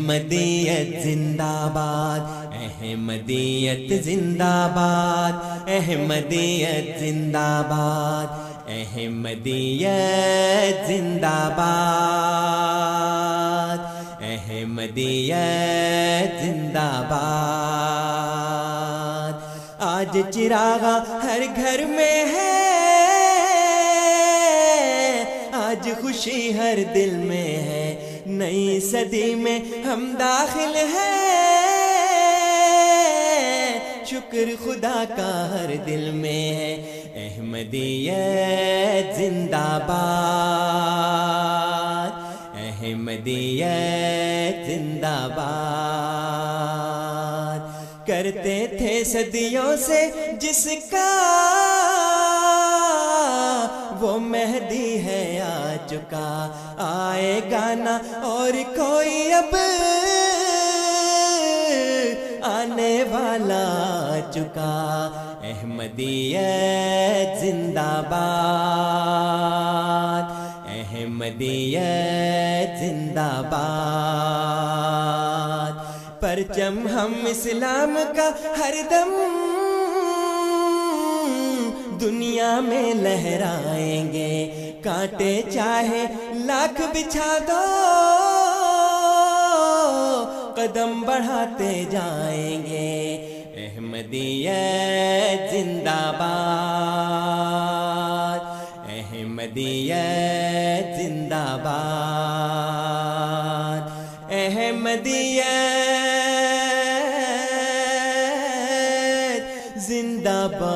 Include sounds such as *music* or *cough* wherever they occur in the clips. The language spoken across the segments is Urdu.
احمدیت زندہ باد احمدیت زندہ باد احمدیت زندہ باد احمدیت زندہ باد احمدیت زندہ باد آج چراغا ہر گھر میں ہے، آج خوشی ہر دل میں ہے۔ نئی صدی میں ہم داخل ہیں۔ شکر خدا کا ہر دل میں ہے۔ احمدیت زندہ باد۔ احمدیت زندہ باد۔ کرتے تھے صدیوں سے جس کا وہ مہدی چکا آئے گانا اور کوئی اب آنے والا چکا احمدیت زندہ باد، احمدیت زندہ باد۔ پرچم ہم اسلام کا ہر دم دنیا میں لہرائیں گے۔ کانٹے چاہے لاکھ بچھا دو، قدم بڑھاتے جائیں گے۔ احمدیت زندہ باد، احمدیت زندہ باد، احمدیت زندہ باد۔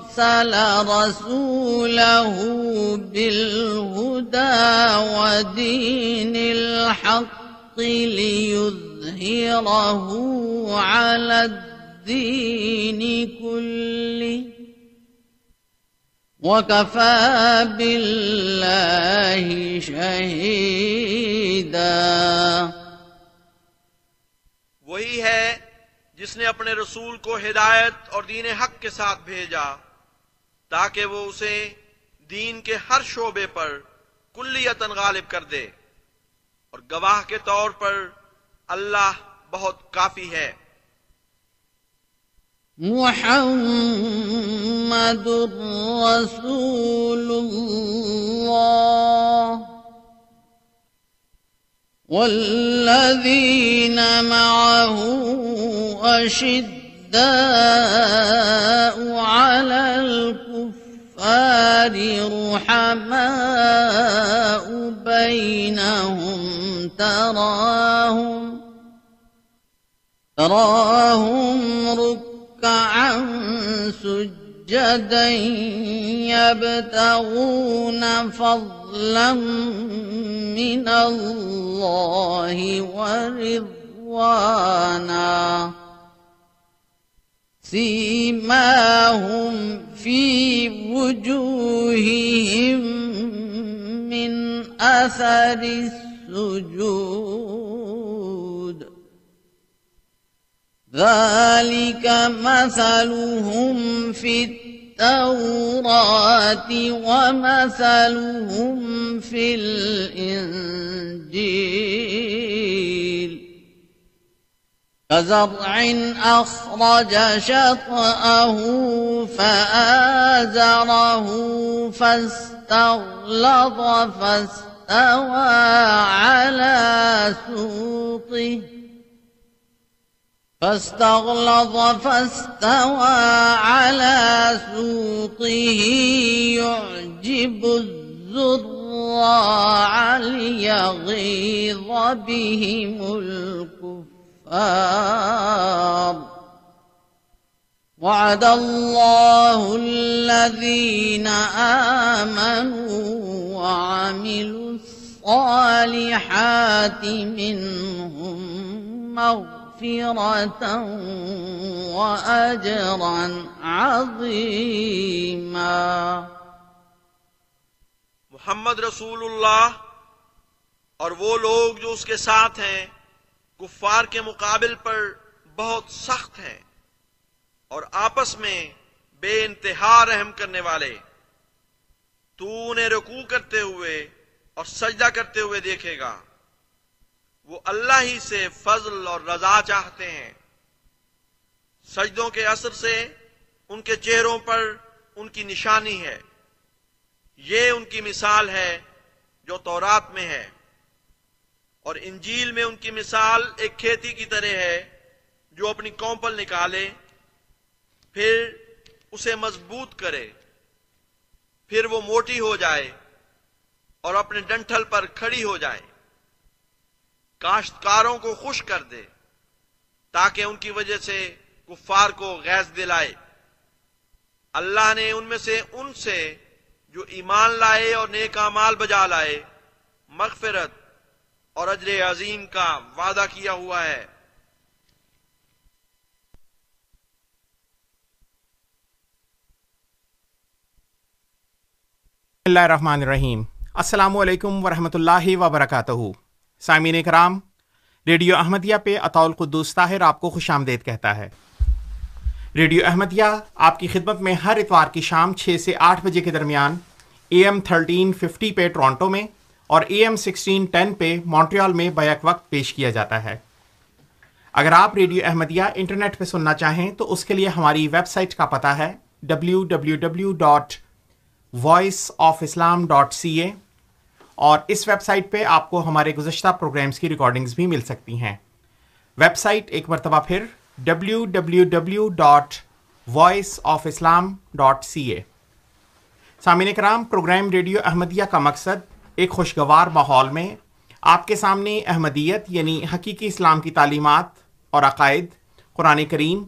أرسل رسوله بالهدى ودين الحق ليظهره على الدين كله وكفى بالله شهيدا وہی ہے جس نے اپنے رسول کو ہدایت اور دین حق کے ساتھ بھیجا۔ تاکہ وہ اسے دین کے ہر شعبے پر کلیتاً غالب کر دے۔ اور گواہ کے طور پر اللہ بہت کافی ہے۔ محمد رسول الله والذين معه أشداء على الكفار رحماء بينهم تراهم تراهم ركعا سجدا يبتغون فضلا من الله ورضوانا سيماهم في وجوههم من أثر السجود۔ ذلك مثلهم في التوراة ومثلهم في الإنجيل كزرع أخرج شطأه فآزره فاستغلظ فاستوى على سوقه فاستغلظ فاستوى على سوقه يعجب الزراع ليغيظ بهم الكفر الكفار وعد الله الذين آمنوا وعملوا الصالحات منهم مغفرة وأجرا عظيما. محمد رسول اللہ اور وہ لوگ جو اس کے ساتھ ہیں کفار کے مقابل پر بہت سخت ہیں اور آپس میں بے انتہا رحم کرنے والے۔ تو انہیں رکوع کرتے ہوئے اور سجدہ کرتے ہوئے دیکھے گا۔ وہ اللہ ہی سے فضل اور رضا چاہتے ہیں۔ سجدوں کے اثر سے ان کے چہروں پر ان کی نشانی ہے۔ یہ ان کی مثال ہے جو تورات میں ہے۔ اور انجیل میں ان کی مثال ایک کھیتی کی طرح ہے جو اپنی کومپل نکالے، پھر اسے مضبوط کرے، پھر وہ موٹی ہو جائے اور اپنے ڈنٹل پر کھڑی ہو جائے، کاشتکاروں کو خوش کر دے تاکہ ان کی وجہ سے کفار کو غیظ دلائے۔ اللہ نے ان میں سے ان سے جو ایمان لائے اور نیک مال بجا لائے، مغفرت اور اجر عظیم کا وعدہ کیا ہوا ہے۔ اللہ الرحمن الرحیم۔ السلام علیکم ورحمۃ اللہ وبرکاتہ۔ سامعین کرام ریڈیو احمدیہ پہ اطول قدوس طاہر آپ کو خوش آمدید کہتا ہے۔ ریڈیو احمدیہ آپ کی خدمت میں ہر اتوار کی شام چھ سے آٹھ بجے کے درمیان اے ایم تھرٹین ففٹی پہ ٹورانٹو میں اور اے ایم سکسٹین ٹین پہ مونٹریال میں بیک وقت پیش کیا جاتا ہے۔ اگر آپ ریڈیو احمدیہ انٹرنیٹ پہ سننا چاہیں تو اس کے لیے ہماری ویب سائٹ کا پتہ ہے W W W dot voice of Islam dot C A اور اس ویب سائٹ پہ آپ کو ہمارے گزشتہ پروگرامس کی ریکارڈنگز بھی مل سکتی ہیں۔ ویب سائٹ ایک مرتبہ پھر W W W dot voice of Islam dot C A سامعین کرام، پروگرام ریڈیو احمدیہ کا مقصد ایک خوشگوار ماحول میں آپ کے سامنے احمدیت یعنی حقیقی اسلام کی تعلیمات اور عقائد، قرآن کریم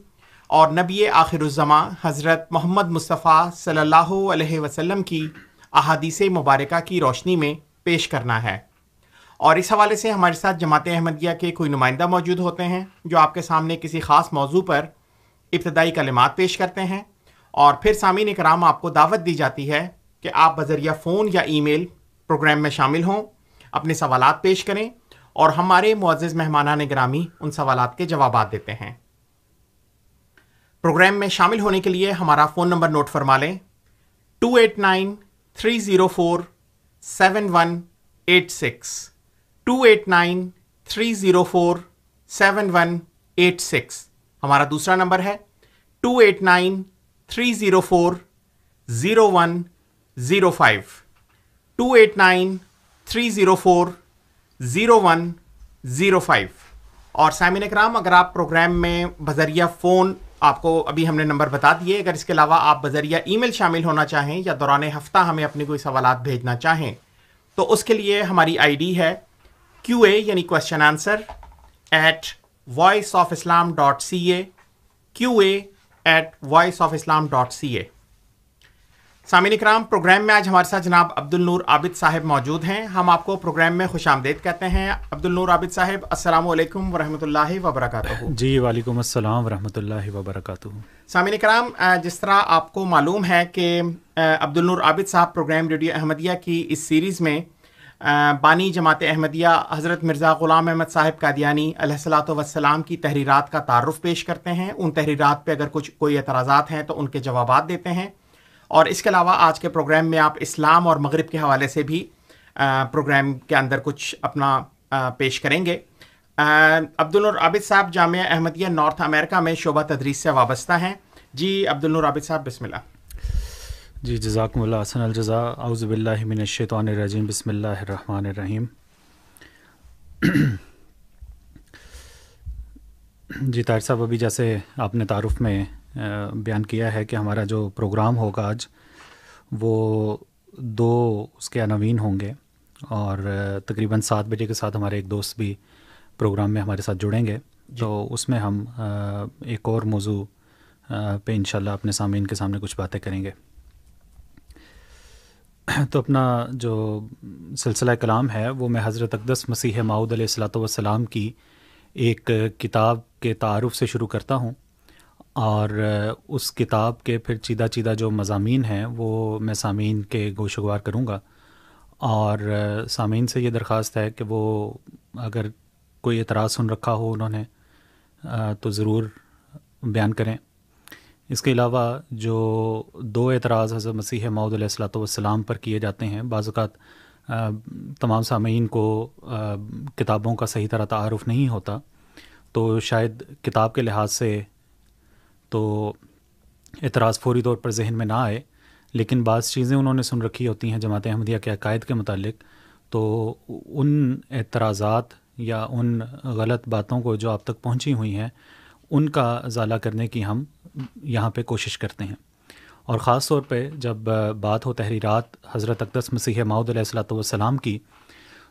اور نبی آخر الزماں حضرت محمد مصطفیٰ صلی اللہ علیہ وسلم کی احادیث مبارکہ کی روشنی میں پیش کرنا ہے۔ اور اس حوالے سے ہمارے ساتھ جماعت احمدیہ کے کوئی نمائندہ موجود ہوتے ہیں جو آپ کے سامنے کسی خاص موضوع پر ابتدائی کلمات پیش کرتے ہیں اور پھر سامعین کرام آپ کو دعوت دی جاتی ہے کہ آپ بذریعہ فون یا ای میل پروگرام میں شامل ہوں، اپنے سوالات پیش کریں اور ہمارے معزز مہمانان گرامی ان سوالات کے جوابات دیتے ہیں۔ پروگرام میں شامل ہونے کے لیے ہمارا فون نمبر نوٹ فرما لیں۔ Two eight nine three zero four seven one eight six. Two eight nine three zero four seven one eight six. ہمارا دوسرا نمبر ہے۔ Two eight nine three zero four zero one, zero five. Two eight nine three zero four zero one zero five. اور سامعین اکرام، اگر آپ پروگرام میں بذریعہ فون، آپ کو ابھی ہم نے نمبر بتا دیے، اگر اس کے علاوہ آپ بذریعہ ای میل شامل ہونا چاہیں یا دوران ہفتہ ہمیں اپنے کوئی سوالات بھیجنا چاہیں، تو اس کے لیے ہماری آئی ڈی ہے کیو اے یعنی question answer at voice of Islam dot C A Q A at voice of Islam dot C A سامعین کرام پروگرام میں آج ہمارے ساتھ جناب عبد النور عابد صاحب موجود ہیں۔ ہم آپ کو پروگرام میں خوش آمدید کہتے ہیں۔ عبد النور عابد صاحب السلام علیکم ورحمۃ اللہ وبرکاتہ۔ جی وعلیکم السلام ورحمۃ اللہ وبرکاتہ۔ سامعین کرام جس طرح آپ کو معلوم ہے کہ عبد النور عابد صاحب پروگرام ریڈیو احمدیہ کی اس سیریز میں بانی جماعت احمدیہ حضرت مرزا غلام احمد صاحب قادیانی علیہ السلاۃ وسلام کی تحریرات کا تعارف پیش کرتے ہیں۔ ان تحریرات پہ اگر کچھ کوئی اعتراضات ہیں تو ان کے جوابات دیتے ہیں۔ اور اس کے علاوہ آج کے پروگرام میں آپ اسلام اور مغرب کے حوالے سے بھی پروگرام کے اندر کچھ اپنا پیش کریں گے۔ عبد النور عابد صاحب جامعہ احمدیہ نارتھ امریکہ میں شعبہ تدریس سے وابستہ ہیں۔ جی عبد النور عابد صاحب، بسم اللہ۔ جی جزاکم اللہ حسن الجزا اعوذ باللہ من الشیطان الرجیم، بسم اللہ الرحمن الرحیم۔ جی طاہر صاحب، ابھی جیسے آپ نے تعارف میں بیان کیا ہے کہ ہمارا جو پروگرام ہوگا آج وہ دو اس کے عناوین ہوں گے اور تقریباً سات بجے کے ساتھ ہمارے ایک دوست بھی پروگرام میں ہمارے ساتھ جڑیں گے۔ جی۔ تو اس میں ہم ایک اور موضوع پہ انشاءاللہ اپنے سامعین کے سامنے کچھ باتیں کریں گے۔ *clears throat* تو اپنا جو سلسلہ کلام ہے وہ میں حضرت اقدس مسیح ماؤد علیہ السلاۃ والسلام کی ایک کتاب کے تعارف سے شروع کرتا ہوں۔ اور اس کتاب کے پھر چیدہ چیدہ جو مضامین ہیں، وہ میں سامعین کے گوشگوار کروں گا۔ اور سامعین سے یہ درخواست ہے کہ وہ اگر کوئی اعتراض سن رکھا ہو انہوں نے تو ضرور بیان کریں۔ اس کے علاوہ جو دو اعتراض حضرت مسیح معود علیہ السلاۃ والسلام پر کیے جاتے ہیں، بعض اوقات تمام سامعین کو کتابوں کا صحیح طرح تعارف نہیں ہوتا، تو شاید کتاب کے لحاظ سے تو اعتراض فوری طور پر ذہن میں نہ آئے، لیکن بعض چیزیں انہوں نے سن رکھی ہوتی ہیں جماعت احمدیہ کے عقائد کے متعلق۔ تو ان اعتراضات یا ان غلط باتوں کو جو آپ تک پہنچی ہوئی ہیں، ان کا ازالہ کرنے کی ہم یہاں پہ کوشش کرتے ہیں۔ اور خاص طور پہ جب بات ہو تحریرات حضرت اقدس مسیح ماؤد علیہ السلاۃ والسلام کی،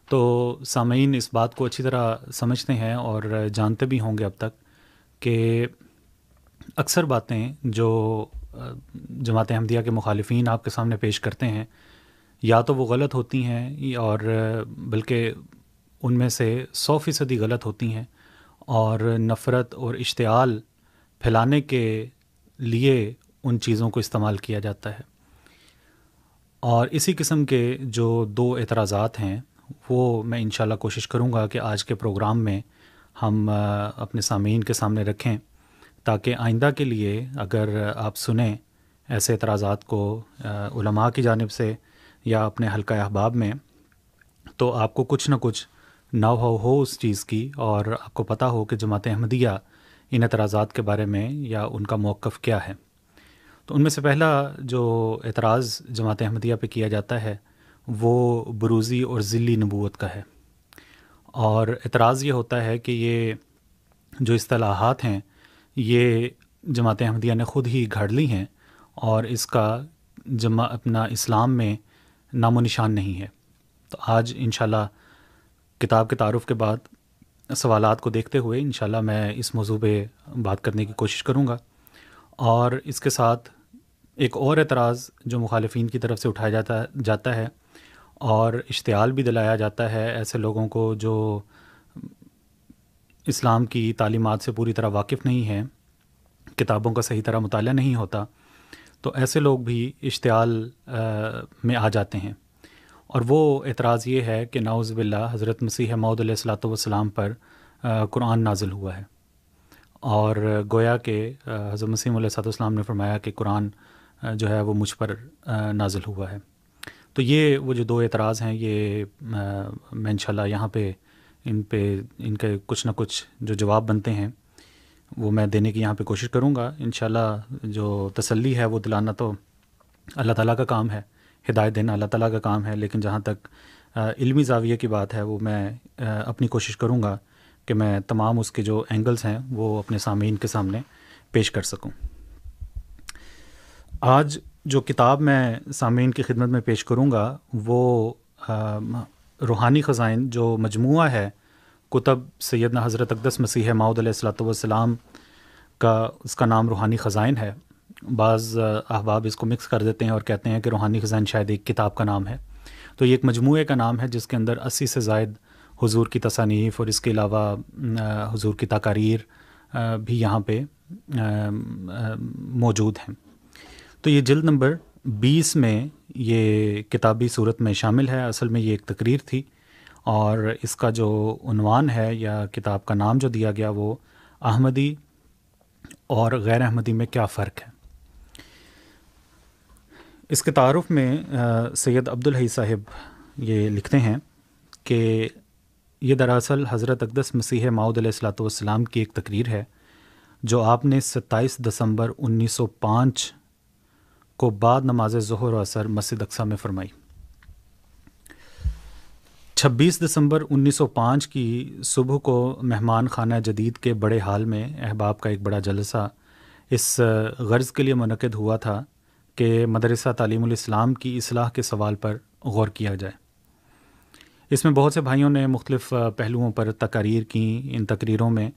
تو سامعین اس بات کو اچھی طرح سمجھتے ہیں اور جانتے بھی ہوں گے اب تک کہ اکثر باتیں جو جماعت احمدیہ کے مخالفین آپ کے سامنے پیش کرتے ہیں، یا تو وہ غلط ہوتی ہیں، اور بلکہ ان میں سے سو فیصدی غلط ہوتی ہیں، اور نفرت اور اشتعال پھیلانے کے لیے ان چیزوں کو استعمال کیا جاتا ہے۔ اور اسی قسم کے جو دو اعتراضات ہیں، وہ میں انشاءاللہ کوشش کروں گا کہ آج کے پروگرام میں ہم اپنے سامعین کے سامنے رکھیں۔ تاکہ آئندہ کے لیے اگر آپ سنیں ایسے اعتراضات کو علماء کی جانب سے یا اپنے حلقہ احباب میں، تو آپ کو کچھ نہ کچھ نو ہو ہو اس چیز کی اور آپ کو پتہ ہو کہ جماعت احمدیہ ان اعتراضات کے بارے میں یا ان کا موقف کیا ہے۔ تو ان میں سے پہلا جو اعتراض جماعت احمدیہ پہ کیا جاتا ہے، وہ بروزی اور ذلی نبوت کا ہے۔ اور اعتراض یہ ہوتا ہے کہ یہ جو اصطلاحات ہیں یہ جماعت احمدیہ نے خود ہی گھڑ لی ہیں اور اس کا جمع اپنا اسلام میں نام و نشان نہیں ہے۔ تو آج انشاءاللہ کتاب کے تعارف کے بعد سوالات کو دیکھتے ہوئے انشاءاللہ میں اس موضوع پہ بات کرنے کی کوشش کروں گا۔ اور اس کے ساتھ ایک اور اعتراض جو مخالفین کی طرف سے اٹھایا جاتا جاتا ہے اور اشتعال بھی دلایا جاتا ہے ایسے لوگوں کو جو اسلام کی تعلیمات سے پوری طرح واقف نہیں ہیں، کتابوں کا صحیح طرح مطالعہ نہیں ہوتا، تو ایسے لوگ بھی اشتعال میں آ جاتے ہیں۔ اور وہ اعتراض یہ ہے کہ ناؤز باللہ حضرت مسیح معود علیہ السلاۃ والسلام پر قرآن نازل ہوا ہے۔ اور گویا کہ حضرت مسیم علیہ صاحب السلام نے فرمایا کہ قرآن جو ہے وہ مجھ پر نازل ہوا ہے۔ تو یہ وہ جو دو اعتراض ہیں، یہ میں انشاءاللہ یہاں پہ ان پہ، ان کے کچھ نہ کچھ جو جواب بنتے ہیں، وہ میں دینے کی یہاں پہ کوشش کروں گا۔ انشاءاللہ جو تسلی ہے، وہ دلانا تو اللہ تعالیٰ کا کام ہے، ہدایت دینا اللہ تعالیٰ کا کام ہے، لیکن جہاں تک علمی زاویے کی بات ہے، وہ میں اپنی کوشش کروں گا کہ میں تمام اس کے جو اینگلز ہیں، وہ اپنے سامعین کے سامنے پیش کر سکوں۔ آج جو کتاب میں سامعین کی خدمت میں پیش کروں گا، وہ روحانی خزائن جو مجموعہ ہے، کتب سیدنا حضرت اقدس مسیح ماؤد علیہ السلاۃ والسلام کا اس کا نام روحانی خزائن ہے۔ بعض احباب اس کو مکس کر دیتے ہیں اور کہتے ہیں کہ روحانی خزائن شاید ایک کتاب کا نام ہے۔ تو یہ ایک مجموعے کا نام ہے جس کے اندر اسی سے زائد حضور کی تصانیف اور اس کے علاوہ حضور کی تقاریر بھی یہاں پہ موجود ہیں۔ تو یہ جلد نمبر بیس میں یہ کتابی صورت میں شامل ہے، اصل میں یہ ایک تقریر تھی۔ اور اس کا جو عنوان ہے یا کتاب کا نام جو دیا گیا وہ احمدی اور غیر احمدی میں کیا فرق ہے۔ اس کے تعارف میں سید عبدالحی صاحب یہ لکھتے ہیں کہ یہ دراصل حضرت اقدس مسیح ماؤد علیہ السلاۃ والسلام کی ایک تقریر ہے جو آپ نے ستائیس دسمبر انیس سو پانچ کو بعد نماز ظہر و اثر مسجد اقسا میں فرمائی۔ چھبیس دسمبر انیس سو پانچ کی صبح کو مہمان خانہ جدید کے بڑے حال میں احباب کا ایک بڑا جلسہ اس غرض کے لیے منعقد ہوا تھا کہ مدرسہ تعلیم الاسلام کی اصلاح کے سوال پر غور کیا جائے۔ اس میں بہت سے بھائیوں نے مختلف پہلوؤں پر تقاریر کیں۔ ان تقریروں میں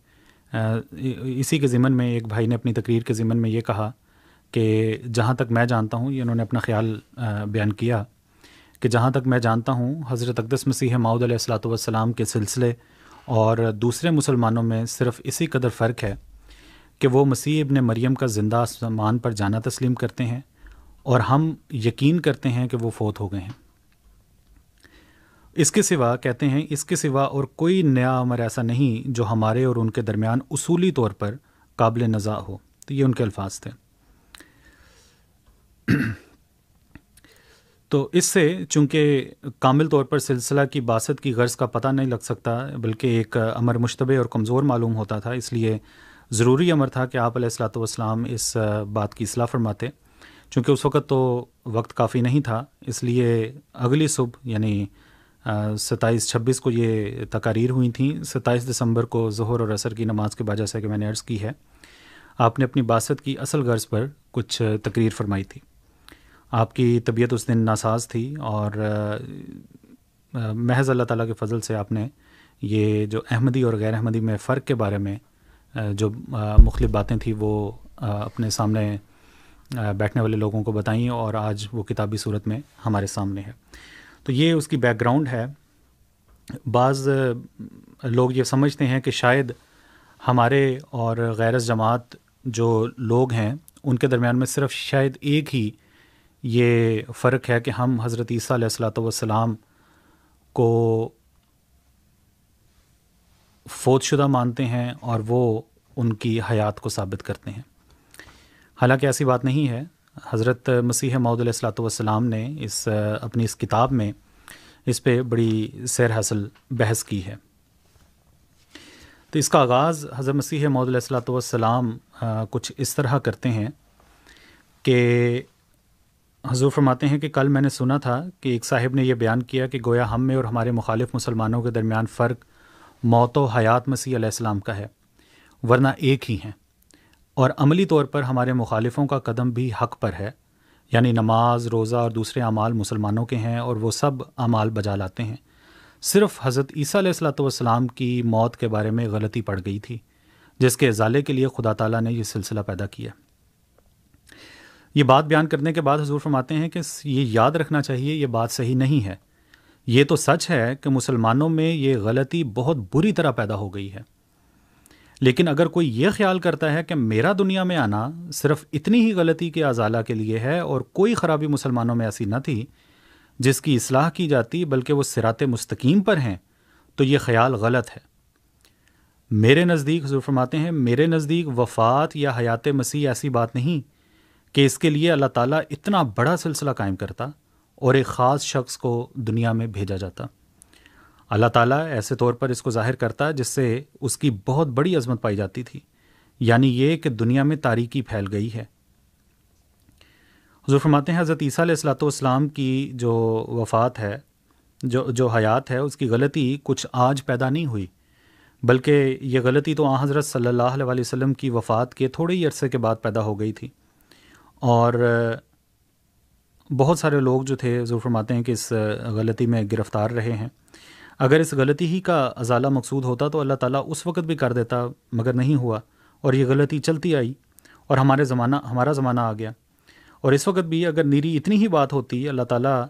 اسی کے ضمن میں ایک بھائی نے اپنی تقریر کے ضمن میں یہ کہا کہ جہاں تک میں جانتا ہوں، یہ انہوں نے اپنا خیال بیان کیا کہ جہاں تک میں جانتا ہوں، حضرت اقدس مسیح ماؤد علیہ السلاۃ والسلام کے سلسلے اور دوسرے مسلمانوں میں صرف اسی قدر فرق ہے کہ وہ مسیح ابن مریم کا زندہ آسمان پر جانا تسلیم کرتے ہیں اور ہم یقین کرتے ہیں کہ وہ فوت ہو گئے ہیں۔ اس کے سوا کہتے ہیں، اس کے سوا اور کوئی نیا عمر ایسا نہیں جو ہمارے اور ان کے درمیان اصولی طور پر قابل نظا ہو۔ تو یہ ان کے الفاظ تھے۔ *clears throat* تو اس سے چونکہ کامل طور پر سلسلہ کی باست کی غرض کا پتہ نہیں لگ سکتا، بلکہ ایک امر مشتبہ اور کمزور معلوم ہوتا تھا، اس لیے ضروری امر تھا کہ آپ علیہ السلاۃ والسلام اس بات کی اصلاح فرماتے۔ چونکہ اس وقت تو وقت کافی نہیں تھا، اس لیے اگلی صبح یعنی ستائیس چھبیس کو یہ تقاریر ہوئی تھیں۔ ستائیس دسمبر کو ظہر اور عصر کی نماز کے وجہ سے کہ میں نے عرض کی ہے، آپ نے اپنی باست کی اصل غرض پر کچھ تقریر فرمائی تھی۔ آپ کی طبیعت اس دن ناساز تھی اور محض اللہ تعالیٰ کے فضل سے آپ نے یہ جو احمدی اور غیر احمدی میں فرق کے بارے میں جو مختلف باتیں تھیں وہ اپنے سامنے بیٹھنے والے لوگوں کو بتائیں اور آج وہ کتابی صورت میں ہمارے سامنے ہے۔ تو یہ اس کی بیک گراؤنڈ ہے۔ بعض لوگ یہ سمجھتے ہیں کہ شاید ہمارے اور غیر جماعت جو لوگ ہیں، ان کے درمیان میں صرف شاید ایک ہی یہ فرق ہے کہ ہم حضرت عیسیٰ علیہ السلاۃ والسلام کو فوت شدہ مانتے ہیں اور وہ ان کی حیات کو ثابت کرتے ہیں۔ حالانکہ ایسی بات نہیں ہے۔ حضرت مسیح معود علیہ السلاۃ والسلام نے اس، اپنی اس کتاب میں اس پہ بڑی سیر حاصل، بحث کی ہے۔ تو اس کا آغاز حضرت مسیح معود علیہ السلاۃ والسلام کچھ اس طرح کرتے ہیں کہ حضور فرماتے ہیں کہ کل میں نے سنا تھا کہ ایک صاحب نے یہ بیان کیا کہ گویا ہم میں اور ہمارے مخالف مسلمانوں کے درمیان فرق موت و حیات مسیح علیہ السلام کا ہے، ورنہ ایک ہی ہیں۔ اور عملی طور پر ہمارے مخالفوں کا قدم بھی حق پر ہے یعنی نماز، روزہ اور دوسرے اعمال مسلمانوں کے ہیں اور وہ سب اعمال بجا لاتے ہیں۔ صرف حضرت عیسیٰ علیہ السلاۃ والسلام کی موت کے بارے میں غلطی پڑ گئی تھی، جس کے ازالے کے لیے خدا تعالیٰ نے یہ سلسلہ پیدا کیا۔ یہ بات بیان کرنے کے بعد حضور فرماتے ہیں کہ یہ یاد رکھنا چاہیے، یہ بات صحیح نہیں ہے۔ یہ تو سچ ہے کہ مسلمانوں میں یہ غلطی بہت بری طرح پیدا ہو گئی ہے۔ لیکن اگر کوئی یہ خیال کرتا ہے کہ میرا دنیا میں آنا صرف اتنی ہی غلطی کے ازالہ کے لیے ہے اور کوئی خرابی مسلمانوں میں ایسی نہ تھی جس کی اصلاح کی جاتی بلکہ وہ سرات مستقیم پر ہیں، تو یہ خیال غلط ہے۔ میرے نزدیک، حضور فرماتے ہیں، میرے نزدیک وفات یا حیات مسیح ایسی بات نہیں۔ کہ اس کے لیے اللہ تعالیٰ اتنا بڑا سلسلہ قائم کرتا اور ایک خاص شخص کو دنیا میں بھیجا جاتا۔ اللہ تعالیٰ ایسے طور پر اس کو ظاہر کرتا جس سے اس کی بہت بڑی عظمت پائی جاتی تھی یعنی یہ کہ دنیا میں تاریکی پھیل گئی ہے۔ حضور فرماتے ہیں، حضرت عیسیٰ علیہ السلاۃ والسلام کی جو وفات ہے، جو جو حیات ہے، اس کی غلطی کچھ آج پیدا نہیں ہوئی، بلکہ یہ غلطی تو آ حضرت صلی اللہ علیہ وسلم کی وفات کے تھوڑے ہی عرصے کے بعد پیدا ہو گئی تھی۔ اور بہت سارے لوگ جو تھے حضور فرماتے ہیں کہ اس غلطی میں گرفتار رہے ہیں۔ اگر اس غلطی ہی کا ازالہ مقصود ہوتا تو اللہ تعالیٰ اس وقت بھی کر دیتا مگر نہیں ہوا اور یہ غلطی چلتی آئی اور ہمارے زمانہ، ہمارا زمانہ آ گیا۔ اور اس وقت بھی اگر نیری اتنی ہی بات ہوتی اللہ تعالیٰ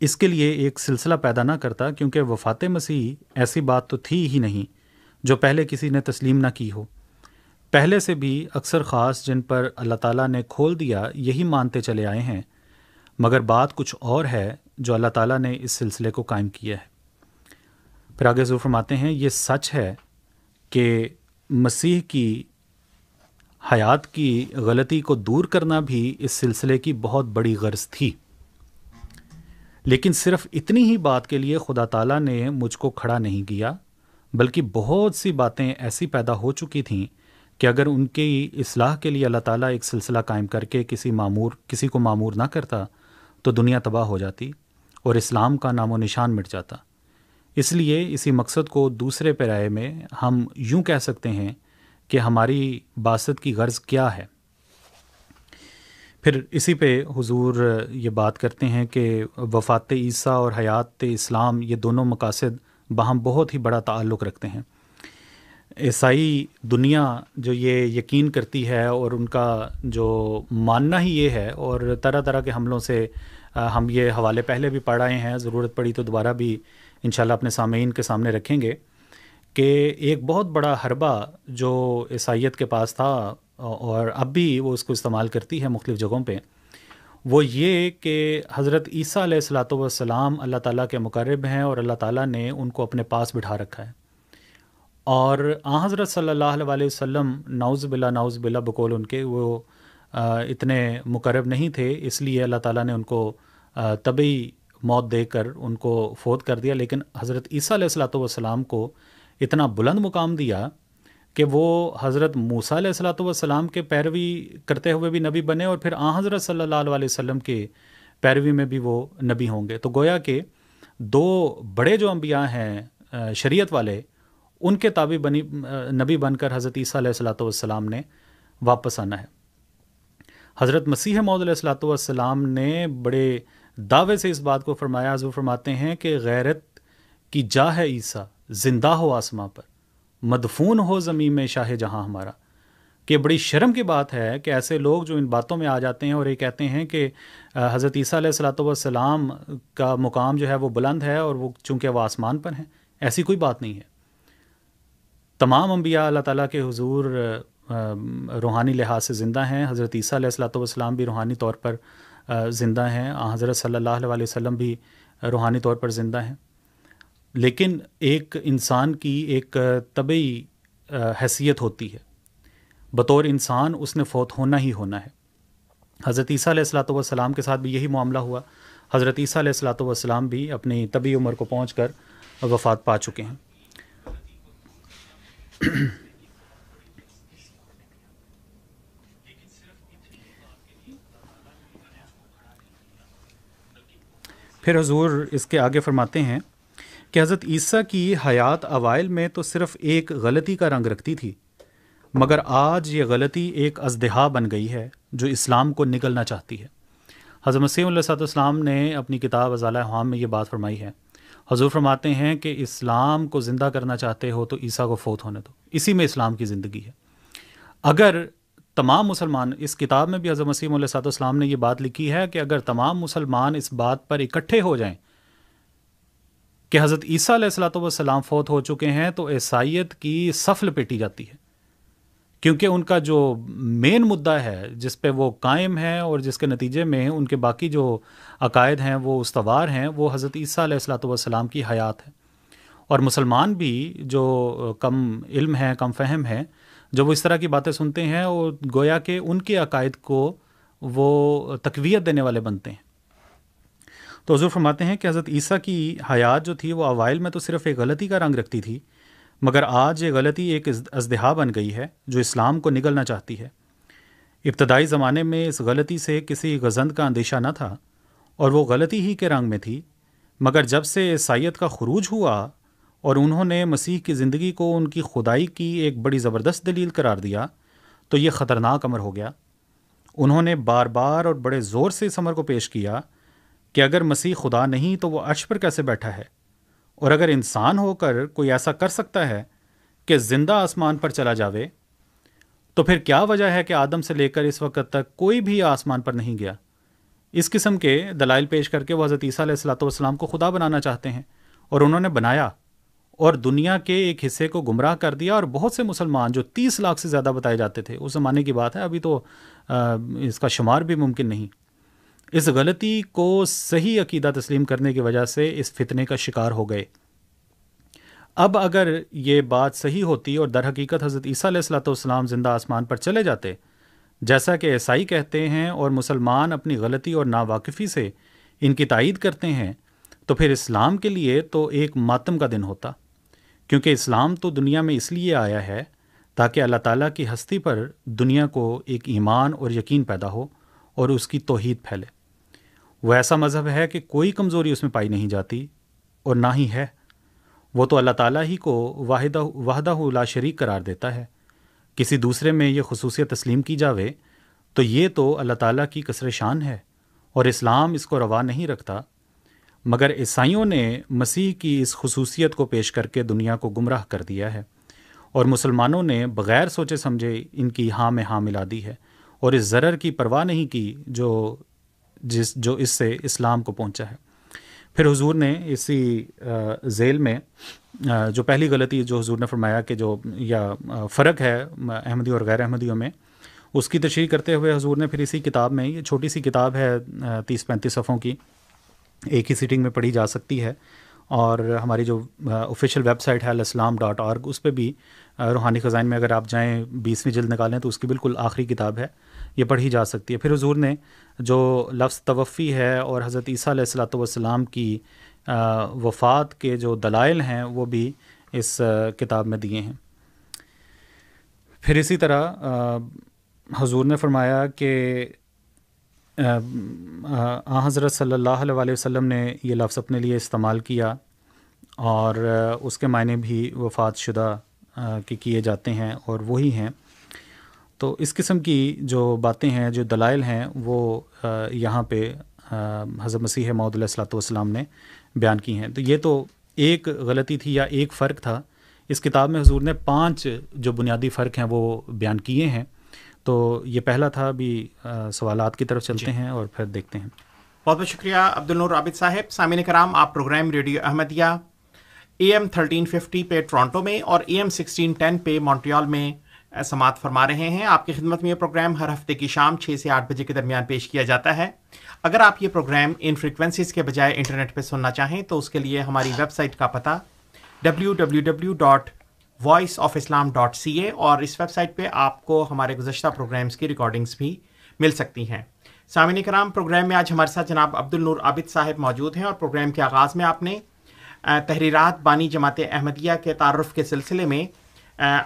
اس کے لیے ایک سلسلہ پیدا نہ کرتا کیونکہ وفات مسیح ایسی بات تو تھی ہی نہیں جو پہلے کسی نے تسلیم نہ کی ہو۔ پہلے سے بھی اکثر خاص جن پر اللہ تعالیٰ نے کھول دیا، یہی مانتے چلے آئے ہیں۔ مگر بات کچھ اور ہے جو اللہ تعالیٰ نے اس سلسلے کو قائم کیا ہے۔ پھر آگے ضرور فرماتے ہیں، یہ سچ ہے کہ مسیح کی حیات کی غلطی کو دور کرنا بھی اس سلسلے کی بہت بڑی غرض تھی۔ لیکن صرف اتنی ہی بات کے لیے خدا تعالیٰ نے مجھ کو کھڑا نہیں کیا، بلکہ بہت سی باتیں ایسی پیدا ہو چکی تھیں کہ اگر ان کی اصلاح کے لیے اللہ تعالیٰ ایک سلسلہ قائم کر کے کسی معمور کسی کو معمور نہ کرتا، تو دنیا تباہ ہو جاتی اور اسلام کا نام و نشان مٹ جاتا۔ اس لیے اسی مقصد کو دوسرے پیرائے میں ہم یوں کہہ سکتے ہیں کہ ہماری باست کی غرض کیا ہے۔ پھر اسی پہ حضور یہ بات کرتے ہیں کہ وفات عیسیٰ اور حیات اسلام یہ دونوں مقاصد باہم بہت ہی بڑا تعلق رکھتے ہیں۔ عیسائی دنیا جو یہ یقین کرتی ہے اور ان کا جو ماننا ہی یہ ہے اور طرح طرح کے حملوں سے ہم یہ حوالے پہلے بھی پڑھ آئے ہیں، ضرورت پڑی تو دوبارہ بھی انشاءاللہ اپنے سامعین کے سامنے رکھیں گے کہ ایک بہت بڑا حربہ جو عیسائیت کے پاس تھا اور اب بھی وہ اس کو استعمال کرتی ہے مختلف جگہوں پہ، وہ یہ کہ حضرت عیسیٰ علیہ السلاۃ والسلام اللہ تعالیٰ کے مقرب ہیں اور اللہ تعالیٰ نے ان کو اپنے پاس بٹھا رکھا ہے۔ اور آ، حضرت صلی اللہ علیہ وسلم ناؤز بلا ناؤز بلا بقول ان کے، وہ اتنے مقرب نہیں تھے، اس لیے اللہ تعالیٰ نے ان کو طبی موت دے کر ان کو فوت کر دیا۔ لیکن حضرت عیسیٰ علیہ السلاۃ والسلام کو اتنا بلند مقام دیا کہ وہ حضرت موسیٰ علیہ السلاۃ والسلام کے پیروی کرتے ہوئے بھی نبی بنے اور پھر آ، حضرت صلی اللہ علیہ وسلم کے پیروی میں بھی وہ نبی ہوں گے۔ تو گویا کہ دو بڑے جو انبیاء ہیں شریعت والے ان کے تابع بنی، نبی بن کر حضرت عیسیٰ علیہ السلاۃ والسلام نے واپس آنا ہے۔ حضرت مسیح محدود علیہ السلاۃ والسلام نے بڑے دعوے سے اس بات کو فرمایا۔ حضور فرماتے ہیں کہ غیرت کی جا ہے عیسیٰ، زندہ ہو آسماں پر، مدفون ہو زمین میں شاہ جہاں ہمارا۔ کہ بڑی شرم کی بات ہے کہ ایسے لوگ جو ان باتوں میں آ جاتے ہیں اور یہ کہتے ہیں کہ حضرت عیسیٰ علیہ السلاۃ والسلام کا مقام جو ہے وہ بلند ہے اور وہ چونکہ وہ آسمان پر ہیں، ایسی کوئی بات نہیں ہے۔ تمام انبیاء اللہ تعالیٰ کے حضور روحانی لحاظ سے زندہ ہیں۔ حضرت عیسیٰ علیہ السلاۃ والسلام بھی روحانی طور پر زندہ ہیں۔ حضرت صلی اللہ علیہ وسلم بھی روحانی طور پر زندہ ہیں۔ لیکن ایک انسان کی ایک طبعی حیثیت ہوتی ہے۔ بطور انسان اس نے فوت ہونا ہی ہونا ہے۔ حضرت عیسیٰ علیہ السلاۃ والسلام کے ساتھ بھی یہی معاملہ ہوا۔ حضرت عیسیٰ علیہ السلاۃ والسلام بھی اپنی طبی عمر کو پہنچ کر وفات پا چکے ہیں۔ پھر حضور اس کے آگے فرماتے ہیں کہ حضرت عیسیٰ کی حیات اوائل میں تو صرف ایک غلطی کا رنگ رکھتی تھی، مگر آج یہ غلطی ایک ازدہا بن گئی ہے جو اسلام کو نکلنا چاہتی ہے۔ حضرت مسیم اللہ صاحب السلام نے اپنی کتاب ازالہ حام میں یہ بات فرمائی ہے۔ حضور فرماتے ہیں کہ اسلام کو زندہ کرنا چاہتے ہو تو عیسیٰ کو فوت ہونے دو۔ اسی میں اسلام کی زندگی ہے۔ اگر تمام مسلمان، اس کتاب میں بھی حضرت مسیم علیہ صاحب السلام نے یہ بات لکھی ہے کہ اگر تمام مسلمان اس بات پر اکٹھے ہو جائیں کہ حضرت عیسیٰ علیہ السلاۃ والسلام فوت ہو چکے ہیں تو عیسائیت کی سفل پیٹی جاتی ہے۔ کیونکہ ان کا جو مین مدعا ہے، جس پہ وہ قائم ہے اور جس کے نتیجے میں ان کے باقی جو عقائد ہیں، وہ استوار ہیں، وہ حضرت عیسیٰ علیہ السلاۃ والسلام کی حیات ہے۔ اور مسلمان بھی جو کم علم ہیں، کم فہم ہیں جب وہ اس طرح کی باتیں سنتے ہیں اور گویا کہ ان کے عقائد کو وہ تقویت دینے والے بنتے ہیں۔ تو حضور فرماتے ہیں کہ حضرت عیسیٰ کی حیات جو تھی، وہ اوائل میں تو صرف ایک غلطی کا رنگ رکھتی تھی مگر آج یہ غلطی ایک ازدہا بن گئی ہے جو اسلام کو نگلنا چاہتی ہے۔ ابتدائی زمانے میں اس غلطی سے کسی غزند کا اندیشہ نہ تھا اور وہ غلطی ہی کے رنگ میں تھی۔ مگر جب سے عیسائیت کا خروج ہوا اور انہوں نے مسیح کی زندگی کو ان کی خدائی کی ایک بڑی زبردست دلیل قرار دیا، تو یہ خطرناک عمر ہو گیا۔ انہوں نے بار بار اور بڑے زور سے اس عمر کو پیش کیا کہ اگر مسیح خدا نہیں تو وہ عرش پر کیسے بیٹھا ہے؟ اور اگر انسان ہو کر کوئی ایسا کر سکتا ہے کہ زندہ آسمان پر چلا جاوے، تو پھر کیا وجہ ہے کہ آدم سے لے کر اس وقت تک کوئی بھی آسمان پر نہیں گیا؟ اس قسم کے دلائل پیش کر کے وہ حضرت عیسیٰ علیہ السلاۃ والسلام کو خدا بنانا چاہتے ہیں اور انہوں نے بنایا اور دنیا کے ایک حصے کو گمراہ کر دیا اور بہت سے مسلمان جو تیس لاکھ سے زیادہ بتائے جاتے تھے، اس زمانے کی بات ہے، ابھی تو اس کا شمار بھی ممکن نہیں۔ اس غلطی کو صحیح عقیدہ تسلیم کرنے کی وجہ سے اس فتنے کا شکار ہو گئے۔ اب اگر یہ بات صحیح ہوتی اور در حقیقت حضرت عیسیٰ علیہ السلاۃ والسلام زندہ آسمان پر چلے جاتے، جیسا کہ عیسائی کہتے ہیں اور مسلمان اپنی غلطی اور ناواقفی سے ان کی تائید کرتے ہیں، تو پھر اسلام کے لیے تو ایک ماتم کا دن ہوتا۔ کیونکہ اسلام تو دنیا میں اس لیے آیا ہے تاکہ اللہ تعالیٰ کی ہستی پر دنیا کو ایک ایمان اور یقین پیدا ہو اور اس کی توحید پھیلے۔ وہ ایسا مذہب ہے کہ کوئی کمزوری اس میں پائی نہیں جاتی اور نہ ہی ہے۔ وہ تو اللہ تعالیٰ ہی کو واحدہ، وحدہ لا شریک قرار دیتا ہے۔ کسی دوسرے میں یہ خصوصیت تسلیم کی جاوے تو یہ تو اللہ تعالیٰ کی کثر شان ہے اور اسلام اس کو روا نہیں رکھتا۔ مگر عیسائیوں نے مسیح کی اس خصوصیت کو پیش کر کے دنیا کو گمراہ کر دیا ہے اور مسلمانوں نے بغیر سوچے سمجھے ان کی ہاں میں ہاں ملا دی ہے اور اس ضرر کی پرواہ نہیں کی جو جس جو اس سے اسلام کو پہنچا ہے۔ پھر حضور نے اسی ذیل میں جو پہلی غلطی جو حضور نے فرمایا کہ جو، یا فرق ہے احمدی اور غیر احمدیوں میں، اس کی تشریح کرتے ہوئے حضور نے پھر اسی کتاب میں، یہ چھوٹی سی کتاب ہے تیس پینتیس صفوں کی، ایک ہی سیٹنگ میں پڑھی جا سکتی ہے۔ اور ہماری جو آفیشیل ویب سائٹ ہے، الاسلام ڈاٹ آرگ اس پہ بھی روحانی خزائن میں اگر آپ جائیں بیسویں جلد نکالیں تو اس کی بالکل آخری کتاب ہے، یہ پڑھی جا سکتی ہے۔ پھر حضور نے جو لفظ توفی ہے اور حضرت عیسیٰ علیہ السلاۃ والسلام کی وفات کے جو دلائل ہیں، وہ بھی اس کتاب میں دیے ہیں۔ پھر اسی طرح حضور نے فرمایا کہ آ، حضرت صلی اللہ علیہ وسلم نے یہ لفظ اپنے لیے استعمال کیا اور اس کے معنی بھی وفات شدہ کے کیے جاتے ہیں اور وہی ہیں۔ تو اس قسم کی جو باتیں ہیں جو دلائل ہیں وہ یہاں پہ حضرت مسیح محدود علیہ السلاۃ والسلام نے بیان کی ہیں۔ تو یہ تو ایک غلطی تھی یا ایک فرق تھا۔ اس کتاب میں حضور نے پانچ جو بنیادی فرق ہیں وہ بیان کیے ہیں۔ تو یہ پہلا تھا ابھی سوالات کی طرف چلتے جی۔ ہیں اور پھر دیکھتے ہیں۔ بہت بہت شکریہ عبد النور عابد صاحب سامعین کرام آپ programme radio Ahmadiyya A M thirteen fifty پہ ٹورانٹو میں اور اے ایم سکسٹین ٹین پہ مونٹریال میں سماعت فرما رہے ہیں۔ آپ کی خدمت میں یہ پروگرام ہر ہفتے کی شام چھ سے آٹھ بجے کے درمیان پیش کیا جاتا ہے۔ اگر آپ یہ پروگرام ان فریکوینسیز کے بجائے انٹرنیٹ پہ سننا چاہیں تو اس کے لیے ہماری ویب سائٹ کا پتہ W W W dot voice of Islam dot C A اور اس ویب سائٹ پہ آپ کو ہمارے گزشتہ پروگرامس کی ریکارڈنگس بھی مل سکتی ہیں۔ سامعین کرام، پروگرام میں آج ہمارے ساتھ جناب عبد النور عابد صاحب موجود ہیں اور پروگرام کے آغاز میں آپ نے تحریرات بانی جماعت احمدیہ کے تعارف کے سلسلے میں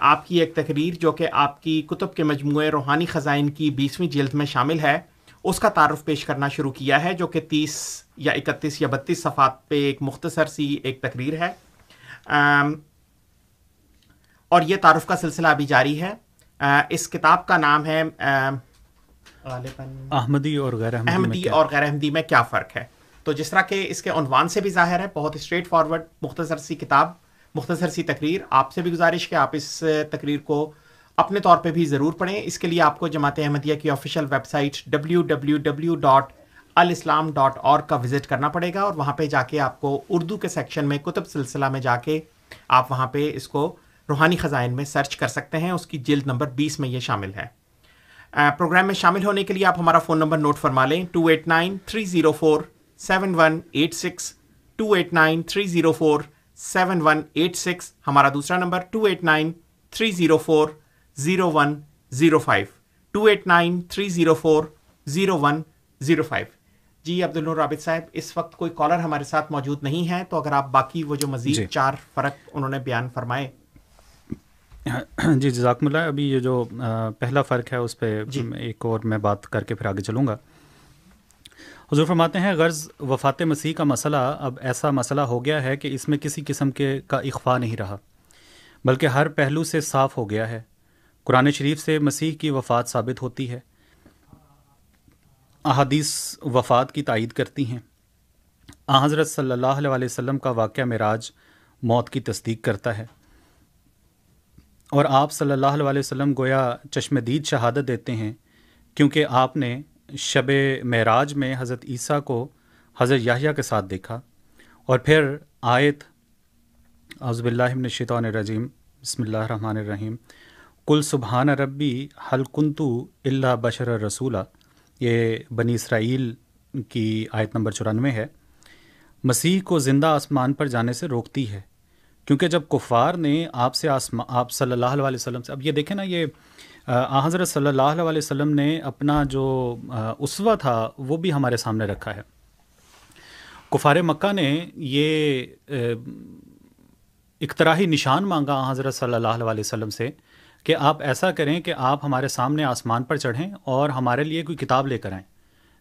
آپ کی ایک تقریر جو کہ آپ کی کتب کے مجموعے روحانی خزائن کی بیسویں جلد میں شامل ہے اس کا تعارف پیش کرنا شروع کیا ہے جو کہ تیس یا اکتیس یا بتیس صفحات پہ ایک مختصر سی ایک تقریر ہے۔ اور یہ تعارف کا سلسلہ ابھی جاری ہے۔ اس کتاب کا نام ہے احمدی اور غیر احمدی اور غیر احمدی میں کیا فرق ہے؟ تو جس طرح کہ اس کے عنوان سے بھی ظاہر ہے، بہت اسٹریٹ فارورڈ مختصر سی کتاب، مختصر سی تقریر۔ آپ سے بھی گزارش کہ آپ اس تقریر کو اپنے طور پہ بھی ضرور پڑھیں۔ اس کے لیے آپ کو جماعت احمدیہ کی official web site W W W dot الاسلام ڈاٹ اور کا وزٹ کرنا پڑے گا اور وہاں پہ جا کے آپ کو اردو کے سیکشن میں کتب سلسلہ میں جا کے آپ وہاں پہ اس کو روحانی خزائن میں سرچ کر سکتے ہیں۔ اس کی جلد نمبر بیس میں یہ شامل ہے۔ پروگرام میں شامل ہونے کے لیے آپ ہمارا فون نمبر نوٹ فرما لیں۔ Two eight nine three zero four seven one eight six two eight nine three zero four seven one eight six ہمارا دوسرا number two eight nine three zero four zero one zero five two eight nine three zero four zero one zero five جی عبد النور رابط صاحب اس وقت کوئی کالر ہمارے ساتھ موجود نہیں ہے تو اگر آپ باقی وہ جو مزید جی. چار فرق انہوں نے بیان فرمائے جی جزاک اللہ ابھی یہ جو پہلا فرق ہے اس پہ جی ایک اور میں بات کر کے پھر آگے چلوں گا حضور فرماتے ہیں، غرض وفات مسیح کا مسئلہ اب ایسا مسئلہ ہو گیا ہے کہ اس میں کسی قسم کے کا اخفا نہیں رہا، بلکہ ہر پہلو سے صاف ہو گیا ہے۔ قرآن شریف سے مسیح کی وفات ثابت ہوتی ہے۔ احادیث وفات کی تائید کرتی ہیں۔ آ حضرت صلی اللہ علیہ وسلم کا واقعہ معراج موت کی تصدیق کرتا ہے۔ اور آپ صلی اللہ علیہ وسلم گویا چشم دید شہادت دیتے ہیں، کیونکہ آپ نے شب معراج میں حضرت عیسیٰ کو حضرت یاہیا کے ساتھ دیکھا اور پھر آیت عزب اللہ الشیطان الرجیم، بسم اللہ الرحمن الرحیم۔ کل سبحان ربی حل کنتو اللہ بشر رسولہ یہ بنی اسرائیل کی آیت نمبر چورانوے ہے۔ مسیح کو زندہ آسمان پر جانے سے روکتی ہے۔ کیونکہ جب کفار نے آپ سے آسما، آپ صلی اللہ علیہ وسلم سے، اب یہ دیکھیں نا یہ حضرت صلی اللہ علیہ وسلم نے اپنا جو اسوا تھا، وہ بھی ہمارے سامنے رکھا ہے۔ کفار مکہ نے یہ اقتراحی نشان مانگا حضرت صلی اللہ علیہ وسلم سے کہ آپ ایسا کریں کہ آپ ہمارے سامنے آسمان پر چڑھیں اور ہمارے لیے کوئی کتاب لے کر آئیں۔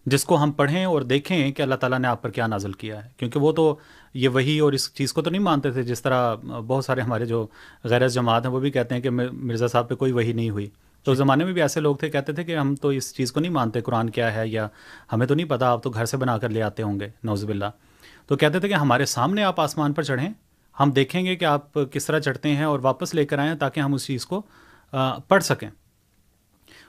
جس کو ہم پڑھیں اور دیکھیں کہ اللہ تعالیٰ نے آپ پر کیا نازل کیا ہے۔ کیونکہ وہ تو یہ وہی اور اس چیز کو تو نہیں مانتے تھے جس طرح بہت سارے ہمارے جو غیر جماعت ہیں وہ بھی کہتے ہیں کہ مرزا صاحب پہ کوئی وہی نہیں ہوئی۔ تو اس زمانے میں بھی ایسے لوگ تھے کہتے تھے کہ ہم تو اس چیز کو نہیں مانتے قرآن کیا ہے یا ہمیں تو نہیں پتہ آپ تو گھر سے بنا کر لے آتے ہوں گے نوزب اللہ تو کہتے تھے کہ ہمارے سامنے آپ آسمان پر چڑھیں ہم دیکھیں گے کہ آپ کس طرح چڑھتے ہیں اور واپس لے کر آئیں تاکہ ہم اس چیز کو پڑھ سکیں۔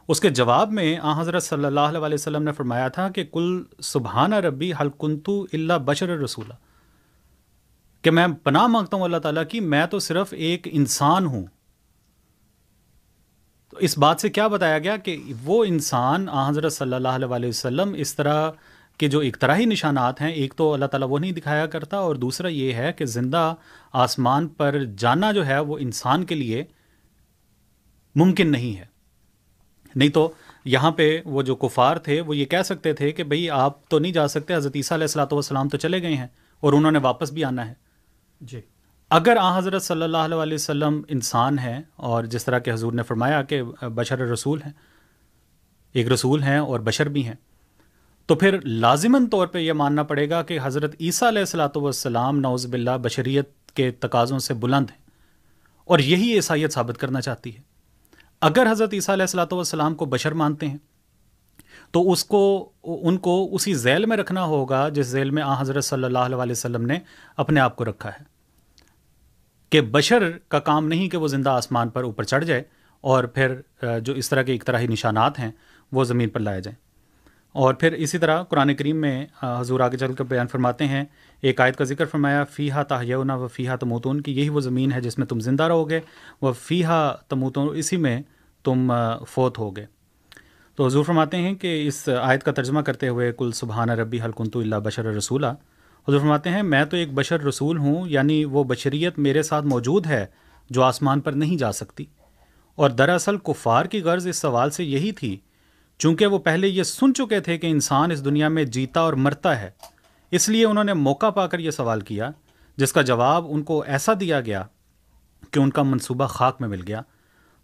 اس کے جواب میں آ حضرت صلی اللہ علیہ وسلم نے فرمایا تھا کہ کل سبحانہ ربی حل کنتو اللہ بشر رسولہ کہ میں پناہ مانگتا ہوں اللہ تعالیٰ کی، میں تو صرف ایک انسان ہوں۔ تو اس بات سے کیا بتایا گیا کہ وہ انسان آ حضرت صلی اللہ علیہ وسلم اس طرح کے جو ایک طرح ہی نشانات ہیں، ایک تو اللہ تعالیٰ وہ نہیں دکھایا کرتا اور دوسرا یہ ہے کہ زندہ آسمان پر جانا جو ہے وہ انسان کے لیے ممکن نہیں ہے۔ نہیں تو یہاں پہ وہ جو کفار تھے وہ یہ کہہ سکتے تھے کہ بھئی آپ تو نہیں جا سکتے حضرت عیسیٰ علیہ السلاۃ والسلام تو چلے گئے ہیں اور انہوں نے واپس بھی آنا ہے۔ جی۔ اگر آ حضرت صلی اللہ علیہ وسلم انسان ہیں اور جس طرح کہ حضور نے فرمایا کہ بشر رسول ہیں ایک رسول ہیں اور بشر بھی ہیں تو پھر لازماً طور پہ یہ ماننا پڑے گا کہ حضرت عیسیٰ علیہ السلاۃ والسلام نوز باللہ بشریت کے تقاضوں سے بلند ہیں اور یہی عیسائیت ثابت کرنا چاہتی ہے۔ اگر حضرت عیسیٰ علیہ السلاۃ والسلام کو بشر مانتے ہیں، تو اس کو، ان کو اسی ذیل میں رکھنا ہوگا جس ذیل میں آ حضرت صلی اللہ علیہ وسلم نے اپنے آپ کو رکھا ہے۔ کہ بشر کا کام نہیں کہ وہ زندہ آسمان پر اوپر چڑھ جائے اور پھر جو اس طرح کے ایک طرح ہی نشانات ہیں، وہ زمین پر لائے جائیں۔ اور پھر اسی طرح قرآن کریم میں حضور آگے چل کر بیان فرماتے ہیں ایک آیت کا ذکر فرمایا فی ہا و فی ہا تموتون کی یہی وہ زمین ہے جس میں تم زندہ رہو گے وہ فی ہا تموتون، اسی میں تم فوت ہو گے۔ تو حضور فرماتے ہیں کہ اس آیت کا ترجمہ کرتے ہوئے کل سبحانہ ربی حلکنت اللہ بشر رسولہ حضور فرماتے ہیں، میں تو ایک بشر رسول ہوں یعنی وہ بشریت میرے ساتھ موجود ہے جو آسمان پر نہیں جا سکتی۔ اور دراصل کفار کی غرض اس سوال سے یہی تھی، چونکہ وہ پہلے یہ سن چکے تھے کہ انسان اس دنیا میں جیتا اور مرتا ہے۔ اس لیے انہوں نے موقع پا کر یہ سوال کیا، جس کا جواب ان کو ایسا دیا گیا کہ ان کا منصوبہ خاک میں مل گیا۔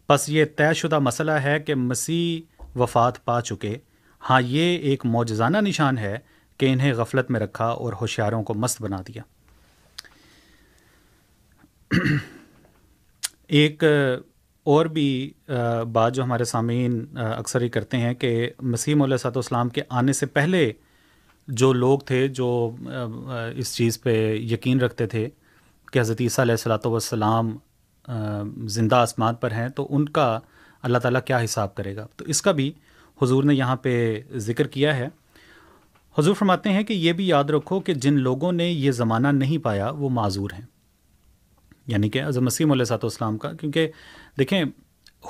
بس یہ طے شدہ مسئلہ ہے کہ مسیح وفات پا چکے۔ ہاں یہ ایک موجزانہ نشان ہے کہ انہیں غفلت میں رکھا اور ہوشیاروں کو مست بنا دیا۔ *clears throat* ایک اور بھی بات جو ہمارے سامعین اکثر ہی کرتے ہیں کہ مسیم علیہ صاحب اسلام کے آنے سے پہلے جو لوگ تھے جو اس چیز پہ یقین رکھتے تھے کہ حضرت عیسیٰ علیہ السلاۃ والسلام زندہ آسمان پر ہیں، تو ان کا اللہ تعالیٰ کیا حساب کرے گا؟ تو اس کا بھی حضور نے یہاں پہ ذکر کیا ہے۔ حضور فرماتے ہیں کہ یہ بھی یاد رکھو کہ جن لوگوں نے یہ زمانہ نہیں پایا، وہ معذور ہیں۔ یعنی کہ اعظم مسیم علیہ صاحب اسلام کا، کیونکہ دیکھیں،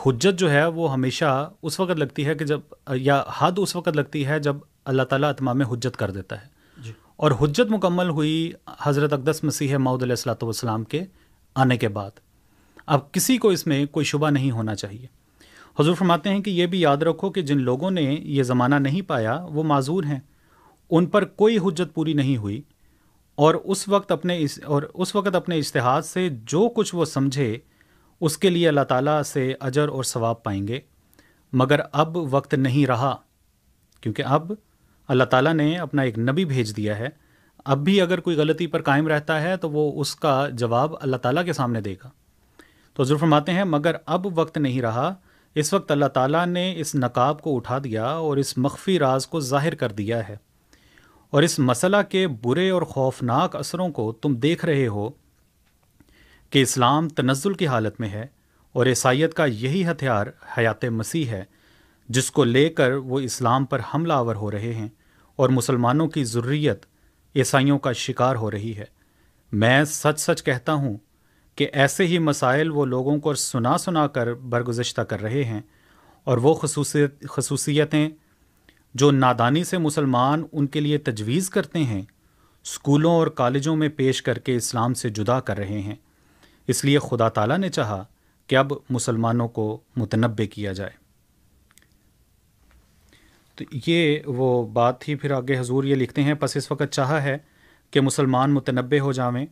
حجت جو ہے وہ ہمیشہ اس وقت لگتی ہے کہ جب، یا حد اس وقت لگتی ہے جب اللہ تعالیٰ اتمام حجت کر دیتا ہے۔ جی۔ اور حجت مکمل ہوئی حضرت اقدس مسیح معود علیہ السلاۃ والسلام کے آنے کے بعد۔ اب کسی کو اس میں کوئی شبہ نہیں ہونا چاہیے۔ حضور فرماتے ہیں کہ یہ بھی یاد رکھو کہ جن لوگوں نے یہ زمانہ نہیں پایا وہ معذور ہیں۔ ان پر کوئی حجت پوری نہیں ہوئی۔ اور اس وقت اپنے اس اور اس وقت اپنے اشتہاد سے جو کچھ وہ سمجھے اس کے لیے اللہ تعالیٰ سے اجر اور ثواب پائیں گے۔ مگر اب وقت نہیں رہا کیونکہ اب اللہ تعالیٰ نے اپنا ایک نبی بھیج دیا ہے۔ اب بھی اگر کوئی غلطی پر قائم رہتا ہے تو وہ اس کا جواب اللہ تعالیٰ کے سامنے دے گا۔ تو ضرور فرماتے ہیں، مگر اب وقت نہیں رہا۔ اس وقت اللہ تعالیٰ نے اس نقاب کو اٹھا دیا اور اس مخفی راز کو ظاہر کر دیا ہے۔ اور اس مسئلہ کے برے اور خوفناک اثروں کو تم دیکھ رہے ہو کہ اسلام تنزل کی حالت میں ہے اور عیسائیت کا یہی ہتھیار حیات مسیح ہے۔ جس کو لے کر وہ اسلام پر حملہ آور ہو رہے ہیں اور مسلمانوں کی ضروریت عیسائیوں کا شکار ہو رہی ہے۔ میں سچ سچ کہتا ہوں کہ ایسے ہی مسائل وہ لوگوں کو سنا سنا کر برگزشتہ کر رہے ہیں اور وہ خصوصیت، خصوصیتیں جو نادانی سے مسلمان ان کے لیے تجویز کرتے ہیں اسکولوں اور کالجوں میں پیش کر کے اسلام سے جدا کر رہے ہیں۔ اس لیے خدا تعالیٰ نے چاہا کہ اب مسلمانوں کو متنبع کیا جائے۔ تو یہ وہ بات تھی، پھر آگے حضور یہ لکھتے ہیں، پس اس وقت چاہا ہے کہ مسلمان متنبع ہو جاویں،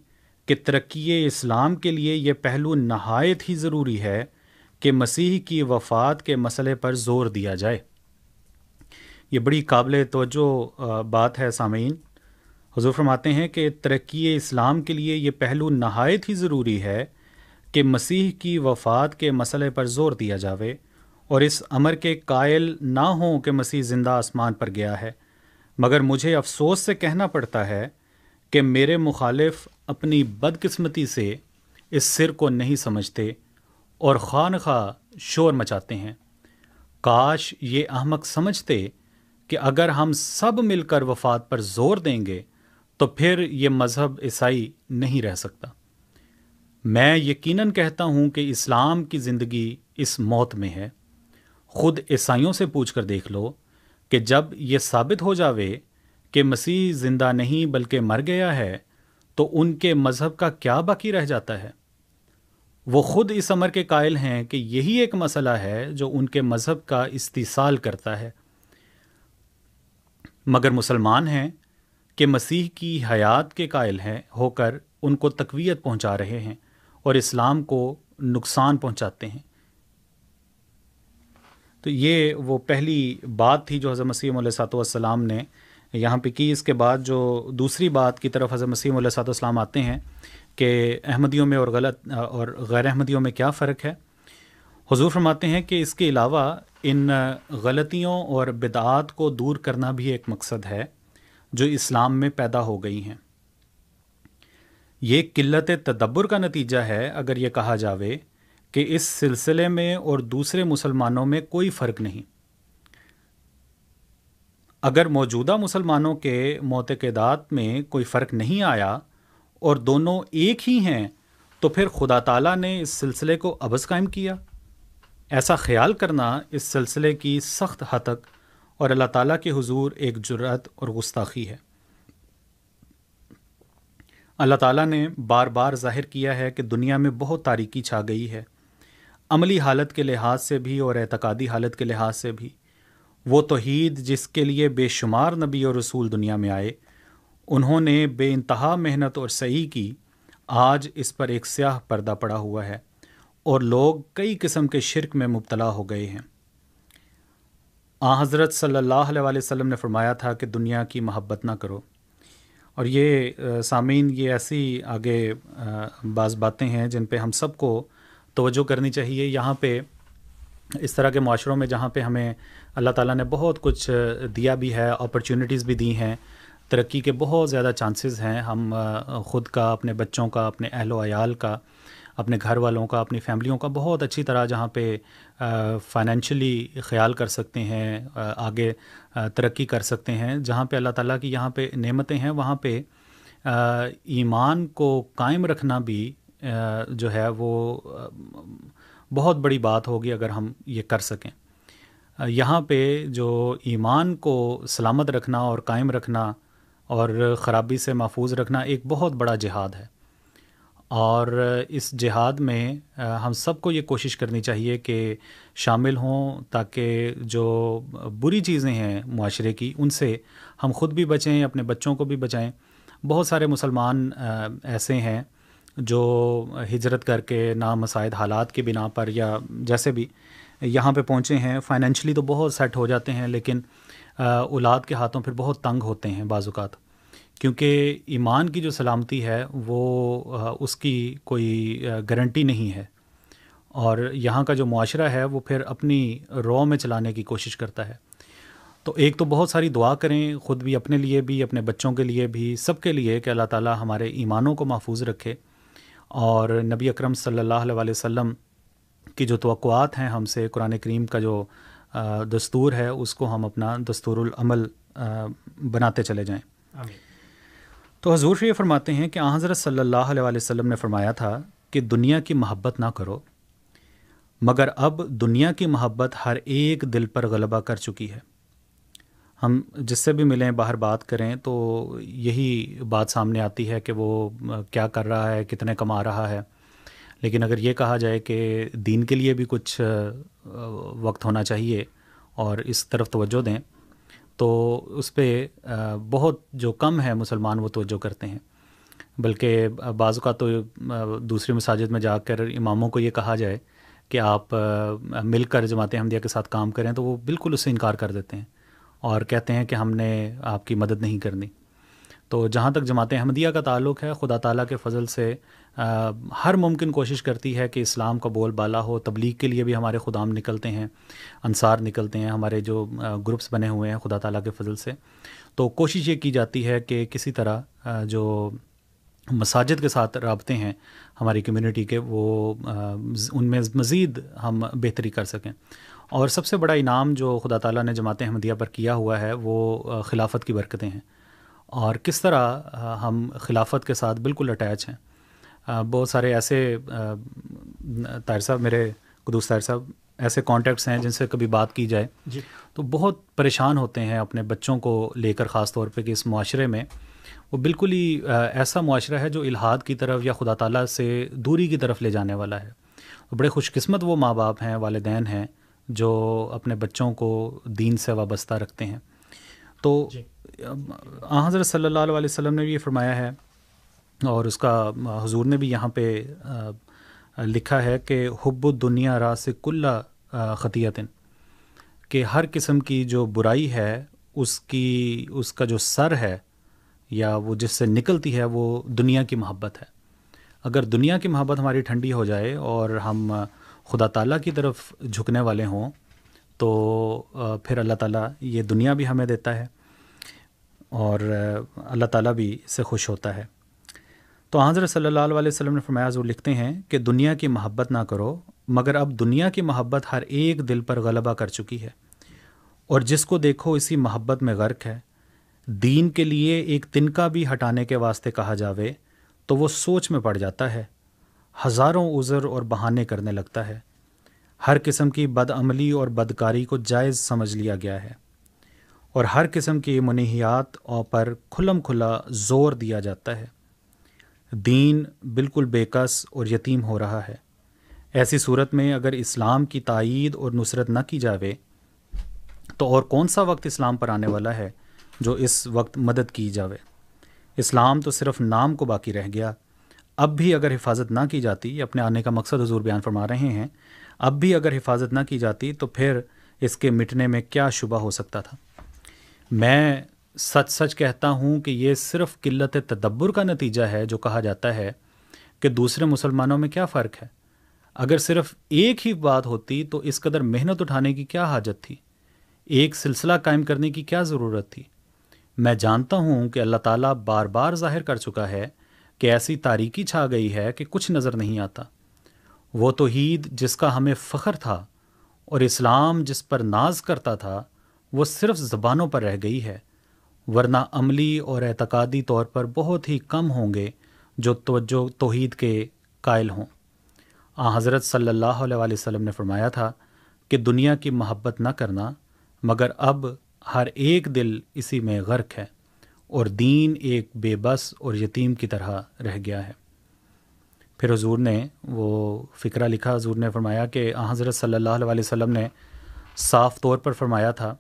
کہ ترقی اسلام کے لیے یہ پہلو نہایت ہی ضروری ہے کہ مسیح کی وفات کے مسئلے پر زور دیا جائے۔ یہ بڑی قابل توجہ بات ہے سامعین۔ حضور فرماتے ہیں کہ ترقی اسلام کے لیے یہ پہلو نہایت ہی ضروری ہے کہ مسیح کی وفات کے مسئلے پر زور دیا جاوے۔ اور اس امر کے قائل نہ ہوں کہ مسیح زندہ آسمان پر گیا ہے، مگر مجھے افسوس سے کہنا پڑتا ہے کہ میرے مخالف اپنی بدقسمتی سے اس سر کو نہیں سمجھتے اور خواہ شور مچاتے ہیں۔ کاش یہ احمق سمجھتے کہ اگر ہم سب مل کر وفات پر زور دیں گے تو پھر یہ مذہب عیسائی نہیں رہ سکتا۔ میں یقیناً کہتا ہوں کہ اسلام کی زندگی اس موت میں ہے۔ خود عیسائیوں سے پوچھ کر دیکھ لو کہ جب یہ ثابت ہو جاوے کہ مسیح زندہ نہیں بلکہ مر گیا ہے، تو ان کے مذہب کا کیا باقی رہ جاتا ہے؟ وہ خود اس عمر کے قائل ہیں کہ یہی ایک مسئلہ ہے جو ان کے مذہب کا استحصال کرتا ہے۔ مگر مسلمان ہیں کہ مسیح کی حیات کے قائل ہیں، ہو کر ان کو تقویت پہنچا رہے ہیں اور اسلام کو نقصان پہنچاتے ہیں۔ تو یہ وہ پہلی بات تھی جو حضرت مسیم علیہ صاحب والسلام نے یہاں پہ کی۔ اس کے بعد جو دوسری بات کی طرف حضرت مسیم علیہ صاحب والسلام آتے ہیں کہ احمدیوں میں اور غلط اور غیر احمدیوں میں کیا فرق ہے؟ حضور فرماتے ہیں کہ اس کے علاوہ ان غلطیوں اور بدعات کو دور کرنا بھی ایک مقصد ہے جو اسلام میں پیدا ہو گئی ہیں۔ یہ قلت تدبر کا نتیجہ ہے اگر یہ کہا جاوے کہ اس سلسلے میں اور دوسرے مسلمانوں میں کوئی فرق نہیں۔ اگر موجودہ مسلمانوں کے معتقدات میں کوئی فرق نہیں آیا اور دونوں ایک ہی ہیں، تو پھر خدا تعالیٰ نے اس سلسلے کو ابز قائم کیا۔ ایسا خیال کرنا اس سلسلے کی سخت حتک اور اللہ تعالیٰ کے حضور ایک جرت اور گستاخی ہے۔ اللہ تعالیٰ نے بار بار ظاہر کیا ہے کہ دنیا میں بہت تاریکی چھا گئی ہے۔ عملی حالت کے لحاظ سے بھی اور اعتقادی حالت کے لحاظ سے بھی۔ وہ توحید جس کے لیے بے شمار نبی اور رسول دنیا میں آئے، انہوں نے بے انتہا محنت اور صحیح کی، آج اس پر ایک سیاہ پردہ پڑا ہوا ہے اور لوگ کئی قسم کے شرک میں مبتلا ہو گئے ہیں۔ آ، حضرت صلی اللہ علیہ وسلم نے فرمایا تھا کہ دنیا کی محبت نہ کرو۔ اور یہ سامعین، یہ ایسی آگے بعض باتیں ہیں جن پہ ہم سب کو توجہ کرنی چاہیے۔ یہاں پہ اس طرح کے معاشروں میں جہاں پہ ہمیں اللہ تعالیٰ نے بہت کچھ دیا بھی ہے اپرچونیٹیز بھی دی ہیں، ترقی کے بہت زیادہ چانسز ہیں۔ ہم خود کا، اپنے بچوں کا، اپنے اہل و عیال کا، اپنے گھر والوں کا، اپنی فیملیوں کا بہت اچھی طرح جہاں پہ فائنینشلی خیال کر سکتے ہیں آگے ترقی کر سکتے ہیں۔ جہاں پہ اللہ تعالیٰ کی یہاں پہ نعمتیں ہیں، وہاں پہ ایمان کو قائم رکھنا بھی جو ہے وہ بہت بڑی بات ہوگی اگر ہم یہ کر سکیں۔ یہاں پہ جو ایمان کو سلامت رکھنا اور قائم رکھنا اور خرابی سے محفوظ رکھنا ایک بہت بڑا جہاد ہے۔ اور اس جہاد میں ہم سب کو یہ کوشش کرنی چاہیے کہ شامل ہوں تاکہ جو بری چیزیں ہیں معاشرے کی، ان سے ہم خود بھی بچیں، اپنے بچوں کو بھی بچائیں۔ بہت سارے مسلمان ایسے ہیں جو ہجرت کر کے نامسائد حالات کی بنا پر یا جیسے بھی یہاں پہ پہنچے ہیں فائنینشلی تو بہت سیٹ ہو جاتے ہیں، لیکن اولاد کے ہاتھوں پھر بہت تنگ ہوتے ہیں بعض اوقات۔ کیونکہ ایمان کی جو سلامتی ہے، وہ اس کی کوئی گارنٹی نہیں ہے۔ اور یہاں کا جو معاشرہ ہے، وہ پھر اپنی رو میں چلانے کی کوشش کرتا ہے۔ تو ایک تو بہت ساری دعا کریں، خود بھی اپنے لیے بھی، اپنے بچوں کے لیے بھی، سب کے لیے کہ اللہ تعالیٰ ہمارے ایمانوں کو محفوظ رکھے۔ اور نبی اکرم صلی اللہ علیہ وسلم کی جو توقعات ہیں ہم سے قرآن کریم کا جو دستور ہے اس کو ہم اپنا دستور العمل بناتے چلے جائیں۔ تو حضور یہ فرماتے ہیں کہ آ حضرت صلی اللہ علیہ وسلم نے فرمایا تھا کہ دنیا کی محبت نہ کرو مگر اب دنیا کی محبت ہر ایک دل پر غلبہ کر چکی ہے۔ ہم جس سے بھی ملیں، باہر بات کریں تو یہی بات سامنے آتی ہے کہ وہ کیا کر رہا ہے، کتنے کما رہا ہے۔ لیکن اگر یہ کہا جائے کہ دین کے لیے بھی کچھ وقت ہونا چاہیے اور اس طرف توجہ دیں، تو اس پہ بہت جو کم ہے مسلمان وہ توجہ کرتے ہیں۔ بلکہ بعض کا تو دوسری مساجد میں جا کر اماموں کو یہ کہا جائے کہ آپ مل کر جماعت احمدیہ کے ساتھ کام کریں تو وہ بالکل اس سے انکار کر دیتے ہیں۔ اور کہتے ہیں کہ ہم نے آپ کی مدد نہیں کرنی۔ تو جہاں تک جماعت احمدیہ کا تعلق ہے، خدا تعالیٰ کے فضل سے ہر ممکن کوشش کرتی ہے کہ اسلام کا بول بالا ہو، تبلیغ کے لیے بھی ہمارے خدام نکلتے ہیں، انصار نکلتے ہیں، ہمارے جو گروپس بنے ہوئے ہیں خدا تعالیٰ کے فضل سے۔ تو کوشش یہ کی جاتی ہے کہ کسی طرح جو مساجد کے ساتھ رابطے ہیں ہماری کمیونٹی کے، وہ ان میں مزید ہم بہتری کر سکیں۔ اور سب سے بڑا انعام جو خدا تعالیٰ نے جماعت احمدیہ پر کیا ہوا ہے وہ خلافت کی برکتیں ہیں۔ اور کس طرح ہم خلافت کے ساتھ بالکل اٹیچ ہیں۔ بہت سارے ایسے طاہر صاحب میرے قدوس طاہر صاحب ایسے کانٹیکٹس ہیں جن سے کبھی بات کی جائے۔ جی۔ تو بہت پریشان ہوتے ہیں اپنے بچوں کو لے کر خاص طور پہ کہ اس معاشرے میں۔ وہ بالکل ہی ایسا معاشرہ ہے جو الحاد کی طرف یا خدا تعالیٰ سے دوری کی طرف لے جانے والا ہے۔ بڑے خوش قسمت وہ ماں باپ ہیں والدین ہیں۔ جو اپنے بچوں کو دین سے وابستہ رکھتے ہیں تو جی۔ حضرت صلی اللہ علیہ وسلم نے بھی یہ فرمایا ہے اور اس کا حضور نے بھی یہاں پہ لکھا ہے کہ حب الدنیا راس کلّہ خطیتن کہ ہر قسم کی جو برائی ہے اس کی اس کا جو سر ہے یا وہ جس سے نکلتی ہے وہ دنیا کی محبت ہے اگر دنیا کی محبت ہماری ٹھنڈی ہو جائے اور ہم خدا تعالیٰ کی طرف جھکنے والے ہوں، تو پھر اللہ تعالیٰ یہ دنیا بھی ہمیں دیتا ہے اور اللہ تعالیٰ بھی اس سے خوش ہوتا ہے۔ تو حضرت صلی اللہ علیہ وسلم نے فرمایا، حضور لکھتے ہیں کہ دنیا کی محبت نہ کرو، مگر اب دنیا کی محبت ہر ایک دل پر غلبہ کر چکی ہے۔ اور جس کو دیکھو، اسی محبت میں غرق ہے۔ دین کے لیے ایک تنکا بھی ہٹانے کے واسطے کہا جاوے، تو وہ سوچ میں پڑ جاتا ہے۔ ہزاروں عذر اور بہانے کرنے لگتا ہے۔ ہر قسم کی بد عملی اور بدکاری کو جائز سمجھ لیا گیا ہے۔ اور ہر قسم کی منحیات پر کھلم کھلا زور دیا جاتا ہے۔ دین بالکل بے کس اور یتیم ہو رہا ہے۔ ایسی صورت میں اگر اسلام کی تائید اور نصرت نہ کی جاوے، تو اور کون سا وقت اسلام پر آنے والا ہے جو اس وقت مدد کی جاوے؟ اسلام تو صرف نام کو باقی رہ گیا۔ اب بھی اگر حفاظت نہ کی جاتی اپنے آنے کا مقصد حضور بیان فرما رہے ہیں، اب بھی اگر حفاظت نہ کی جاتی تو پھر اس کے مٹنے میں کیا شبہ ہو سکتا تھا؟ میں سچ سچ کہتا ہوں کہ یہ صرف قلت تدبر کا نتیجہ ہے جو کہا جاتا ہے کہ دوسرے مسلمانوں میں کیا فرق ہے۔ اگر صرف ایک ہی بات ہوتی تو اس قدر محنت اٹھانے کی کیا حاجت تھی؟ ایک سلسلہ قائم کرنے کی کیا ضرورت تھی؟ میں جانتا ہوں کہ اللہ تعالیٰ بار بار ظاہر کر چکا ہے کہ ایسی تاریکی چھا گئی ہے کہ کچھ نظر نہیں آتا۔ وہ تو عید جس کا ہمیں فخر تھا اور اسلام جس پر ناز کرتا تھا، وہ صرف زبانوں پر رہ گئی ہے، ورنہ عملی اور اعتقادی طور پر بہت ہی کم ہوں گے جو توجہ توحید کے قائل ہوں۔ آ، حضرت صلی اللہ علیہ وسلم نے فرمایا تھا کہ دنیا کی محبت نہ کرنا، مگر اب ہر ایک دل اسی میں غرق ہے۔ اور دین ایک بے بس اور یتیم کی طرح رہ گیا ہے۔ پھر حضور نے وہ فکرہ لکھا، حضور نے فرمایا کہ حضرت صلی اللہ علیہ وسلم نے صاف طور پر فرمایا تھا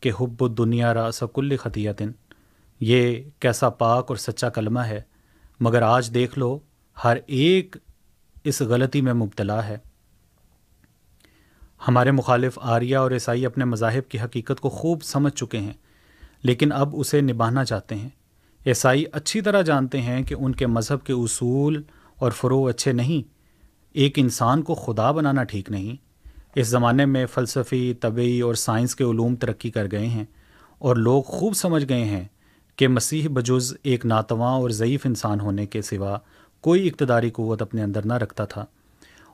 کہ حب دنیا را سکل خطیتن، یہ کیسا پاک اور سچا کلمہ ہے، مگر آج دیکھ لو، ہر ایک اس غلطی میں مبتلا ہے۔ ہمارے مخالف آریہ اور عیسائی اپنے مذاہب کی حقیقت کو خوب سمجھ چکے ہیں۔ لیکن اب اسے نبھانا چاہتے ہیں۔ عیسائی اچھی طرح جانتے ہیں کہ ان کے مذہب کے اصول اور فروغ اچھے نہیں۔ ایک انسان کو خدا بنانا ٹھیک نہیں۔ اس زمانے میں فلسفی طبعی اور سائنس کے علوم ترقی کر گئے ہیں اور لوگ خوب سمجھ گئے ہیں کہ مسیح بجز ایک ناتواں اور ضعیف انسان ہونے کے سوا کوئی اقتداری قوت اپنے اندر نہ رکھتا تھا۔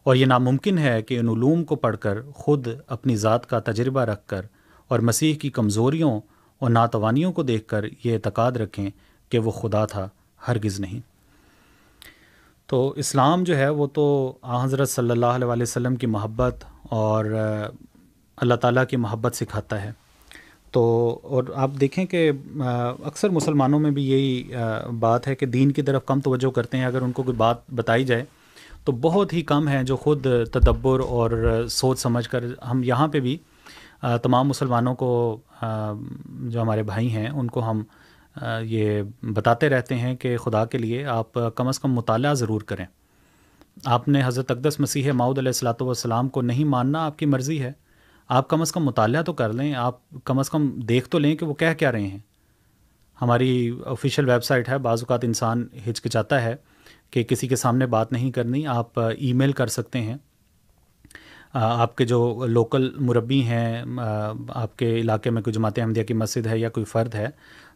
اور یہ ناممکن ہے کہ ان علوم کو پڑھ کر خود اپنی ذات کا تجربہ رکھ کر اور مسیح کی کمزوریوں اور ناتوانیوں کو دیکھ کر یہ اعتقاد رکھیں کہ وہ خدا تھا، ہرگز نہیں۔ تو اسلام جو ہے وہ تو حضرت صلی اللہ علیہ وسلم کی محبت اور اللہ تعالیٰ کی محبت سکھاتا ہے۔ تو اور آپ دیکھیں کہ اکثر مسلمانوں میں بھی یہی بات ہے کہ دین کی طرف کم توجہ کرتے ہیں۔ اگر ان کو کوئی بات بتائی جائے تو بہت ہی کم ہیں جو خود تدبر اور سوچ سمجھ کر ہم یہاں پہ بھی تمام مسلمانوں کو جو ہمارے بھائی ہیں، ان کو ہم یہ بتاتے رہتے ہیں کہ خدا کے لیے آپ کم از کم مطالعہ ضرور کریں۔ آپ نے حضرت اقدس مسیح ماؤد علیہ السلاۃ والسلام کو نہیں ماننا آپ کی مرضی ہے۔ آپ کم از کم مطالعہ تو کر لیں، آپ کم از کم دیکھ تو لیں کہ وہ کہہ کیا رہے ہیں۔ ہماری آفیشیل ویب سائٹ ہے، بعض اوقات انسان ہچکچاتا ہے کہ کسی کے سامنے بات نہیں کرنی، آپ ای میل کر سکتے ہیں۔ آپ کے جو لوکل مربی ہیں آپ کے علاقے میں کوئی جماعت احمدیہ کی مسجد ہے یا کوئی فرد ہے،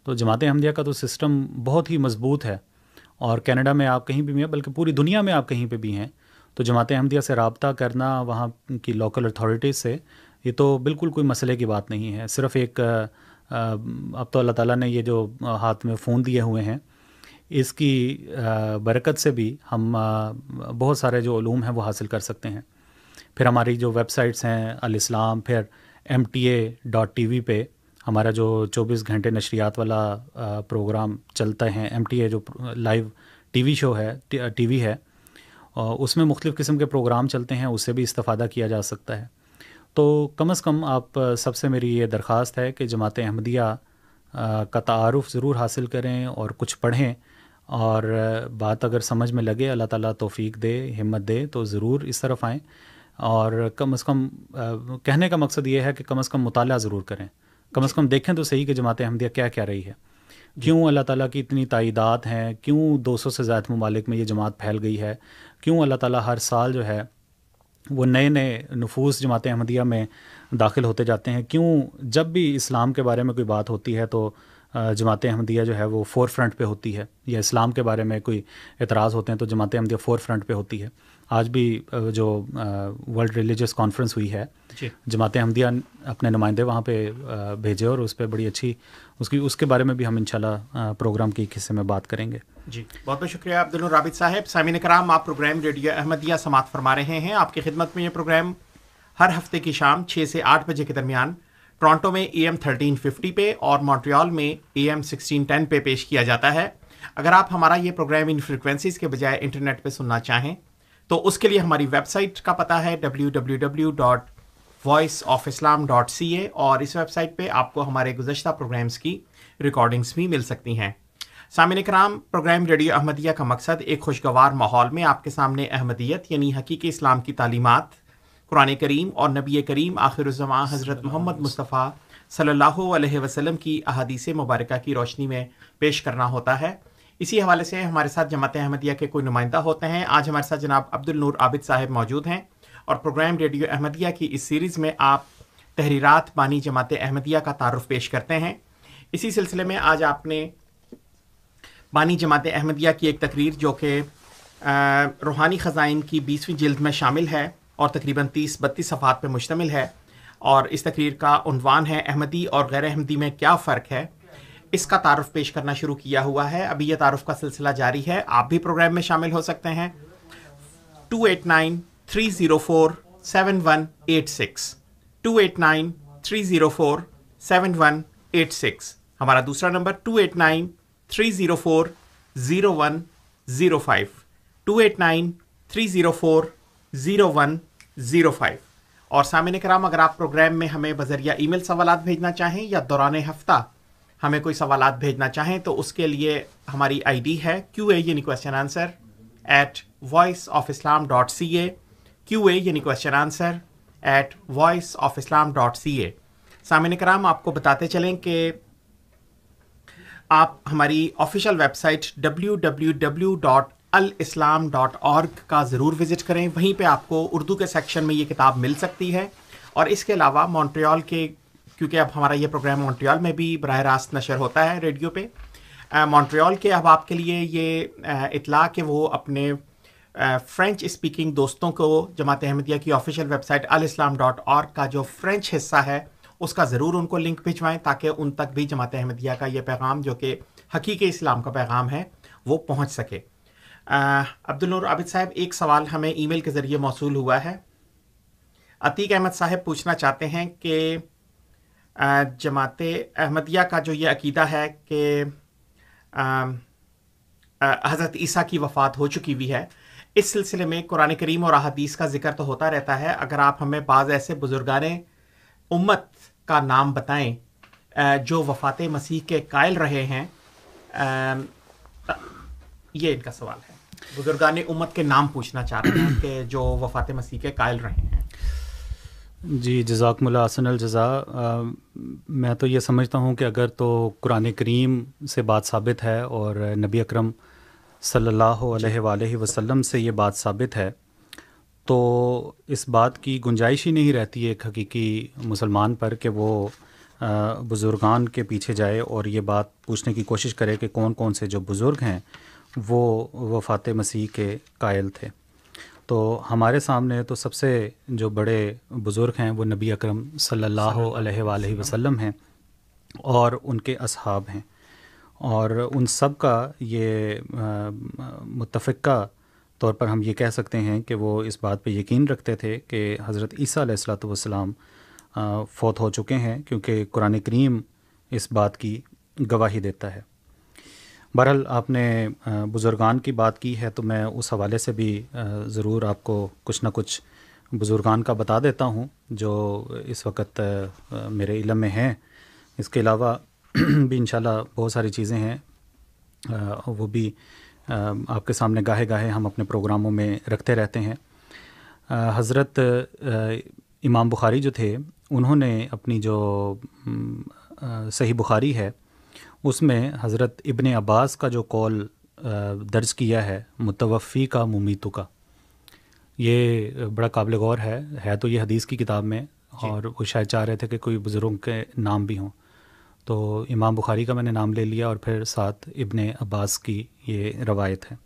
تو جماعت احمدیہ کا تو سسٹم بہت ہی مضبوط ہے۔ اور کینیڈا میں آپ کہیں بھی ہیں، بلکہ پوری دنیا میں آپ کہیں پہ بھی ہیں، تو جماعت احمدیہ سے رابطہ کرنا وہاں کی لوکل اتھارٹیز سے، یہ تو بالکل کوئی مسئلے کی بات نہیں ہے۔ صرف ایک اب تو اللہ تعالیٰ نے یہ جو ہاتھ میں فون دیے ہوئے ہیں، اس کی برکت سے بھی ہم بہت سارے جو علوم ہیں وہ حاصل کر سکتے ہیں۔ پھر ہماری جو ویب سائٹس ہیں الاسلام، پھر M T A dot T V پہ ہمارا جو چوبیس گھنٹے نشریات والا پروگرام چلتا ہے ایم ٹی اے جو لائیو ٹی وی شو ہے، ٹی وی ہے اس میں مختلف قسم کے پروگرام چلتے ہیں، اس سے بھی استفادہ کیا جا سکتا ہے۔ تو کم از کم آپ سب سے میری یہ درخواست ہے کہ جماعت احمدیہ کا تعارف ضرور حاصل کریں اور کچھ پڑھیں۔ اور بات اگر سمجھ میں لگے، اللہ تعالیٰ توفیق دے، ہمت دے، تو ضرور اس طرف آئیں۔ اور کم از کم کہنے کا مقصد یہ ہے کہ کم از کم مطالعہ ضرور کریں۔ کم از کم دیکھیں تو صحیح کہ جماعت احمدیہ کیا کیا رہی ہے۔ کیوں اللہ تعالیٰ کی اتنی تائیدات ہیں؟ کیوں دو سو سے زائد ممالک میں یہ جماعت پھیل گئی ہے؟ کیوں اللہ تعالیٰ ہر سال جو ہے وہ نئے نئے نفوس جماعت احمدیہ میں داخل ہوتے جاتے ہیں؟ کیوں جب بھی اسلام کے بارے میں کوئی بات ہوتی ہے تو جماعت احمدیہ جو ہے وہ فور فرنٹ پہ ہوتی ہے یا اسلام کے بارے میں کوئی اعتراض ہوتے ہیں تو جماعت احمدیہ فور فرنٹ پہ ہوتی ہے۔ آج بھی جو ورلڈ ریلیجس کانفرنس ہوئی ہے جی۔ جماعت احمدیہ اپنے نمائندے وہاں پہ بھیجے اور اس پہ بڑی اچھی اس کی اس کے بارے میں بھی ہم انشاءاللہ پروگرام کی ایک حصے میں بات کریں گے۔ جی بہت بہت شکریہ عبد الرابط صاحب۔ سامعین کرام آپ پروگرام ریڈیو احمدیہ سماعت فرما رہے ہیں۔ آپ کی خدمت میں یہ پروگرام ہر ہفتے کی شام چھ سے آٹھ بجے کے درمیان ٹورانٹو میں اے ایم تھرٹین ففٹی پہ اور مونٹریال میں اے ایم سکسٹین ٹین پہ پیش کیا جاتا ہے۔ اگر آپ ہمارا یہ پروگرام ان فریکوینسیز کے بجائے انٹرنیٹ پہ سننا چاہیں تو اس کے لیے ہماری ویب سائٹ کا پتہ ہے W W W dot voice of Islam dot C A اور اس ویب سائٹ پہ آپ کو ہمارے گزشتہ پروگرامس کی ریکارڈنگس بھی مل سکتی ہیں۔ سامعین کرام پروگرام ریڈیو احمدیہ کا مقصد ایک خوشگوار ماحول میں آپ کے سامنے احمدیت یعنی حقیقی اسلام کی تعلیمات، قرآن کریم اور نبی کریم آخر الزماں حضرت محمد مصطفیٰ صلی اللہ علیہ وسلم کی احادیث مبارکہ کی روشنی میں پیش کرنا ہوتا ہے۔ اسی حوالے سے ہمارے ساتھ جماعت احمدیہ کے کوئی نمائندہ ہوتے ہیں۔ آج ہمارے ساتھ جناب عبد النور عابد صاحب موجود ہیں اور پروگرام ریڈیو احمدیہ کی اس سیریز میں آپ تحریرات بانی جماعت احمدیہ کا تعارف پیش کرتے ہیں۔ اسی سلسلے میں آج آپ نے بانی جماعت احمدیہ کی ایک تقریر جو کہ روحانی خزائن کی بیسویں جلد میں شامل ہے اور تقریباً تیس بتیس صفحات پہ مشتمل ہے اور اس تقریر کا عنوان ہے احمدی اور غیر احمدی میں کیا فرق ہے۔ اس کا تعارف پیش کرنا شروع کیا ہوا ہے۔ ابھی یہ تعارف کا سلسلہ جاری ہے۔ آپ بھی پروگرام میں شامل ہو سکتے ہیں۔ Two eight nine three zero four seven one eight six two eight nine three zero four seven one eight six ہمارا دوسرا number two eight nine three zero four zero one zero five two eight nine three zero four zero one zero five اور سامع کرام، اگر آپ پروگرام میں ہمیں بذریعہ ای میل سوالات بھیجنا چاہیں یا دوران ہفتہ ہمیں کوئی سوالات بھیجنا چاہیں تو اس کے لیے ہماری آئی ڈی ہے کیو اے یعنی question answer at voice of Islam dot C A Q A یعنی question answer at voice of Islam dot C A سامعین کرام، آپ کو بتاتے چلیں کہ آپ ہماری official web site W W W dot الاسلام ڈاٹ اورگ کا ضرور وزٹ کریں۔ وہیں پہ آپ کو اردو کے سیکشن میں یہ کتاب مل سکتی ہے۔ اور اس کے علاوہ مونٹریال کے کیونکہ اب ہمارا یہ پروگرام مونٹریال میں بھی براہ راست نشر ہوتا ہے ریڈیو پہ۔ مونٹریال کے اب آپ کے لیے یہ اطلاع کہ وہ اپنے فرینچ اسپیکنگ دوستوں کو جماعت احمدیہ کی آفیشیل ویب سائٹ الاسلام ڈاٹ اور کا جو فرینچ حصہ ہے، اس کا ضرور ان کو لنک بھجوائیں تاکہ ان تک بھی جماعت احمدیہ کا یہ پیغام جو کہ حقیقی اسلام کا پیغام ہے، وہ پہنچ سکے۔ عبد النور عابد صاحب، ایک سوال ہمیں ای میل کے ذریعے موصول ہوا ہے۔ عتیق احمد صاحب پوچھنا چاہتے ہیں کہ جماعت احمدیہ کا جو یہ عقیدہ ہے کہ حضرت عیسیٰ کی وفات ہو چکی ہوئی ہے، اس سلسلے میں قرآن کریم اور احادیث کا ذکر تو ہوتا رہتا ہے، اگر آپ ہمیں بعض ایسے بزرگان امت کا نام بتائیں جو وفات مسیح کے قائل رہے ہیں یہ ان کا سوال ہے۔ بزرگان امت کے نام پوچھنا چاہ رہے ہیں کہ جو وفات مسیح کے قائل رہے ہیں۔ جی جزاک اللہ حسن الجزا میں تو یہ سمجھتا ہوں کہ اگر تو قرآن کریم سے بات ثابت ہے اور نبی اکرم صلی اللہ علیہ وآلہ وسلم سے یہ بات ثابت ہے تو اس بات کی گنجائش ہی نہیں رہتی ایک حقیقی مسلمان پر کہ وہ بزرگان کے پیچھے جائے اور یہ بات پوچھنے کی کوشش کرے کہ کون کون سے جو بزرگ ہیں وہ وفات مسیح کے قائل تھے۔ تو ہمارے سامنے تو سب سے جو بڑے بزرگ ہیں وہ نبی اکرم صلی اللہ علیہ وآلہ وسلم۔ ہیں اور ان کے اصحاب ہیں۔ اور ان سب کا یہ متفقہ طور پر ہم یہ کہہ سکتے ہیں کہ وہ اس بات پہ یقین رکھتے تھے کہ حضرت عیسیٰ علیہ السلاۃ والسلام فوت ہو چکے ہیں کیونکہ قرآن کریم اس بات کی گواہی دیتا ہے۔ بہرحال آپ نے بزرگان کی بات کی ہے تو میں اس حوالے سے بھی ضرور آپ کو کچھ نہ کچھ بزرگان کا بتا دیتا ہوں جو اس وقت میرے علم میں ہیں۔ اس کے علاوہ *clears throat* بھی انشاءاللہ بہت ساری چیزیں ہیں۔ وہ بھی آپ کے سامنے گاہے گاہے ہم اپنے پروگراموں میں رکھتے رہتے ہیں۔ حضرت امام بخاری جو تھے، انہوں نے اپنی جو صحیح بخاری ہے اس میں حضرت ابن عباس کا جو قول درج کیا ہے متوفی کا ممیتو کا یہ بڑا قابل غور ہے۔ ہے تو یہ حدیث کی کتاب میں جی۔ اور وہ شاید چاہ رہے تھے کہ کوئی بزرگوں کے نام بھی ہوں۔ تو امام بخاری کا میں نے نام لے لیا اور پھر ساتھ ابن عباس کی یہ روایت ہے۔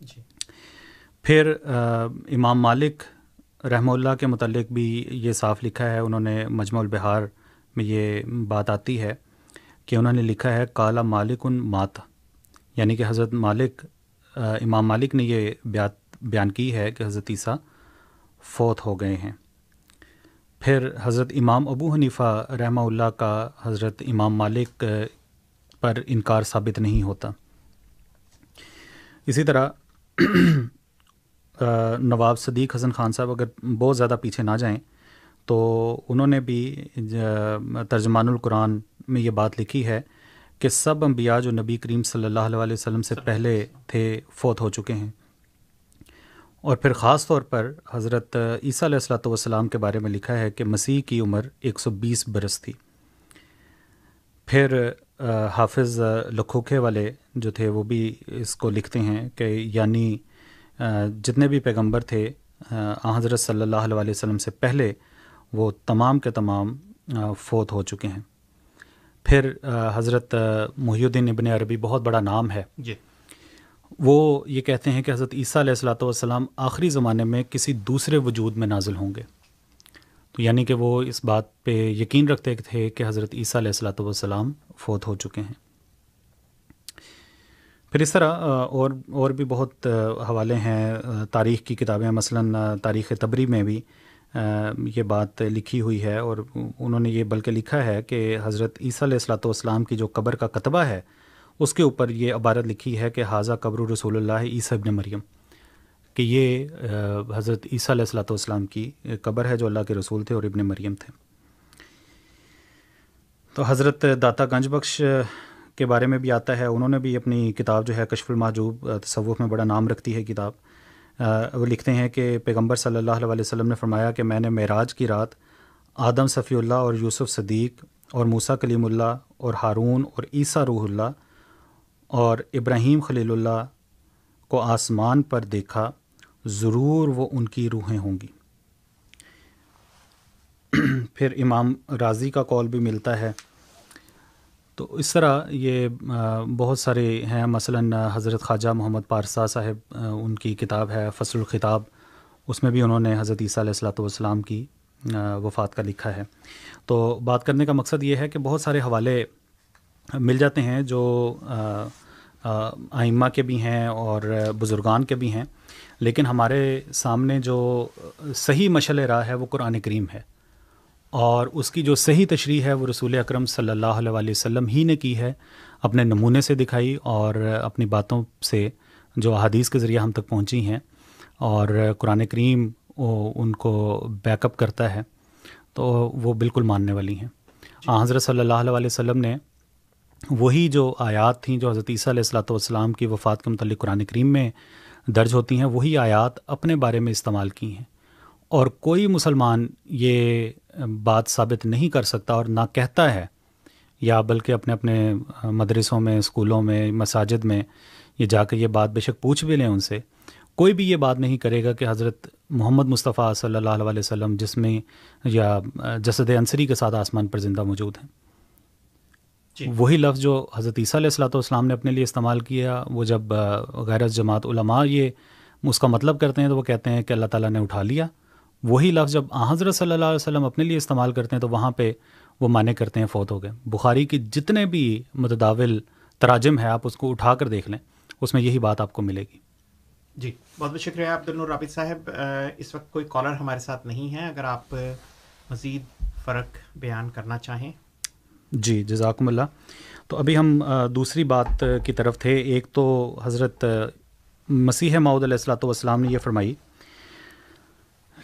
جی۔ پھر امام مالک رحمہ اللہ کے متعلق بھی یہ صاف لکھا ہے۔ انہوں نے مجمع البہار میں یہ بات آتی ہے۔ کہ انہوں نے لکھا ہے کالا مالک ان مات۔ یعنی کہ حضرت مالک امام مالک نے یہ بیان کی ہے کہ حضرت عیسیٰ فوت ہو گئے ہیں۔ پھر حضرت امام ابو حنیفہ رحمہ اللہ کا حضرت امام مالک پر انکار ثابت نہیں ہوتا۔ اسی طرح نواب صدیق حسن خان صاحب اگر بہت زیادہ پیچھے نہ جائیں تو انہوں نے بھی ترجمان القرآن میں یہ بات لکھی ہے کہ سب انبیاء جو نبی کریم صلی اللہ علیہ وسلم سے پہلے تھے، فوت ہو چکے ہیں۔ اور پھر خاص طور پر حضرت عیسیٰ علیہ السلاۃ والسلام کے بارے میں لکھا ہے کہ مسیح کی عمر ایک سو بیس برس تھی۔ پھر حافظ لکھوکھے والے جو تھے، وہ بھی اس کو لکھتے ہیں کہ یعنی جتنے بھی پیغمبر تھے حضرت صلی اللہ علیہ وسلم سے پہلے وہ تمام کے تمام فوت ہو چکے ہیں۔ پھر حضرت محی الدین ابن عربی بہت بڑا نام ہے۔ جی۔ وہ یہ کہتے ہیں کہ حضرت عیسیٰ علیہ السلاۃ والسلام آخری زمانے میں کسی دوسرے وجود میں نازل ہوں گے۔ تو یعنی کہ وہ اس بات پہ یقین رکھتے تھے کہ حضرت عیسیٰ علیہ السلاۃ والسلام فوت ہو چکے ہیں۔ پھر اس طرح اور اور بھی بہت حوالے ہیں تاریخ کی کتابیں مثلا تاریخ تبری میں بھی۔ یہ بات لکھی ہوئی ہے اور انہوں نے یہ بلکہ لکھا ہے کہ حضرت عیسیٰ علیہ السلاۃ والسلام کی جو قبر کا کتبہ ہے، اس کے اوپر یہ عبارت لکھی ہے کہ حاضہ قبر رسول اللہ عیسیٰ ابن مریم، کہ یہ حضرت عیسیٰ علیہ السلاۃ والسلام کی قبر ہے جو اللہ کے رسول تھے اور ابن مریم تھے۔ تو حضرت داتا گنج بخش کے بارے میں بھی آتا ہے۔ انہوں نے بھی اپنی کتاب جو ہے، کشف المحجوب تصوف میں بڑا نام رکھتی ہے کتاب۔ وہ لکھتے ہیں کہ پیغمبر صلی اللہ علیہ وسلم نے فرمایا کہ میں نے معراج کی رات آدم صفی اللہ اور یوسف صدیق اور موسیٰ کلیم اللہ اور ہارون اور عیسیٰ روح اللہ اور ابراہیم خلیل اللہ کو آسمان پر دیکھا، ضرور وہ ان کی روحیں ہوں گی۔ *clears throat* پھر امام راضی کا کال بھی ملتا ہے تو اس طرح یہ بہت سارے ہیں۔ مثلا حضرت خواجہ محمد پارسا صاحب ان کی کتاب ہے فصل الخطاب۔ اس میں بھی انہوں نے حضرت عیسیٰ علیہ السلاۃ والسلام کی وفات کا لکھا ہے۔ تو بات کرنے کا مقصد یہ ہے کہ بہت سارے حوالے مل جاتے ہیں جو آئمہ کے بھی ہیں اور بزرگان کے بھی ہیں۔ لیکن ہمارے سامنے جو صحیح مشل راہ ہے وہ قرآن کریم ہے۔ اور اس کی جو صحیح تشریح ہے وہ رسول اکرم صلی اللہ علیہ وسلم ہی نے کی ہے اپنے نمونے سے دکھائی اور اپنی باتوں سے جو احادیث کے ذریعے ہم تک پہنچی ہیں اور قرآن کریم ان کو بیک اپ کرتا ہے تو وہ بالکل ماننے والی ہیں۔ جی۔ حضرت صلی اللہ علیہ وسلم نے وہی جو آیات تھیں جو حضرت عیسیٰ علیہ السلاۃ والسلام کی وفات کے متعلق قرآن کریم میں درج ہوتی ہیں وہی آیات اپنے بارے میں استعمال کی ہیں۔ اور کوئی مسلمان یہ بات ثابت نہیں کر سکتا اور نہ کہتا ہے یا بلکہ اپنے اپنے مدرسوں میں اسکولوں میں مساجد میں یہ جا کے یہ بات بے شک پوچھ بھی لیں ان سے۔ کوئی بھی یہ بات نہیں کرے گا کہ حضرت محمد مصطفیٰ صلی اللہ علیہ وسلم جس میں یا جسد انصری کے ساتھ آسمان پر زندہ موجود ہیں۔ جی۔ وہی لفظ جو حضرت عیسیٰ علیہ السلاۃ والسلام نے اپنے لیے استعمال کیا وہ جب غیر جماعت علماء یہ اس کا مطلب کرتے ہیں تو وہ کہتے ہیں کہ اللہ تعالیٰ نے اٹھا لیا۔ وہی لفظ جب حضرت صلی اللہ علیہ وسلم اپنے لیے استعمال کرتے ہیں تو وہاں پہ وہ مانے کرتے ہیں فوت ہو گئے۔ بخاری کی جتنے بھی متداول تراجم ہے آپ اس کو اٹھا کر دیکھ لیں اس میں یہی بات آپ کو ملے گی۔ جی بہت بہت شکریہ عبد النور رابط صاحب۔ اس وقت کوئی کالر ہمارے ساتھ نہیں ہے۔ اگر آپ مزید فرق بیان کرنا چاہیں۔ جی جزاکم اللہ۔ تو ابھی ہم دوسری بات کی طرف تھے۔ ایک تو حضرت مسیح معود علیہ السلاۃ والسلام نے یہ فرمائی۔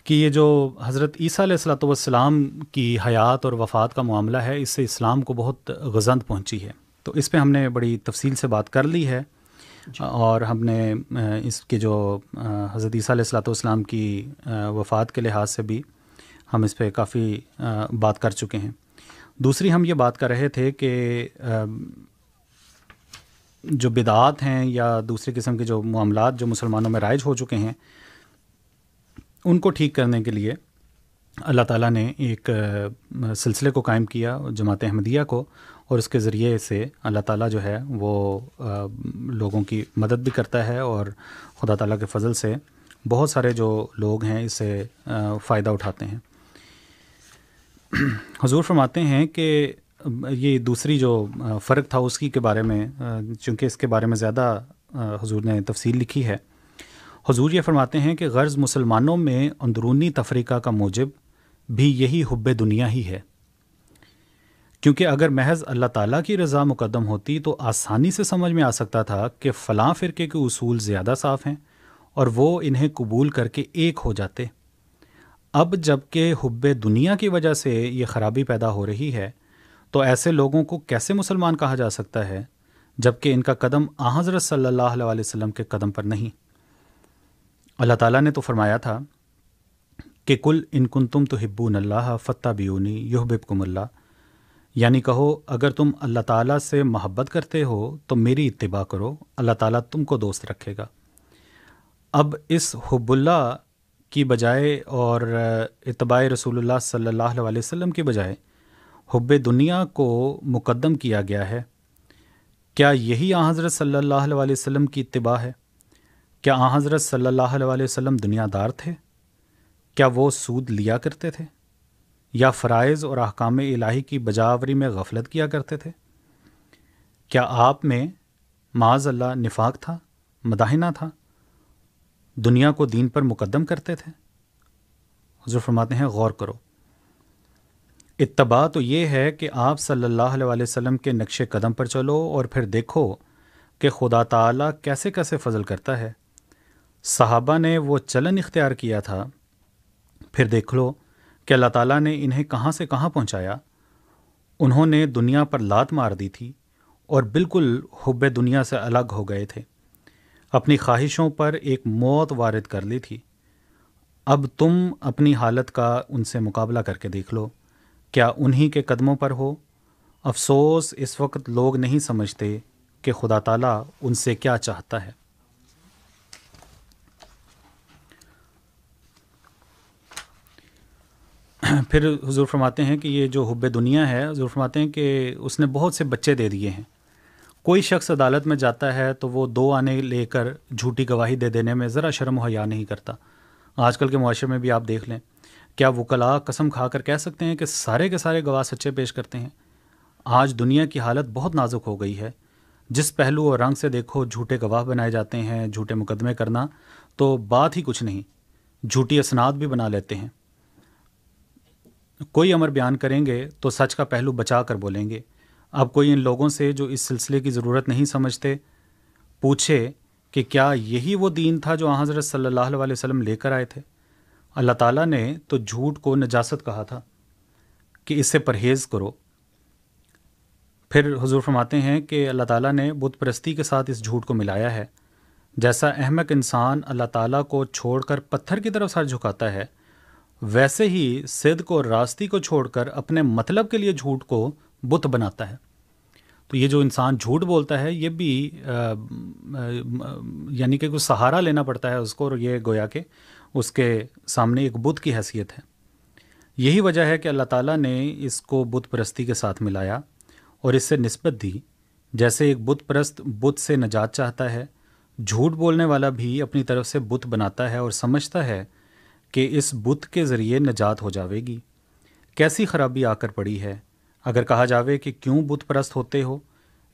کہ یہ جو حضرت عیسیٰ علیہ السلاۃ والسلام کی حیات اور وفات کا معاملہ ہے اس سے اسلام کو بہت غزند پہنچی ہے۔ تو اس پہ ہم نے بڑی تفصیل سے بات کر لی ہے۔ جی۔ اور ہم نے اس کے جو حضرت عیسیٰ علیہ السلاۃ والسلام کی وفات کے لحاظ سے بھی ہم اس پہ کافی بات کر چکے ہیں۔ دوسری ہم یہ بات کر رہے تھے کہ جو بدعات ہیں یا دوسری قسم کے جو معاملات جو مسلمانوں میں رائج ہو چکے ہیں ان کو ٹھیک کرنے کے لیے اللہ تعالیٰ نے ایک سلسلے کو قائم کیا، جماعت احمدیہ کو، اور اس کے ذریعے سے اللہ تعالیٰ جو ہے وہ لوگوں کی مدد بھی کرتا ہے اور خدا تعالیٰ کے فضل سے بہت سارے جو لوگ ہیں اس سے فائدہ اٹھاتے ہیں۔ *clears throat* حضور فرماتے ہیں کہ یہ دوسری جو فرق تھا اس کی کے بارے میں چونکہ اس کے بارے میں زیادہ حضور نے تفصیل لکھی ہے۔ حضور یہ فرماتے ہیں کہ غرض مسلمانوں میں اندرونی تفریقہ کا موجب بھی یہی حب دنیا ہی ہے۔ کیونکہ اگر محض اللہ تعالیٰ کی رضا مقدم ہوتی تو آسانی سے سمجھ میں آ سکتا تھا کہ فلاں فرقے کے اصول زیادہ صاف ہیں اور وہ انہیں قبول کر کے ایک ہو جاتے۔ اب جبکہ حب دنیا کی وجہ سے یہ خرابی پیدا ہو رہی ہے تو ایسے لوگوں کو کیسے مسلمان کہا جا سکتا ہے جبکہ ان کا قدم آ حضرت صلی اللہ علیہ وسلم کے قدم پر نہیں؟ اللہ تعالیٰ نے تو فرمایا تھا کہ کل ان کن تم تو ہبون اللہ فتح بیونی یحب کم اللہ۔ یعنی کہو، اگر تم اللہ تعالیٰ سے محبت کرتے ہو تو میری اتباع کرو، اللہ تعالیٰ تم کو دوست رکھے گا۔ اب اس حب اللہ کی بجائے اور اتباع رسول اللہ صلی اللہ علیہ وسلم کی بجائے حب دنیا کو مقدم کیا گیا ہے۔ کیا یہی آ حضرت صلی اللہ علیہ وسلم کی اتباع ہے؟ کیا آ حضرت صلی اللہ علیہ وسلم دنیا دار تھے؟ کیا وہ سود لیا کرتے تھے؟ یا فرائض اور احکام الہی کی بجاوری میں غفلت کیا کرتے تھے؟ کیا آپ میں معاذ اللہ نفاق تھا، مداحنہ تھا؟ دنیا کو دین پر مقدم کرتے تھے؟ حضور فرماتے ہیں، غور کرو۔ اتباع تو یہ ہے کہ آپ صلی اللہ علیہ وسلم کے نقش قدم پر چلو اور پھر دیکھو کہ خدا تعالیٰ کیسے کیسے فضل کرتا ہے۔ صحابہ نے وہ چلن اختیار کیا تھا۔ پھر دیکھ لو کہ اللہ تعالیٰ نے انہیں کہاں سے کہاں پہنچایا۔ انہوں نے دنیا پر لات مار دی تھی اور بالکل حب دنیا سے الگ ہو گئے تھے۔ اپنی خواہشوں پر ایک موت وارد کر لی تھی۔ اب تم اپنی حالت کا ان سے مقابلہ کر کے دیکھ لو۔ کیا انہی کے قدموں پر ہو؟ افسوس، اس وقت لوگ نہیں سمجھتے کہ خدا تعالیٰ ان سے کیا چاہتا ہے۔ *clears throat* پھر حضور فرماتے ہیں کہ یہ جو حب دنیا ہے، حضور فرماتے ہیں کہ اس نے بہت سے بچے دے دیے ہیں۔ کوئی شخص عدالت میں جاتا ہے تو وہ دو آنے لے کر جھوٹی گواہی دے دینے میں ذرا شرم و حیا نہیں کرتا۔ آج کل کے معاشرے میں بھی آپ دیکھ لیں۔ کیا وکلا قسم کھا کر کہہ سکتے ہیں کہ سارے کے سارے گواہ سچے پیش کرتے ہیں؟ آج دنیا کی حالت بہت نازک ہو گئی ہے۔ جس پہلو اور رنگ سے دیکھو جھوٹے گواہ بنائے جاتے ہیں، جھوٹے مقدمے کرنا تو بات ہی کچھ نہیں۔ جھوٹی اسناد بھی بنا لیتے ہیں۔ کوئی امر بیان کریں گے تو سچ کا پہلو بچا کر بولیں گے۔ اب کوئی ان لوگوں سے جو اس سلسلے کی ضرورت نہیں سمجھتے، پوچھے کہ کیا یہی وہ دین تھا جو حضرت صلی اللہ علیہ وسلم لے کر آئے تھے؟ اللہ تعالیٰ نے تو جھوٹ کو نجاست کہا تھا کہ اس سے پرہیز کرو۔ پھر حضور فرماتے ہیں کہ اللہ تعالیٰ نے بت پرستی کے ساتھ اس جھوٹ کو ملایا ہے۔ جیسا احمق انسان اللہ تعالیٰ کو چھوڑ کر پتھر کی طرف سر جھکاتا ہے ویسے ہی صدق اور راستی کو چھوڑ کر اپنے مطلب کے لیے جھوٹ کو بت بناتا ہے۔ تو یہ جو انسان جھوٹ بولتا ہے، یہ بھی یعنی کہ کچھ سہارا لینا پڑتا ہے اس کو اور یہ گویا کہ اس کے سامنے ایک بت کی حیثیت ہے۔ یہی وجہ ہے کہ اللہ تعالیٰ نے اس کو بت پرستی کے ساتھ ملایا اور اس سے نسبت دی۔ جیسے ایک بت پرست بت سے نجات چاہتا ہے، جھوٹ بولنے والا بھی اپنی طرف سے بت بناتا ہے اور سمجھتا ہے کہ اس بت کے ذریعے نجات ہو جاوے گی۔ کیسی خرابی آ کر پڑی ہے؟ اگر کہا جاوے کہ کیوں بت پرست ہوتے ہو؟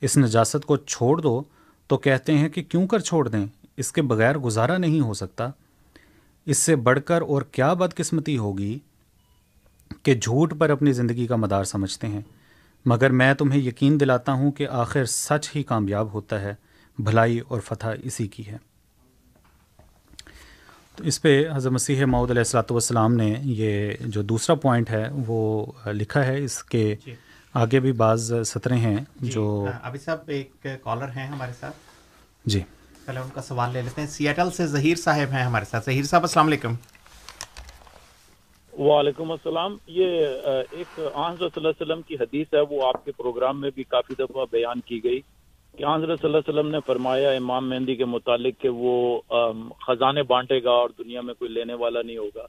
اس نجاست کو چھوڑ دو تو کہتے ہیں کہ کیوں کر چھوڑ دیں؟ اس کے بغیر گزارا نہیں ہو سکتا۔ اس سے بڑھ کر اور کیا بدقسمتی ہوگی؟ کہ جھوٹ پر اپنی زندگی کا مدار سمجھتے ہیں۔ مگر میں تمہیں یقین دلاتا ہوں کہ آخر سچ ہی کامیاب ہوتا ہے، بھلائی اور فتح اسی کی ہے۔ تو اس پہ حضرت مسیح معود علیہ السلاۃ والسلام نے یہ جو دوسرا پوائنٹ ہے وہ لکھا ہے اس کے جی۔ آگے بھی بعض سطریں ہیں جی جو ابھی صاحب ایک کالر ہیں ہمارے ساتھ۔ جی۔ پہلے ان کا سوال لے لیتے ہیں۔ سیاٹل سے ظہیر صاحب ہیں ہمارے ساتھ۔ ظہیر صاحب السلام علیکم۔ وعلیکم السلام۔ یہ ایک آن صلی اللہ علیہ وسلم کی حدیث ہے۔ وہ آپ کے پروگرام میں بھی کافی دفعہ بیان کی گئی۔ کہ آن صلی اللہ علیہ وسلم نے فرمایا امام مہندی کے متعلق کہ وہ خزانے بانٹے گا اور دنیا میں کوئی لینے والا نہیں ہوگا۔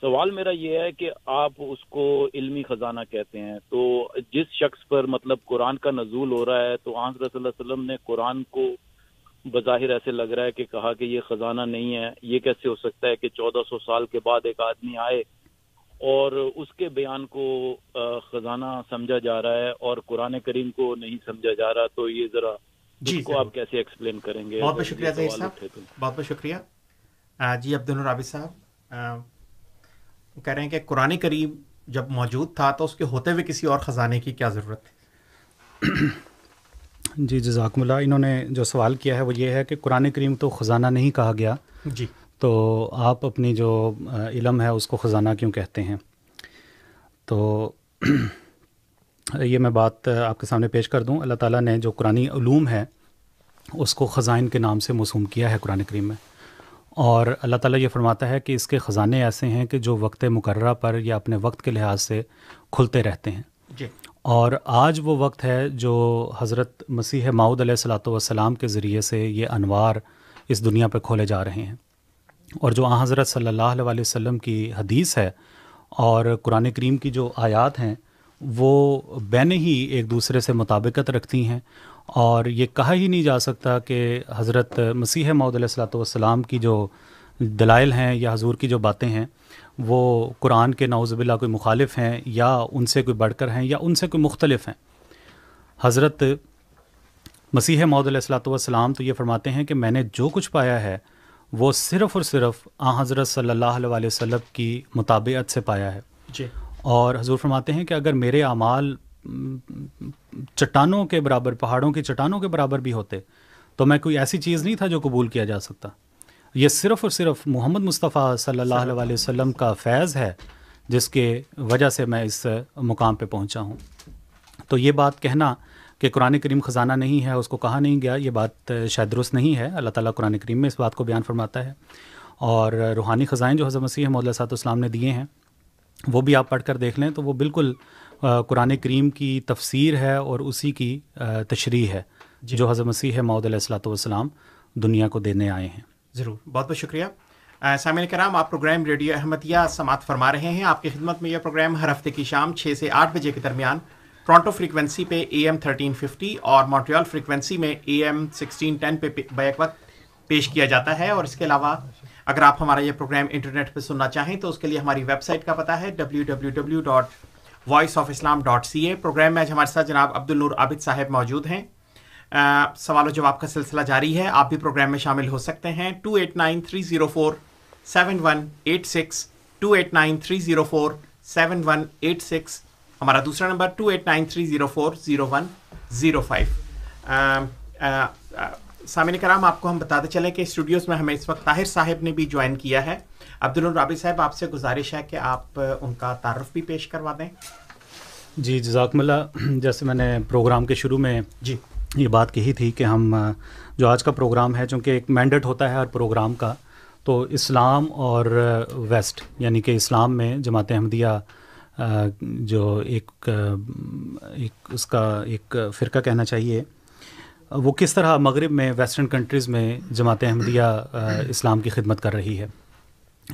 سوال میرا یہ ہے کہ آپ اس کو علمی خزانہ کہتے ہیں۔ تو جس شخص پر مطلب قرآن کا نزول ہو رہا ہے، تو آن صلی اللہ علیہ وسلم نے قرآن کو بظاہر ایسے لگ رہا ہے کہ کہا کہ یہ خزانہ نہیں ہے۔ یہ کیسے ہو سکتا ہے کہ چودہ سو سال کے بعد ایک آدمی آئے اور اس کے بیان کو خزانہ سمجھا جا رہا ہے اور قرآن کریم کو نہیں سمجھا جا رہا تو یہ ذرا جی کو آپ کیسے ایکسپلین کریں گے؟ بہت بہت شکریہ صاحب۔ بہت بہت شکریہ۔ جی عبد الرابی صاحب کہہ رہے ہیں کہ قرآن کریم جب موجود تھا تو اس کے ہوتے ہوئے کسی اور خزانے کی کیا ضرورت تھی؟ جی جزاکم اللہ۔ انہوں نے جو سوال کیا ہے وہ یہ ہے کہ قرآن کریم تو خزانہ نہیں کہا گیا۔ جی۔ تو آپ اپنی جو علم ہے اس کو خزانہ کیوں کہتے ہیں؟ تو یہ میں بات آپ کے سامنے پیش کر دوں۔ اللہ تعالیٰ نے جو قرآن علوم ہے اس کو خزائن کے نام سے موسوم کیا ہے قرآن کریم میں۔ اور اللہ تعالیٰ یہ فرماتا ہے کہ اس کے خزانے ایسے ہیں کہ جو وقت مقررہ پر یا اپنے وقت کے لحاظ سے کھلتے رہتے ہیں۔ جی۔ اور آج وہ وقت ہے جو حضرت مسیح ماؤد علیہ السلاۃ والسلام کے ذریعے سے یہ انوار اس دنیا پہ کھولے جا رہے ہیں۔ اور جو آ حضرت صلی اللہ علیہ وسلم کی حدیث ہے اور قرآن کریم کی جو آیات ہیں، وہ بین ہی ایک دوسرے سے مطابقت رکھتی ہیں اور یہ کہا ہی نہیں جا سکتا کہ حضرت مسیح معود علیہ السلاۃ والسلام کی جو دلائل ہیں یا حضور کی جو باتیں ہیں، وہ قرآن کے نعوذ باللہ کوئی مخالف ہیں یا ان سے کوئی بڑھ کر ہیں یا ان سے کوئی مختلف ہیں۔ حضرت مسیح معود علیہ السلاۃ والسلام تو یہ فرماتے ہیں کہ میں نے جو کچھ پایا ہے وہ صرف اور صرف آ حضرت صلی اللہ علیہ وسلم کی مطابعت سے پایا ہے۔ جی۔ اور حضور فرماتے ہیں کہ اگر میرے اعمال چٹانوں کے برابر پہاڑوں کی چٹانوں کے برابر بھی ہوتے تو میں کوئی ایسی چیز نہیں تھا جو قبول کیا جا سکتا۔ یہ صرف اور صرف محمد مصطفیٰ صلی اللہ علیہ وسلم کا فیض ہے جس کے وجہ سے میں اس مقام پہ پہنچا ہوں۔ تو یہ بات کہنا کہ قرآن کریم خزانہ نہیں ہے اس کو کہا نہیں گیا یہ بات شاید درست نہیں ہے۔ اللہ تعالیٰ قرآن کریم میں اس بات کو بیان فرماتا ہے۔ اور روحانی خزائیں جو حضرت مسیح محدود صاحب السلام نے دیے ہیں وہ بھی آپ پڑھ کر دیکھ لیں تو وہ بالکل قرآن کریم کی تفسیر ہے اور اسی کی تشریح ہے جی۔ جو حضرت مسیح محدود علیہ السلاۃ والسلام دنیا کو دینے آئے ہیں۔ ضرور بہت بہت شکریہ۔ سامعین کرام آپ پروگرام ریڈیو احمدیہ سماعت فرما رہے ہیں۔ آپ کی خدمت میں یہ پروگرام ہر ہفتے کی شام چھ سے آٹھ بجے کے درمیان ٹورانٹو فریکوینسی پہ اے ایم تھرٹین ففٹی اور مونٹریال فریکوینسی میں اے ایم سکسٹین ٹین پہ بیک وقت پیش کیا جاتا ہے اور اس کے علاوہ اگر آپ ہمارا یہ پروگرام انٹرنیٹ پہ سننا چاہیں تو اس کے لیے ہماری ویب سائٹ کا پتہ ہے W W W dot voice of Islam dot C A programme میں آج ہمارے ساتھ جناب عبد النور عابد صاحب موجود ہیں۔ سوال و جواب کا سلسلہ جاری ہے۔ آپ بھی پروگرام میں شامل ہو سکتے ہیں۔ Two eight nine three zero four seven one eight six two eight nine three zero four seven one eight six ہمارا دوسرا number two eight nine three zero four zero one zero five سامعین کرام آپ کو ہم بتاتے چلیں کہ اسٹوڈیوز میں ہمیں اس وقت طاہر صاحب نے بھی جوائن کیا ہے۔ عبد الرابی صاحب آپ سے گزارش ہے کہ آپ ان کا تعارف بھی پیش کروا دیں۔ جی جزاکم اللہ جیسے میں نے پروگرام کے شروع میں جی۔ یہ بات کہی تھی کہ ہم جو آج کا پروگرام ہے چونکہ ایک مینڈیٹ ہوتا ہے ہر پروگرام کا تو اسلام اور ویسٹ یعنی کہ اسلام میں جماعت احمدیہ جو ایک ایک اس کا ایک فرقہ کہنا چاہیے۔ وہ کس طرح مغرب میں ویسٹرن کنٹریز میں جماعت احمدیہ اسلام کی خدمت کر رہی ہے۔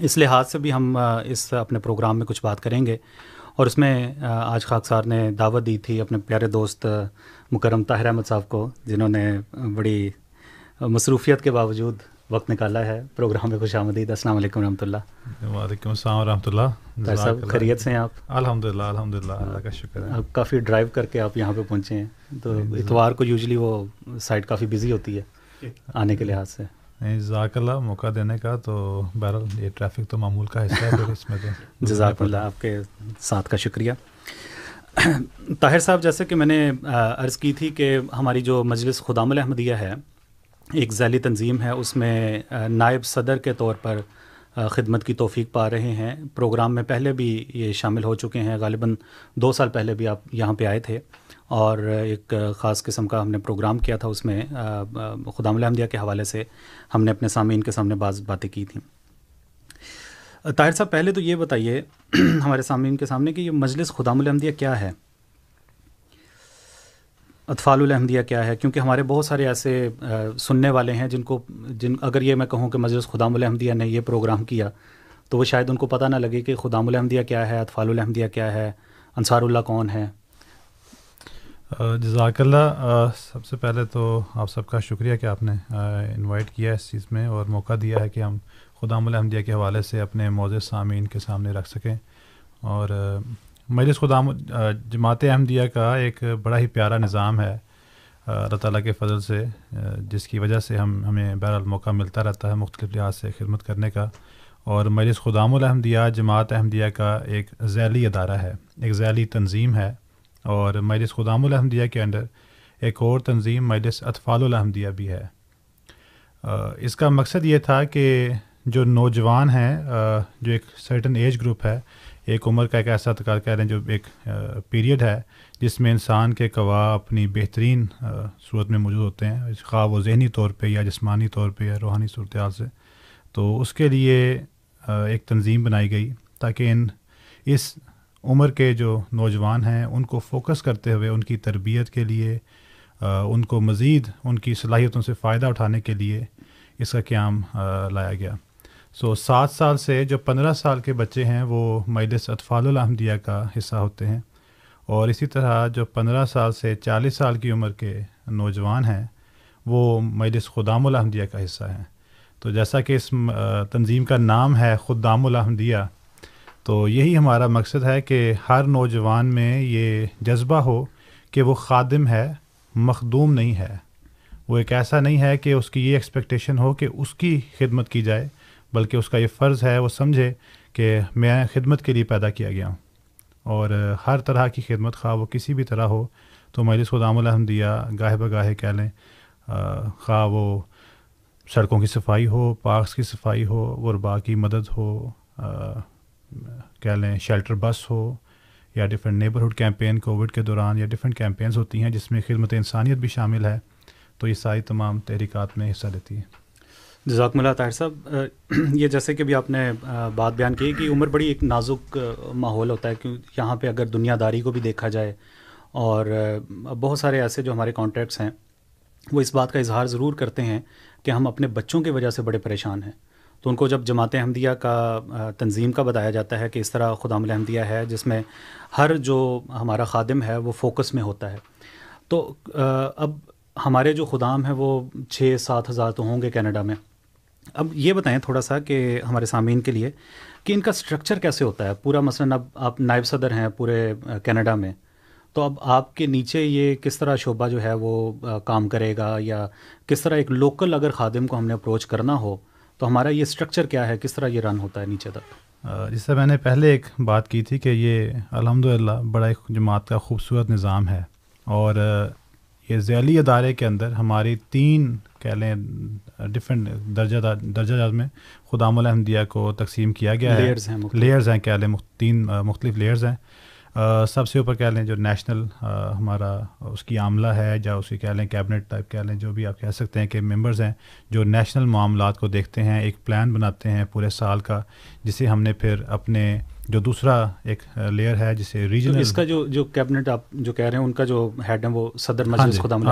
اس لحاظ سے بھی ہم اس اپنے پروگرام میں کچھ بات کریں گے۔ اور اس میں آج خاک سار نے دعوت دی تھی اپنے پیارے دوست مکرم طاہر احمد صاحب کو، جنہوں نے بڑی مصروفیت کے باوجود وقت نکالا ہے پروگرام میں خوش آمدید۔ السلام علیکم و رحمۃ اللہ۔ وعلیکم السلام و رحمۃ اللہ۔ صاحب خیریت سے ہیں آپ؟ الحمد للہ الحمد للہ اللہ کا شکر ہے۔ آپ کافی ڈرائیو کر کے آپ یہاں پہ پہنچے ہیں۔ تو اتوار کو یوزلی وہ سائٹ کافی بزی ہوتی ہے آنے کے لحاظ سے۔ نہیں جزاک اللہ موقع دینے کا تو بہرحال یہ ٹریفک تو معمول کا حصہ ہے اس میں تو *laughs* جزاک اللہ آپ کے ساتھ کا شکریہ۔ طاہر صاحب جیسے کہ میں نے عرض کی تھی کہ ہماری جو مجلس خدام الحمدیہ ہے ایک ذیلی تنظیم ہے، اس میں نائب صدر کے طور پر خدمت کی توفیق پا رہے ہیں۔ پروگرام میں پہلے بھی یہ شامل ہو چکے ہیں۔ غالباً دو سال پہلے بھی آپ یہاں پہ آئے تھے۔ اور ایک خاص قسم کا ہم نے پروگرام کیا تھا، اس میں خدام الحمدیہ کے حوالے سے ہم نے اپنے سامعین کے سامنے بعض باتیں کی تھیں۔ طاہر صاحب، پہلے تو یہ بتائیے، *clears throat* ہمارے سامعین کے سامنے کہ یہ مجلس خدام الحمدیہ کیا ہے؟ اطفال الحمدیہ کیا ہے؟ کیونکہ ہمارے بہت سارے ایسے سننے والے ہیں جن کو، جن، اگر یہ میں کہوں کہ مجلس خدام الحمدیہ نے یہ پروگرام کیا، تو وہ شاید ان کو پتہ نہ لگے کہ خدام الحمدیہ کیا ہے، اطفال الحمدیہ کیا ہے، انصار اللہ کون ہے جزاک اللہ سب سے پہلے تو آپ سب کا شکریہ کہ آپ نے انوائٹ کیا اس چیز میں اور موقع دیا ہے کہ ہم خدام الحمدیہ کے حوالے سے اپنے موضوع سامعین کے سامنے رکھ سکیں۔ اور مجلس خدام جماعت احمدیہ کا ایک بڑا ہی پیارا نظام ہے اللہ تعالیٰ کے فضل سے جس کی وجہ سے ہم، ہمیں بہرحال موقع ملتا رہتا ہے مختلف لحاظ سے خدمت کرنے کا۔ اور مجلس خدام الحمدیہ جماعت احمدیہ کا ایک ذیلی ادارہ ہے، ایک ذیلی تنظیم ہے۔ اور مجلس خدام الحمدیہ کے انڈر ایک اور تنظیم مجلس اطفال الحمدیہ بھی ہے۔ اس کا مقصد یہ تھا کہ جو نوجوان ہیں جو ایک سرٹن ایج گروپ ہے ایک عمر کا ایک ایسا کہہ رہے ہیں جو ایک پیریڈ ہے جس میں انسان کے قوا اپنی بہترین صورت میں موجود ہوتے ہیں خواہ وہ ذہنی طور پہ یا جسمانی طور پہ یا روحانی صورتحال سے۔ تو اس کے لیے ایک تنظیم بنائی گئی تاکہ ان، اس عمر کے جو نوجوان ہیں، ان کو فوکس کرتے ہوئے، ان کی تربیت کے لیے ان کو مزید ان کی صلاحیتوں سے فائدہ اٹھانے کے لیے اس کا قیام لایا گیا۔ سو سات سال سے جو پندرہ سال کے بچے ہیں، وہ مجلس اطفال الحمدیہ کا حصہ ہوتے ہیں۔ اور اسی طرح جو پندرہ سال سے چالیس سال کی عمر کے نوجوان ہیں، وہ مجلس خدام الحمدیہ کا حصہ ہیں۔ تو جیسا کہ اس تنظیم کا نام ہے خدام الحمدیہ تو یہی ہمارا مقصد ہے کہ ہر نوجوان میں یہ جذبہ ہو کہ وہ خادم ہے، مخدوم نہیں ہے۔ وہ ایک ایسا نہیں ہے کہ اس کی یہ ایکسپیکٹیشن ہو کہ اس کی خدمت کی جائے۔ بلکہ اس کا یہ فرض ہے، وہ سمجھے کہ میں خدمت کے لیے پیدا کیا گیا ہوں۔ اور ہر طرح کی خدمت خواہ وہ کسی بھی طرح ہو، تو مجلس خدام الحمدیہ گاہے بگاہے کہہ لیں۔ خواہ وہ سڑکوں کی صفائی ہو، پارکس کی صفائی ہو، غربا کی مدد ہو کہہ لیں شیلٹر بس ہو، یا ڈفرینٹ نیبرہڈ کیمپین کووڈ کے دوران یا ڈفرینٹ کیمپینز ہوتی ہیں جس میں خدمت انسانیت بھی شامل ہے، تو یہ ساری تمام تحریکات میں حصہ لیتی ہیں۔ جزاک اللہ طاہر صاحب یہ جیسے کہ بھی آپ نے بات بیان کی کہ عمر بڑی ایک نازک ماحول ہوتا ہے کہ یہاں پہ اگر دنیا داری کو بھی دیکھا جائے اور بہت سارے ایسے جو ہمارے کانٹیکٹس ہیں، وہ اس بات کا اظہار ضرور کرتے ہیں کہ ہم اپنے بچوں کی وجہ سے بڑے پریشان ہیں۔ تو ان کو جب جماعت احمدیہ کا تنظیم کا بتایا جاتا ہے کہ اس طرح خدام الحمدیہ ہے، جس میں ہر جو ہمارا خادم ہے، وہ فوکس میں ہوتا ہے۔ تو اب ہمارے جو خدام ہیں، وہ چھ سات ہزار تو ہوں گے کینیڈا میں۔ اب یہ بتائیں تھوڑا سا کہ ہمارے سامعین کے لیے کہ ان کا اسٹرکچر کیسے ہوتا ہے؟ پورا مثلاً اب آپ نائب صدر ہیں پورے کینیڈا میں، تو اب آپ کے نیچے یہ کس طرح شعبہ جو ہے وہ کام کرے گا؟ یا کس طرح ایک لوکل اگر خادم کو ہم نے اپروچ کرنا ہو، تو ہمارا یہ اسٹرکچر کیا ہے؟ کس طرح یہ رن ہوتا ہے نیچے تک؟ جس سے میں نے پہلے ایک بات کی تھی کہ یہ الحمد للہ بڑا ایک جماعت کا خوبصورت نظام ہے اور یہ ذیلی ادارے کے اندر ہماری تین کہہ لیں ڈفرینٹ درجہ درجہ جات میں خدام الحمدیہ کو تقسیم کیا گیا ہے۔ لیئرز ہیں کہہ لیں تین مختلف لیئرز ہیں۔ سب سے اوپر کہہ لیں جو نیشنل ہمارا اس کی عاملہ ہے یا اس کی کہہ لیں کیبنٹ ٹائپ کہہ لیں جو بھی آپ کہہ سکتے ہیں کہ ممبرز ہیں جو نیشنل معاملات کو دیکھتے ہیں ایک پلان بناتے ہیں پورے سال کا جسے ہم نے پھر اپنے جو دوسرا ایک لیئر ہے جسے ریجنل اس کا جو جو کیبنٹ آپ جو کہہ رہے ہیں ان کا جو ہیڈ ہے وہ صدر ہاں مجلس خدام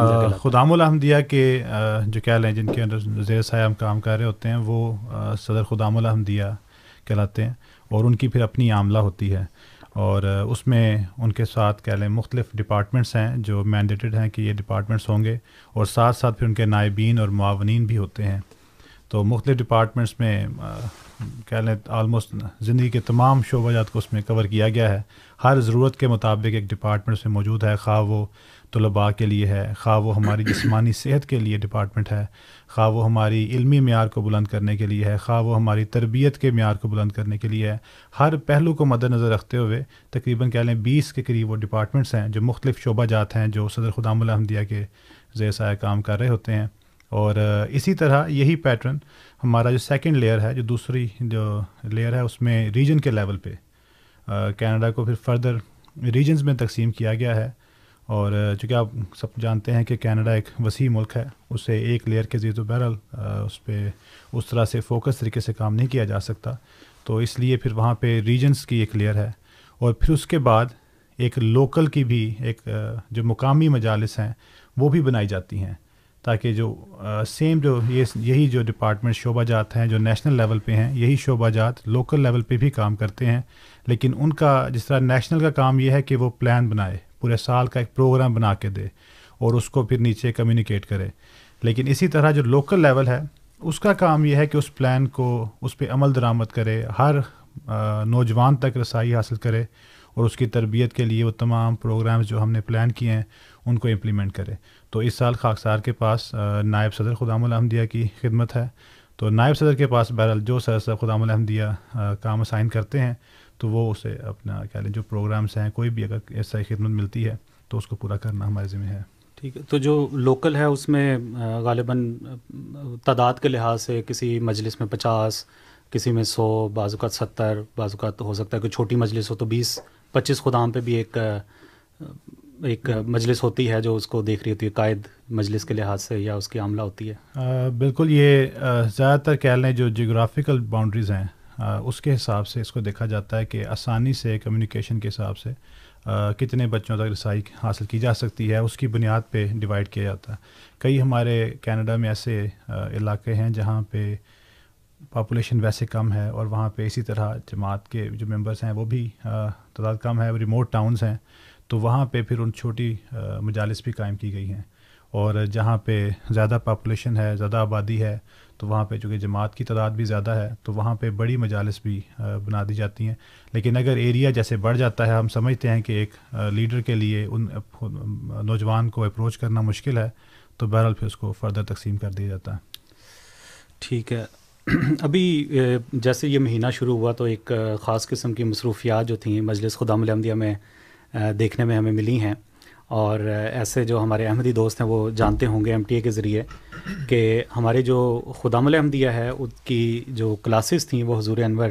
خدام الحمدیہ کے جو کہہ لیں جن کے اندر زیر سایہ ہم کام کر رہے ہوتے ہیں وہ صدر خدام الحمدیہ کہلاتے ہیں اور ان کی پھر اپنی عاملہ ہوتی ہے۔ اور اس میں ان کے ساتھ کہہ لیں مختلف ڈپارٹمنٹس ہیں جو مینڈیٹڈ ہیں کہ یہ ڈپارٹمنٹس ہوں گے اور ساتھ ساتھ پھر ان کے نائبین اور معاونین بھی ہوتے ہیں۔ تو مختلف ڈپارٹمنٹس میں کہہ لیں آلموسٹ زندگی کے تمام شعبہ جات کو اس میں کور کیا گیا ہے۔ ہر ضرورت کے مطابق ایک ڈپارٹمنٹ میں موجود ہے۔ خواہ وہ طلباء کے لیے ہے، خواہ وہ ہماری جسمانی صحت کے لیے ڈپارٹمنٹ ہے۔ خواہ وہ ہماری علمی معیار کو بلند کرنے کے لیے ہے۔ خواہ وہ ہماری تربیت کے معیار کو بلند کرنے کے لیے ہے۔ ہر پہلو کو مد نظر رکھتے ہوئے تقریباً کہہ لیں بیس کے قریب وہ ڈپارٹمنٹس ہیں جو مختلف شعبہ جات ہیں جو صدر خدام الحمدیہ کے زیر سایہ کام کر رہے ہوتے ہیں۔ اور اسی طرح یہی پیٹرن ہمارا جو سیکنڈ لیئر ہے، جو دوسری جو لیئر ہے، اس میں ریجن کے لیول پہ کینیڈا کو پھر فردر ریجنز میں تقسیم کیا گیا ہے۔ اور چونکہ آپ سب جانتے ہیں کہ کینیڈا ایک وسیع ملک ہے، اسے ایک لیئر کے زیر و بہرحال اس پہ اس طرح سے فوکس طریقے سے کام نہیں کیا جا سکتا۔ تو اس لیے پھر وہاں پہ ریجنس کی ایک لیئر ہے۔ اور پھر اس کے بعد ایک لوکل کی بھی ایک جو مقامی مجالس ہیں، وہ بھی بنائی جاتی ہیں۔ تاکہ جو سیم جو یہ یہی جو ڈپارٹمنٹ شعبہ جات ہیں، جو نیشنل لیول پہ ہیں، یہی شعبہ جات لوکل لیول پہ بھی کام کرتے ہیں۔ لیکن ان کا جس طرح نیشنل کا کام یہ ہے کہ وہ پلان بنائے، پورے سال کا ایک پروگرام بنا کے دے اور اس کو پھر نیچے کمیونیکیٹ کرے۔ لیکن اسی طرح جو لوکل لیول ہے، اس کا کام یہ ہے کہ اس پلان کو اس پہ عمل درآمد کرے، ہر نوجوان تک رسائی حاصل کرے اور اس کی تربیت کے لیے وہ تمام پروگرامز جو ہم نے پلان کیے ہیں، ان کو امپلیمنٹ کرے۔ تو اس سال خاکسار کے پاس نائب صدر خدام الحمدیہ کی خدمت ہے۔ تو نائب صدر کے پاس بہرحال جو صدر صاحب خدام الحمدیہ کام اسائن کرتے ہیں، تو وہ اسے اپنا کہہ لیں جو پروگرامس ہیں، کوئی بھی اگر ایسا خدمت ملتی ہے، تو اس کو پورا کرنا ہمارے ذمہ ہے۔ ٹھیک ہے۔ تو جو لوکل ہے، اس میں غالباً تعداد کے لحاظ سے کسی مجلس میں پچاس، کسی میں سو، بعض اوقات ستر، بعض اوقات ہو سکتا ہے کوئی چھوٹی مجلس ہو تو بیس، پچیس خدام پہ بھی ایک ایک مجلس ہوتی ہے جو اس کو دیکھ رہی ہوتی ہے، قائد مجلس کے لحاظ سے یا اس کی عاملہ ہوتی ہے؟ بالکل، یہ زیادہ تر کہہ لیں جو جغرافیکل باؤنڈریز ہیں اس کے حساب سے اس کو دیکھا جاتا ہے کہ آسانی سے کمیونیکیشن کے حساب سے کتنے بچوں تک رسائی حاصل کی جا سکتی ہے، اس کی بنیاد پہ ڈیوائڈ کیا جاتا ہے۔ کئی ہمارے کینیڈا میں ایسے علاقے ہیں جہاں پہ پاپولیشن ویسے کم ہے اور وہاں پہ اسی طرح جماعت کے جو ممبرس ہیں وہ بھی تعداد کم ہے ریموٹ ٹاؤنز ہیں۔ تو وہاں پہ پھر ان چھوٹی مجالس بھی قائم کی گئی ہیں۔ اور جہاں پہ زیادہ پاپولیشن ہے، زیادہ آبادی ہے، تو وہاں پہ چونکہ جماعت کی تعداد بھی زیادہ ہے، تو وہاں پہ بڑی مجالس بھی بنا دی جاتی ہیں۔ لیکن اگر ایریا جیسے بڑھ جاتا ہے، ہم سمجھتے ہیں کہ ایک لیڈر کے لیے ان نوجوان کو اپروچ کرنا مشکل ہے، تو بہرحال پھر اس کو فردر تقسیم کر دیا جاتا ہے۔ ٹھیک ہے۔ *clears throat* ابھی جیسے یہ مہینہ شروع ہوا تو ایک خاص قسم کی مصروفیات جو تھیں، مجلس خدام الحمدیہ میں دیکھنے میں ہمیں ملی ہیں اور ایسے جو ہمارے احمدی دوست ہیں وہ جانتے ہوں گے ایم ٹی اے کے ذریعے کہ ہمارے جو خدام الحمدیہ ہے ان کی جو کلاسز تھیں وہ حضور انور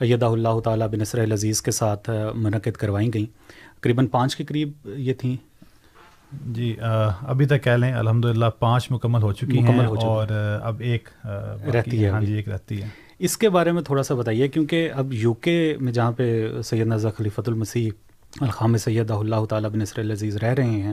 ایدہ اللہ تعالیٰ بنصر العزیز کے ساتھ منعقد کروائیں گئیں۔ قریباً پانچ کے قریب یہ تھیں۔ جی ابھی تک کہہ لیں الحمد للہ پانچ مکمل ہو چکی مکمل ہیں ہو چکی۔ اور اب ایک رہتی ہے ہاں جی ایک رہتی ہے۔ اس کے بارے میں تھوڑا سا بتائیے کیونکہ اب یو کے میں جہاں پہ سید نظر خلیفۃ المسیح الخام سید اللہ تعالیٰ بن نصر العزیز رہ رہے ہیں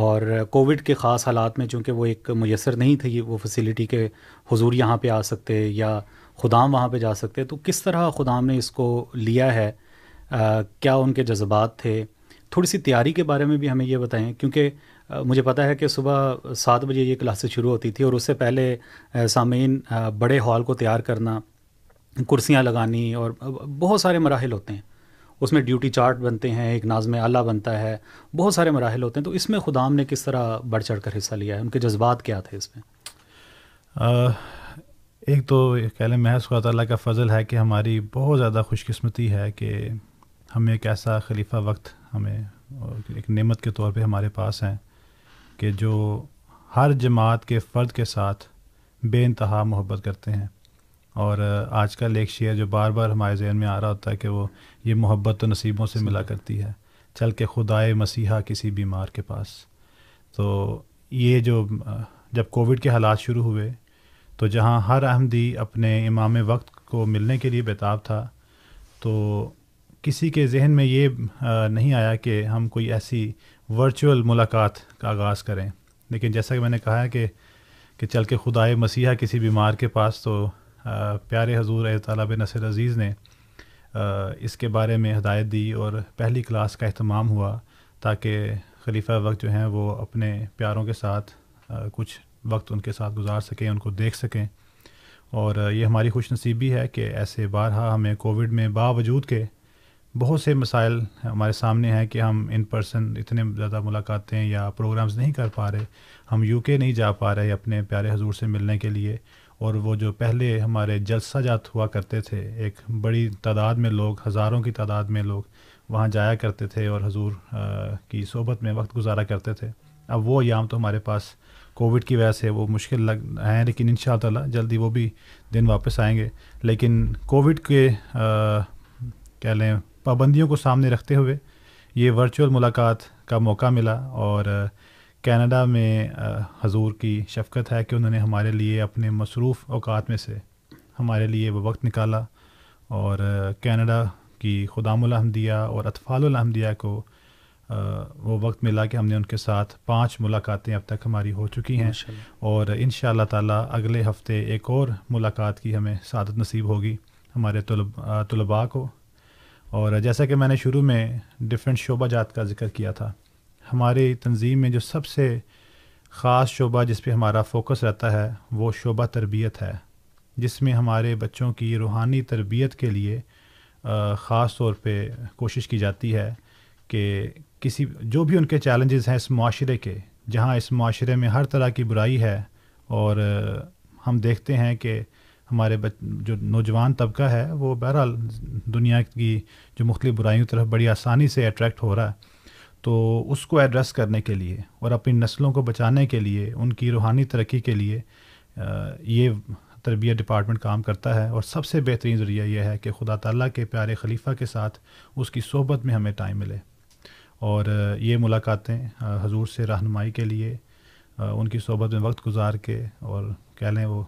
اور کووڈ کے خاص حالات میں چونکہ وہ ایک میسر نہیں تھی، وہ فیسیلیٹی کے حضور یہاں پہ آ سکتے یا خدام وہاں پہ جا سکتے، تو کس طرح خدام نے اس کو لیا ہے؟ کیا ان کے جذبات تھے؟ تھوڑی سی تیاری کے بارے میں بھی ہمیں یہ بتائیں، کیونکہ مجھے پتہ ہے کہ صبح سات بجے یہ کلاسز شروع ہوتی تھی اور اس سے پہلے سامعین بڑے ہال کو تیار کرنا، کرسیاں لگانی اور بہت سارے مراحل ہوتے ہیں۔ اس میں ڈیوٹی چارٹ بنتے ہیں، ایک نازم اعلیٰ بنتا ہے، بہت سارے مراحل ہوتے ہیں۔ تو اس میں خدام نے کس طرح بڑھ چڑھ کر حصہ لیا ہے؟ ان کے جذبات کیا تھے اس میں؟ ایک تو کہہ لیں، محض خدا تعالیٰ کا فضل ہے کہ ہماری بہت زیادہ خوش قسمتی ہے کہ ہمیں ایک ایسا خلیفہ وقت ہمیں ایک نعمت کے طور پہ ہمارے پاس ہیں کہ جو ہر جماعت کے فرد کے ساتھ بے انتہا محبت کرتے ہیں۔ اور آج کل ایک شعر جو بار بار ہمارے ذہن میں آ رہا ہوتا ہے کہ وہ یہ محبت تو نصیبوں سے ملا کرتی ہے۔ چل کے خدائے مسیحا کسی بیمار کے پاس۔ تو یہ جو جب کووڈ کے حالات شروع ہوئے، تو جہاں ہر احمدی اپنے امام وقت کو ملنے کے لیے بےتاب تھا، تو کسی کے ذہن میں یہ نہیں آیا کہ ہم کوئی ایسی ورچوئل ملاقات کا آغاز کریں۔ لیکن جیسا کہ میں نے کہا کہ کہ چل کے خدائے مسیحا کسی بیمار کے پاس تو پیارے حضور طالب نصر عزیز نے اس کے بارے میں ہدایت دی اور پہلی کلاس کا اہتمام ہوا تاکہ خلیفہ وقت جو ہیں وہ اپنے پیاروں کے ساتھ کچھ وقت ان کے ساتھ گزار سکیں، ان کو دیکھ سکیں۔ اور یہ ہماری خوش نصیبی ہے کہ ایسے بارہا ہمیں کووڈ میں باوجود کے بہت سے مسائل ہمارے سامنے ہیں کہ ہم ان پرسن اتنے زیادہ ملاقاتیں یا پروگرامز نہیں کر پا رہے، ہم یو کے نہیں جا پا رہے اپنے پیارے حضور سے ملنے کے لیے۔ اور وہ جو پہلے ہمارے جلسہ جات ہوا کرتے تھے، ایک بڑی تعداد میں لوگ، ہزاروں کی تعداد میں لوگ وہاں جایا کرتے تھے اور حضور کی صحبت میں وقت گزارا کرتے تھے۔ اب وہ ایام تو ہمارے پاس کووڈ کی وجہ سے وہ مشکل لگ، ہیں، لیکن ان شاء اللہ جلدی وہ بھی دن واپس آئیں گے۔ لیکن کووڈ کے کہہ لیں، پابندیوں کو سامنے رکھتے ہوئے یہ ورچوئل ملاقات کا موقع ملا اور کینیڈا میں حضور کی شفقت ہے کہ انہوں نے ہمارے لیے اپنے مصروف اوقات میں سے ہمارے لیے وہ وقت نکالا اور کینیڈا کی خدام الحمدیہ اور اطفال الحمدیہ کو وہ وقت ملا کہ ہم نے ان کے ساتھ پانچ ملاقاتیں اب تک ہماری ہو چکی ہیں اور ان شاء اللہ تعالیٰ اگلے ہفتے ایک اور ملاقات کی ہمیں سعادت نصیب ہوگی ہمارے طلب طلباء کو۔ اور جیسا کہ میں نے شروع میں ڈفرینٹ شعبہ جات کا ذکر کیا تھا ہماری تنظیم میں جو سب سے خاص شعبہ جس پہ ہمارا فوکس رہتا ہے، وہ شعبہ تربیت ہے، جس میں ہمارے بچوں کی روحانی تربیت کے لیے خاص طور پہ کوشش کی جاتی ہے کہ کسی جو بھی ان کے چیلنجز ہیں اس معاشرے کے، جہاں اس معاشرے میں ہر طرح کی برائی ہے اور ہم دیکھتے ہیں کہ ہمارے جو نوجوان طبقہ ہے، وہ بہرحال دنیا کی جو مختلف برائیوں طرف بڑی آسانی سے اٹریکٹ ہو رہا ہے۔ تو اس کو ایڈریس کرنے کے لیے اور اپنی نسلوں کو بچانے کے لیے، ان کی روحانی ترقی کے لیے یہ تربیت ڈپارٹمنٹ کام کرتا ہے۔ اور سب سے بہترین ذریعہ یہ ہے کہ خدا تعالیٰ کے پیارے خلیفہ کے ساتھ اس کی صحبت میں ہمیں ٹائم ملے۔ اور یہ ملاقاتیں حضور سے رہنمائی کے لیے ان کی صحبت میں وقت گزار کے اور کہہ لیں وہ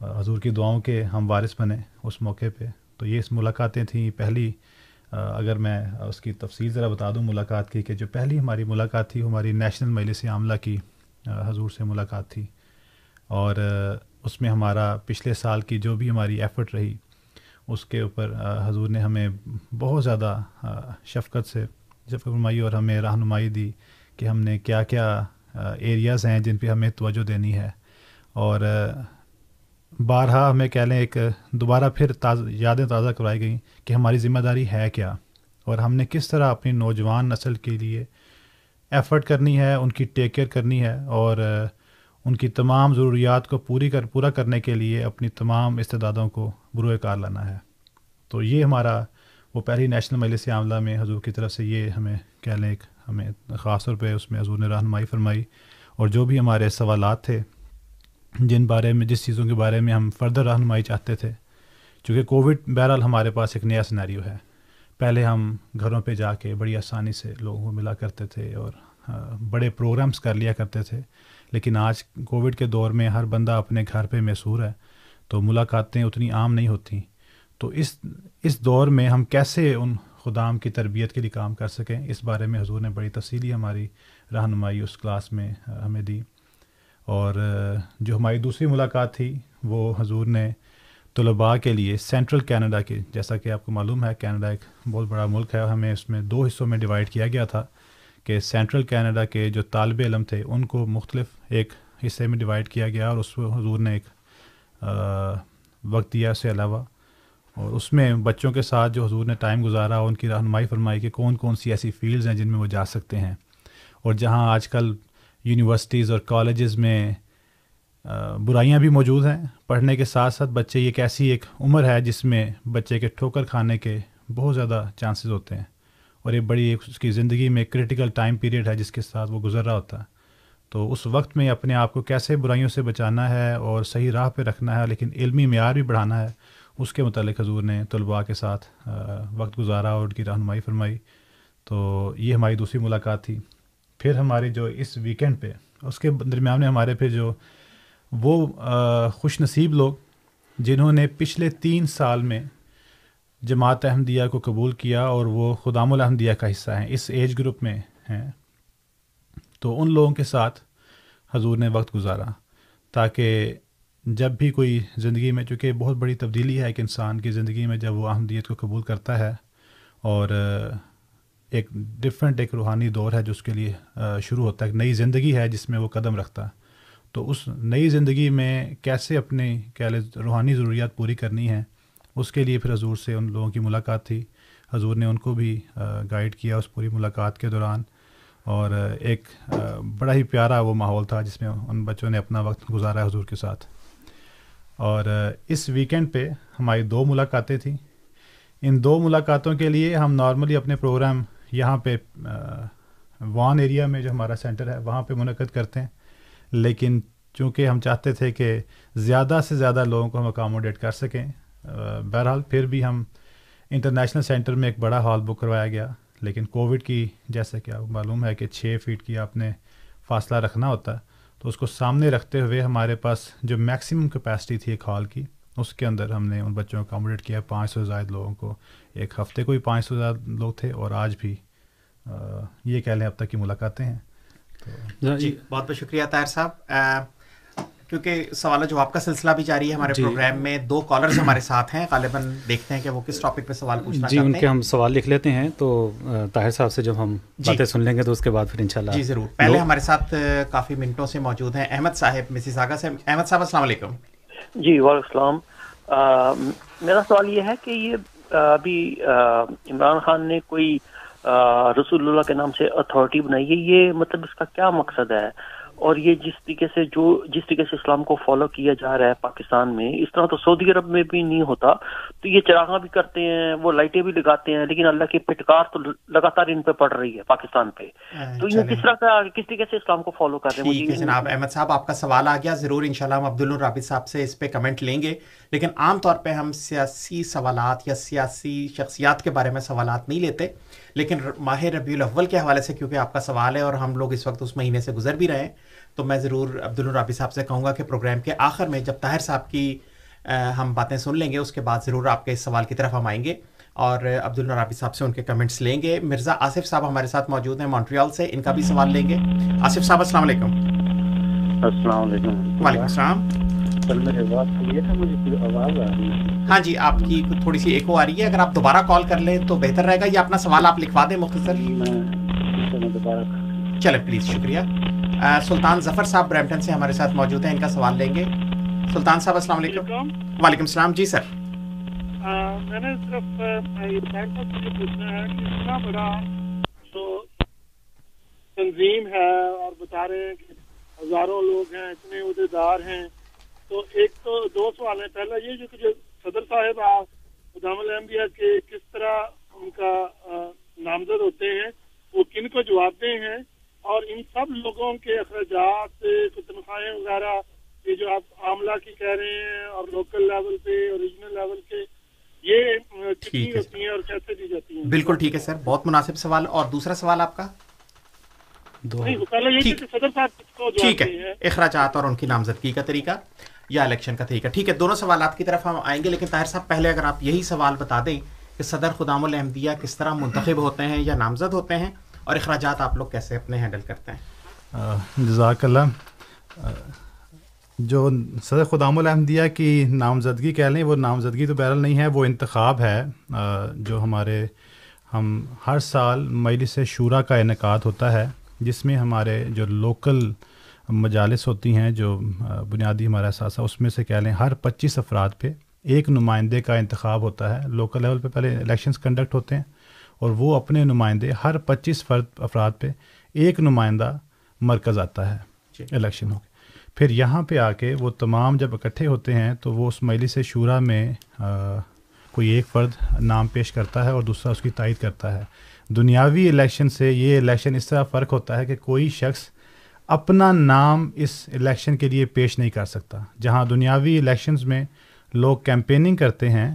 حضور کی دعاؤں کے ہم وارث بنے اس موقع پہ۔ تو یہ اس ملاقاتیں تھیں، پہلی اگر میں اس کی تفصیل ذرا بتا دوں ملاقات کی کہ جو پہلی ہماری ملاقات تھی، ہماری نیشنل مجلس عاملہ کی حضور سے ملاقات تھی۔ اور اس میں ہمارا پچھلے سال کی جو بھی ہماری ایفرٹ رہی، اس کے اوپر حضور نے ہمیں بہت زیادہ شفقت سے شفقت فرمائی اور ہمیں رہنمائی دی کہ ہم نے کیا کیا ایریاز ہیں جن پہ ہمیں توجہ دینی ہے۔ اور بارہا ہمیں کہہ لیں ایک دوبارہ پھر تازہ یادیں تازہ کرائی گئیں کہ ہماری ذمہ داری ہے کیا اور ہم نے کس طرح اپنی نوجوان نسل کے لیے ایفرٹ کرنی ہے، ان کی ٹیک کیئر کرنی ہے اور ان کی تمام ضروریات کو پوری کر، پورا کرنے کے لیے اپنی تمام استدادوں کو بروئے کار لانا ہے۔ تو یہ ہمارا وہ پہلی نیشنل مجلس عاملہ میں حضور کی طرف سے یہ ہمیں کہہ لیں ایک ہمیں خاص طور پہ اس میں حضور نے رہنمائی فرمائی اور جو بھی ہمارے سوالات تھے جن بارے میں جس چیزوں کے بارے میں ہم فردر رہنمائی چاہتے تھے، چونکہ کووڈ بہرحال ہمارے پاس ایک نیا سناریو ہے۔ پہلے ہم گھروں پہ جا کے بڑی آسانی سے لوگوں کو ملا کرتے تھے اور بڑے پروگرامز کر لیا کرتے تھے۔ لیکن آج کووڈ کے دور میں ہر بندہ اپنے گھر پہ محصور ہے، تو ملاقاتیں اتنی عام نہیں ہوتیں تو اس اس دور میں ہم کیسے ان خدام کی تربیت کے لیے کام کر سکیں؟ اس بارے میں حضور نے بڑی تفصیلی ہماری رہنمائی اس کلاس میں ہمیں دی۔ اور جو ہماری دوسری ملاقات تھی، وہ حضور نے طلباء کے لیے سینٹرل کینیڈا کے، جیسا کہ آپ کو معلوم ہے، کینیڈا ایک بہت بڑا ملک ہے ہمیں اس میں دو حصوں میں ڈیوائڈ کیا گیا تھا کہ سینٹرل کینیڈا کے جو طالب علم تھے، ان کو مختلف ایک حصے میں ڈیوائڈ کیا گیا، اور اس کو حضور نے ایک وقت دیا اس سے علاوہ۔ اور اس میں بچوں کے ساتھ جو حضور نے ٹائم گزارا، ان کی رہنمائی فرمائی کہ کون کون سی ایسی فیلڈز ہیں جن میں وہ جا سکتے ہیں۔ اور جہاں آج کل یونیورسٹیز اور کالجز میں برائیاں بھی موجود ہیں۔ پڑھنے کے ساتھ ساتھ بچے ایک ایسی ایک عمر ہے جس میں بچے کے ٹھوکر کھانے کے بہت زیادہ چانسز ہوتے ہیں۔ اور یہ بڑی ایک اس کی زندگی میں کریٹیکل ٹائم پیریڈ ہے جس کے ساتھ وہ گزر رہا ہوتا ہے۔ تو اس وقت میں اپنے آپ کو کیسے برائیوں سے بچانا ہے اور صحیح راہ پہ رکھنا ہے، لیکن علمی معیار بھی بڑھانا ہے، اس کے متعلق حضور نے طلباء کے ساتھ وقت گزارا اور ان کی رہنمائی فرمائی۔ تو یہ ہماری دوسری ملاقات تھی۔ پھر ہماری جو اس ویکینڈ پہ، اس کے درمیان میں ہمارے پھر جو وہ خوش نصیب لوگ جنہوں نے پچھلے تین سال میں جماعت احمدیہ کو قبول کیا اور وہ خدام الحمدیہ کا حصہ ہیں، اس ایج گروپ میں ہیں، تو ان لوگوں کے ساتھ حضور نے وقت گزارا تاکہ جب بھی کوئی زندگی میں، چونکہ بہت بڑی تبدیلی ہے ایک انسان کی زندگی میں، جب وہ احمدیت کو قبول کرتا ہے اور ایک ڈفرینٹ ایک روحانی دور ہے جو اس کے لیے شروع ہوتا ہے، ایک نئی زندگی ہے جس میں وہ قدم رکھتا ہے۔ تو اس نئی زندگی میں کیسے اپنی، کیا روحانی ضروریات پوری کرنی ہے اس کے لیے پھر حضور سے ان لوگوں کی ملاقات تھی۔ حضور نے ان کو بھی گائیڈ کیا اس پوری ملاقات کے دوران۔ اور ایک بڑا ہی پیارا وہ ماحول تھا جس میں ان بچوں نے اپنا وقت گزارا حضور کے ساتھ۔ اور اس ویکینڈ پہ ہماری دو ملاقاتیں تھیں۔ ان دو ملاقاتوں کے لیے ہم نارملی اپنے پروگرام یہاں پہ وان ایریا میں جو ہمارا سینٹر ہے، وہاں پہ منعقد کرتے ہیں۔ لیکن چونکہ ہم چاہتے تھے کہ زیادہ سے زیادہ لوگوں کو ہم اکاموڈیٹ کر سکیں بہرحال پھر بھی ہم انٹرنیشنل سینٹر میں ایک بڑا ہال بک کروایا گیا۔ لیکن کووڈ کی جیسے کہ معلوم ہے کہ چھ فیٹ کی آپ نے فاصلہ رکھنا ہوتا ہے تو اس کو سامنے رکھتے ہوئے ہمارے پاس جو میکسیمم کیپیسٹی تھی ایک ہال کی، اس کے اندر ہم نے ان بچوں کو اکاموڈیٹ کیا۔ پانچ سو زائد لوگوں کو ایک ہفتے کو بھی پانچ سو زائد لوگ تھے اور آج بھی یہ کہہ لیں اب تک کی ملاقاتیں ہیں۔ جی بہت بہت شکریہ طاہر صاحب۔ کیونکہ سوال جواب کا سلسلہ بھی جاری ہے ہمارے جی۔ پروگرام میں۔ دو کالرز ہمارے ساتھ ہیں۔ غالباً دیکھتے ہیں کہ وہ کس ٹاپک پہ سوال پوچھنا جی ان کے ہم سوال لکھ لیتے ہیں تو طاہر صاحب سے جب ہم جی۔ باتیں سن لیں گے تو اس کے بعد پھر انشاءاللہ جی ضرور۔ پہلے ہمارے ساتھ کافی منٹوں سے موجود ہیں۔ احمد صاحب مسز آگا سے احمد صاحب السلام علیکم۔ جی وعلیکم السلام۔ میرا سوال یہ ہے کہ یہ ابھی عمران خان نے کوئی رسول اللہ کے نام سے اتھارٹی بنائی ہے، یہ مطلب اس کا کیا مقصد ہے؟ اور یہ جس طریقے سے جو جس طریقے سے اسلام کو فالو کیا جا رہا ہے پاکستان میں اس طرح تو سعودی عرب میں بھی نہیں ہوتا۔ تو یہ چراغاں بھی کرتے ہیں وہ لائٹیں بھی لگاتے ہیں لیکن اللہ کی پٹکار تو لگاتار ان پہ پڑ رہی ہے پاکستان پہ۔ تو یہ کس طرح کا کس طریقے سے اسلام کو فالو کر رہے ہیں؟ جناب احمد صاحب آپ کا سوال آ گیا ضرور انشاءاللہ ہم عبد الرابط صاحب سے اس پہ کمنٹ لیں گے۔ لیکن عام طور پہ ہم سیاسی سوالات یا سیاسی شخصیات کے بارے میں سوالات نہیں لیتے۔ لیکن ماہ ربیع الاول کے حوالے سے کیونکہ آپ کا سوال ہے اور ہم لوگ اس وقت اس مہینے سے گزر بھی رہے ہیں تو میں ضرور عبد الرابی صاحب سے کہوں گا کہ پروگرام کے آخر میں جب طاہر صاحب کی ہم باتیں سن لیں گے اس کے بعد ضرور آپ کے اس سوال کی طرف ہم آئیں گے اور عبد الرابی صاحب سے ان کے کمنٹس لیں گے۔ مرزا آصف صاحب ہمارے ساتھ موجود ہیں مونٹریال سے ان کا بھی سوال لیں گے۔ آصف صاحب السلام علیکم۔ السلام علیکم۔ وعلیکم السلام۔ ہاں جی آپ کی تھوڑی سی ایکو آ رہی ہے۔ اگر آپ دوبارہ کال کر لیں تو بہتر رہے گا یا اپنا سوال آپ لکھوا دیں مختصر۔ چلے پلیز شکریہ۔ سلطان ظفر صاحب برمٹن سے ہمارے ساتھ موجود ہیں ان کا سوال لیں گے۔ سلطان صاحب السلام علیکم۔ وعلیکم السلام۔ جی سر۔ میں نے صرف پوچھنا ہے کہ اتنا بڑا جو تنظیم ہے اور بتا رہے ہیں کہ ہزاروں لوگ ہیں اتنے عہدیدار ہیں۔ تو ایک تو دو سوال ہیں۔ پہلا یہ جو کہ جو صدر صاحب خدام الحمدیہ کے کس طرح ان کا نامزد ہوتے ہیں وہ کن کو جواب دیں ہیں؟ اور ان سب لوگوں کے اخراجات تنخواہیں وغیرہ یہ جو آپ عاملہ کی کہہ رہے ہیں اور لوکل لیول پہ اور ریجنل لیول پہ یہ کتنی ہوتی ہیں اور کیسے دی جاتی ہیں؟ بالکل ٹھیک ہے سر بہت مناسب سوال اور دوسرا سوال آپ کا؟ ٹھیک ہے اخراجات اور ان کی نامزدگی کا طریقہ یا الیکشن کا طریقہ۔ ٹھیک ہے دونوں سوالات کی طرف ہم آئیں گے لیکن طاہر صاحب پہلے اگر آپ یہی سوال بتا دیں کہ صدر خدام الحمدیہ کس طرح منتخب ہوتے ہیں یا نامزد ہوتے ہیں اور اخراجات آپ لوگ کیسے اپنے ہینڈل کرتے ہیں؟ جزاک اللہ. جو صدر خدام الحمدیہ کی نامزدگی کہہ لیں، وہ نامزدگی تو بہرحال نہیں ہے، وہ انتخاب ہے. جو ہمارے، ہم ہر سال مجلس شورا کا انعقاد ہوتا ہے، جس میں ہمارے جو لوکل مجالس ہوتی ہیں، جو بنیادی ہمارا احساس ہے، اس میں سے کہہ لیں ہر پچیس افراد پہ ایک نمائندے کا انتخاب ہوتا ہے. لوکل لیول پہ پہلے الیکشنز کنڈکٹ ہوتے ہیں اور وہ اپنے نمائندے ہر پچیس فرد افراد پہ ایک نمائندہ مرکز آتا ہے جی۔ الیکشن ہو کے۔ پھر یہاں پہ آ کے وہ تمام جب اکٹھے ہوتے ہیں تو وہ اس مجلس شعرا میں کوئی ایک فرد نام پیش کرتا ہے اور دوسرا اس کی تائید کرتا ہے۔ دنیاوی الیکشن سے یہ الیکشن اس طرح فرق ہوتا ہے کہ کوئی شخص اپنا نام اس الیکشن کے لیے پیش نہیں کر سکتا۔ جہاں دنیاوی الیکشنز میں لوگ کیمپیننگ کرتے ہیں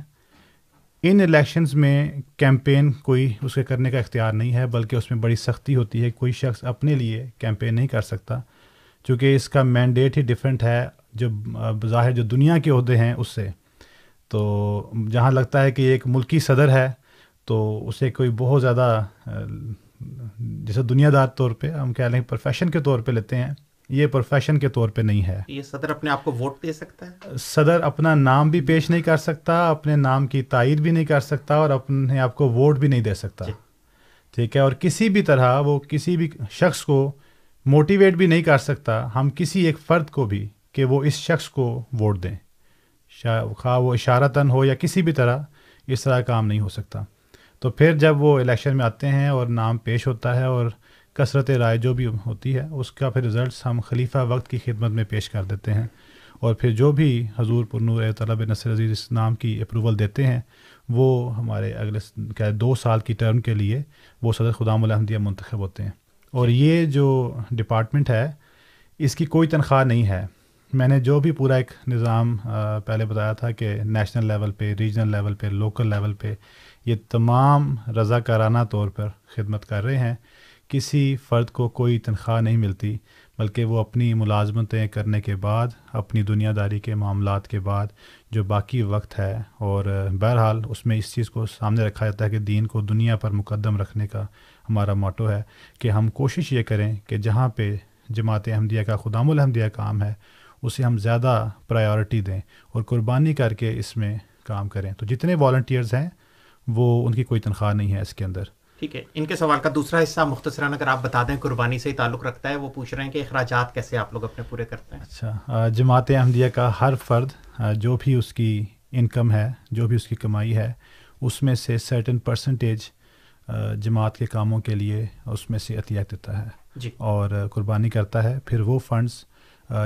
ان الیکشنز میں کیمپین کوئی اس کے کرنے کا اختیار نہیں ہے، بلکہ اس میں بڑی سختی ہوتی ہے، کوئی شخص اپنے لیے کیمپین نہیں کر سکتا۔ چونکہ اس کا مینڈیٹ ہی ڈفرینٹ ہے، جو بظاہر جو دنیا کے عہدے ہیں اس سے۔ تو جہاں لگتا ہے کہ ایک ملکی صدر ہے، تو اسے کوئی بہت زیادہ، جیسے دنیا دار طور پہ ہم کہہ لیں پروفیشن کے طور پہ لیتے ہیں یہ پروفیشن کے طور پہ نہیں ہے۔ یہ صدر اپنے آپ کو ووٹ دے سکتا ہے؟ صدر اپنا نام بھی پیش نہیں کر سکتا اپنے نام کی تائید بھی نہیں کر سکتا اور اپنے آپ کو ووٹ بھی نہیں دے سکتا۔ جی۔ ٹھیک ہے اور کسی بھی طرح وہ کسی بھی شخص کو موٹیویٹ بھی نہیں کر سکتا ہم کسی ایک فرد کو بھی کہ وہ اس شخص کو ووٹ دیں۔ خواہ وہ اشارتاً ہو یا کسی بھی طرح اس طرح کام نہیں ہو سکتا۔ تو پھر جب وہ الیکشن میں آتے ہیں اور نام پیش ہوتا ہے اور کثرت رائے جو بھی ہوتی ہے اس کا پھر رزلٹس ہم خلیفہ وقت کی خدمت میں پیش کر دیتے ہیں۔ اور پھر جو بھی حضور پرنور طلب نصر عزیز اس نام کی اپروول دیتے ہیں وہ ہمارے اگلے کیا دو سال کی ٹرم کے لیے وہ صدر خدام الحمدیہ منتخب ہوتے ہیں۔ اور یہ جو ڈپارٹمنٹ ہے اس کی کوئی تنخواہ نہیں ہے۔ میں نے جو بھی پورا ایک نظام پہلے بتایا تھا کہ نیشنل لیول پہ ریجنل لیول پہ لوکل لیول پہ یہ تمام رضا کارانہ طور پر خدمت کر رہے ہیں۔ کسی فرد کو کوئی تنخواہ نہیں ملتی، بلکہ وہ اپنی ملازمتیں کرنے کے بعد، اپنی دنیا داری کے معاملات کے بعد جو باقی وقت ہے۔ اور بہرحال، اس میں اس چیز کو سامنے رکھا جاتا ہے کہ دین کو دنیا پر مقدم رکھنے کا ہمارا موٹو ہے کہ ہم کوشش یہ کریں کہ جہاں پہ جماعت احمدیہ کا خدام الحمدیہ کام ہے، اسے ہم زیادہ پرائیورٹی دیں اور قربانی کر کے اس میں کام کریں۔ تو جتنے والنٹیئرز ہیں، وہ ان کی کوئی تنخواہ نہیں ہے اس کے اندر۔ ٹھیک ہے ان کے سوال کا دوسرا حصہ مختصراً اگر آپ بتا دیں قربانی سے ہی تعلق رکھتا ہے وہ پوچھ رہے ہیں کہ اخراجات کیسے آپ لوگ اپنے پورے کرتے ہیں؟ اچھا جماعت احمدیہ کا ہر فرد جو بھی اس کی انکم ہے جو بھی اس کی کمائی ہے اس میں سے سرٹن پرسنٹیج جماعت کے کاموں کے لیے اس میں سے عطیات دیتا ہے۔ جی۔ اور قربانی کرتا ہے پھر وہ فنڈس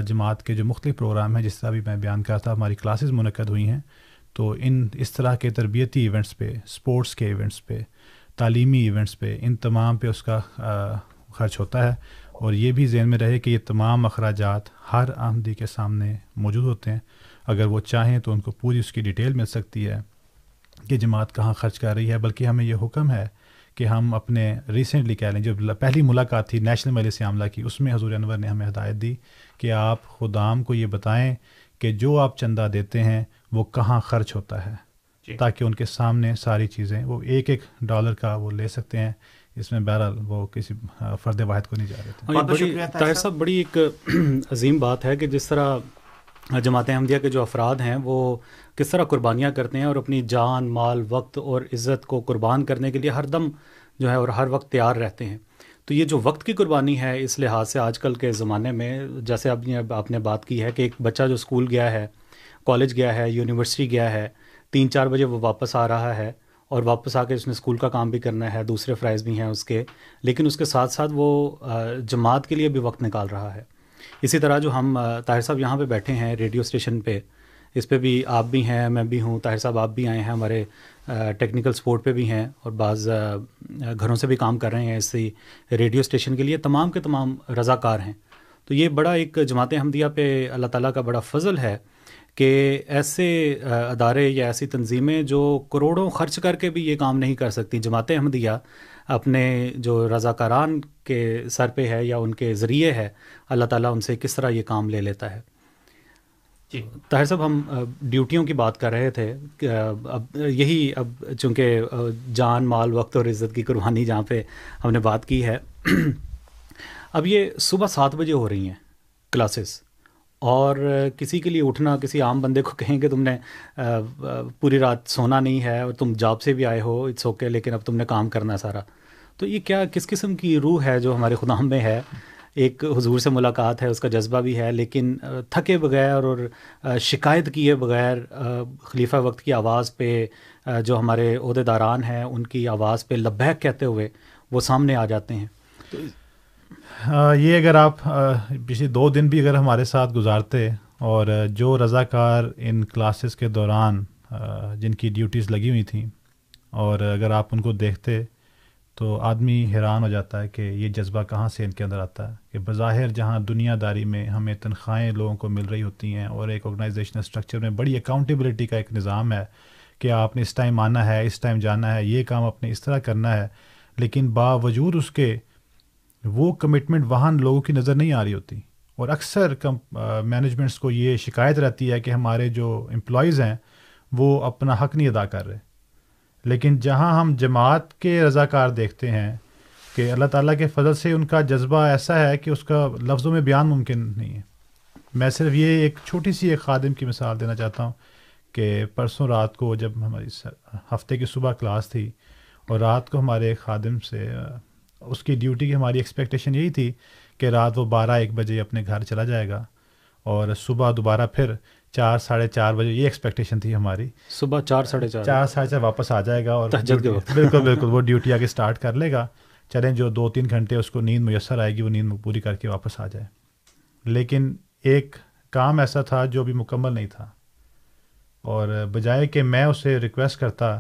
جماعت کے جو مختلف پروگرام ہیں جس طرح بھی میں بیان کرتا ہماری کلاسز منعقد ہوئی ہیں تو ان اس طرح کے تربیتی ایونٹس پہ اسپورٹس کے ایونٹس پہ تعلیمی ایونٹس پہ، ان تمام پہ اس کا خرچ ہوتا ہے۔ اور یہ بھی ذہن میں رہے کہ یہ تمام اخراجات ہر آمدی کے سامنے موجود ہوتے ہیں۔ اگر وہ چاہیں تو ان کو پوری اس کی ڈیٹیل مل سکتی ہے کہ جماعت کہاں خرچ کر رہی ہے، بلکہ ہمیں یہ حکم ہے کہ ہم اپنے ریسنٹلی کہہ لیں جب پہلی ملاقات تھی نیشنل مجلس عاملہ کی، اس میں حضور انور نے ہمیں ہدایت دی کہ آپ خدام کو یہ بتائیں کہ جو آپ چندہ دیتے ہیں وہ کہاں خرچ ہوتا ہے۔ تاکہ ان کے سامنے ساری چیزیں وہ ایک ایک ڈالر کا وہ لے سکتے ہیں اس میں بہرحال وہ کسی فرد واحد کو نہیں جا رہے طاہر صاحب۔ بڑی ایک *clears throat* عظیم بات ہے کہ جس طرح جماعت احمدیہ کے جو افراد ہیں وہ کس طرح قربانیاں کرتے ہیں اور اپنی جان مال وقت اور عزت کو قربان کرنے کے لیے ہر دم جو ہے اور ہر وقت تیار رہتے ہیں۔ تو یہ جو وقت کی قربانی ہے اس لحاظ سے آج کل کے زمانے میں جیسے اب آپ نے بات کی ہے کہ ایک بچہ جو اسکول گیا ہے کالج گیا ہے یونیورسٹی گیا ہے تین چار بجے وہ واپس آ رہا ہے اور واپس آ کے اس نے اسکول کا کام بھی کرنا ہے، دوسرے فرائض بھی ہیں اس کے، لیکن اس کے ساتھ ساتھ وہ جماعت کے لیے بھی وقت نکال رہا ہے۔ اسی طرح جو ہم طاہر صاحب یہاں پہ بیٹھے ہیں ریڈیو اسٹیشن پہ، اس پہ بھی آپ بھی ہیں، میں بھی ہوں، طاہر صاحب آپ بھی آئے ہیں، ہمارے ٹیکنیکل سپورٹ پہ بھی ہیں اور بعض گھروں سے بھی کام کر رہے ہیں اسی ریڈیو اسٹیشن کے لیے، تمام کے تمام رضاکار ہیں۔ تو یہ بڑا ایک جماعت حمدیہ پہ اللہ تعالیٰ کا بڑا فضل ہے۔ کہ ایسے ادارے یا ایسی تنظیمیں جو کروڑوں خرچ کر کے بھی یہ کام نہیں کر سکتی جماعت احمدیہ اپنے جو رضاکاران کے سر پہ ہے یا ان کے ذریعے ہے اللہ تعالیٰ ان سے کس طرح یہ کام لے لیتا ہے؟ جی۔ طاہر صاحب ہم ڈیوٹیوں کی بات کر رہے تھے اب یہی اب چونکہ جان مال وقت اور عزت کی قربانی جہاں پہ ہم نے بات کی ہے۔ *clears throat* اب یہ صبح سات بجے ہو رہی ہیں کلاسز۔ اور کسی کے لیے اٹھنا، کسی عام بندے کو کہیں کہ تم نے پوری رات سونا نہیں ہے اور تم جاب سے بھی آئے ہو اٹس اوکے لیکن اب تم نے کام کرنا ہے سارا۔ تو یہ کیا، کس قسم کی روح ہے جو ہمارے خدام میں ہے؟ ایک حضور سے ملاقات ہے، اس کا جذبہ بھی ہے، لیکن تھکے بغیر اور شکایت کیے بغیر خلیفہ وقت کی آواز پہ جو ہمارے عہدے داران ہیں، ان کی آواز پہ لبیک کہتے ہوئے وہ سامنے آ جاتے ہیں۔ تو یہ اگر آپ پچھلے دو دن بھی اگر ہمارے ساتھ گزارتے اور جو رضاکار ان کلاسز کے دوران جن کی ڈیوٹیز لگی ہوئی تھیں اور اگر آپ ان کو دیکھتے تو آدمی حیران ہو جاتا ہے کہ یہ جذبہ کہاں سے ان کے اندر آتا ہے؟ کہ بظاہر جہاں دنیا داری میں ہمیں تنخواہیں لوگوں کو مل رہی ہوتی ہیں اور ایک آرگنائزیشنل اسٹرکچر میں بڑی اکاؤنٹیبلٹی کا ایک نظام ہے کہ آپ نے اس ٹائم آنا ہے، اس ٹائم جانا ہے، یہ کام اپنے اس طرح کرنا ہے، لیکن باوجود اس کے وہ کمٹمنٹ وہاں لوگوں کی نظر نہیں آ رہی ہوتی۔ اور اکثر کم مینجمنٹس کو یہ شکایت رہتی ہے کہ ہمارے جو امپلائیز ہیں، وہ اپنا حق نہیں ادا کر رہے۔ لیکن جہاں ہم جماعت کے رضاکار دیکھتے ہیں کہ اللہ تعالیٰ کے فضل سے ان کا جذبہ ایسا ہے کہ اس کا لفظوں میں بیان ممکن نہیں ہے۔ میں صرف یہ ایک چھوٹی سی ایک خادم کی مثال دینا چاہتا ہوں کہ پرسوں رات کو جب ہماری ہفتے کی صبح کلاس تھی اور رات کو ہمارے ایک خادم سے اس کی ڈیوٹی کی ہماری ایکسپیکٹیشن یہی تھی کہ رات وہ بارہ ایک بجے اپنے گھر چلا جائے گا اور صبح دوبارہ پھر چار ساڑھے چار بجے یہ ایکسپیکٹیشن تھی ہماری۔ صبح چار ساڑھے چار۔ چار ساڑھے چار واپس آ جائے گا اور بالکل بالکل وہ ڈیوٹی آگے اسٹارٹ کر لے گا۔ چلیں جو دو تین گھنٹے اس کو نیند میسر آئے گی وہ نیند پوری کر کے واپس آ جائے۔ لیکن ایک کام ایسا تھا جو بھی مکمل نہیں تھا۔ اور بجائے کہ میں اسے ریکویسٹ کرتا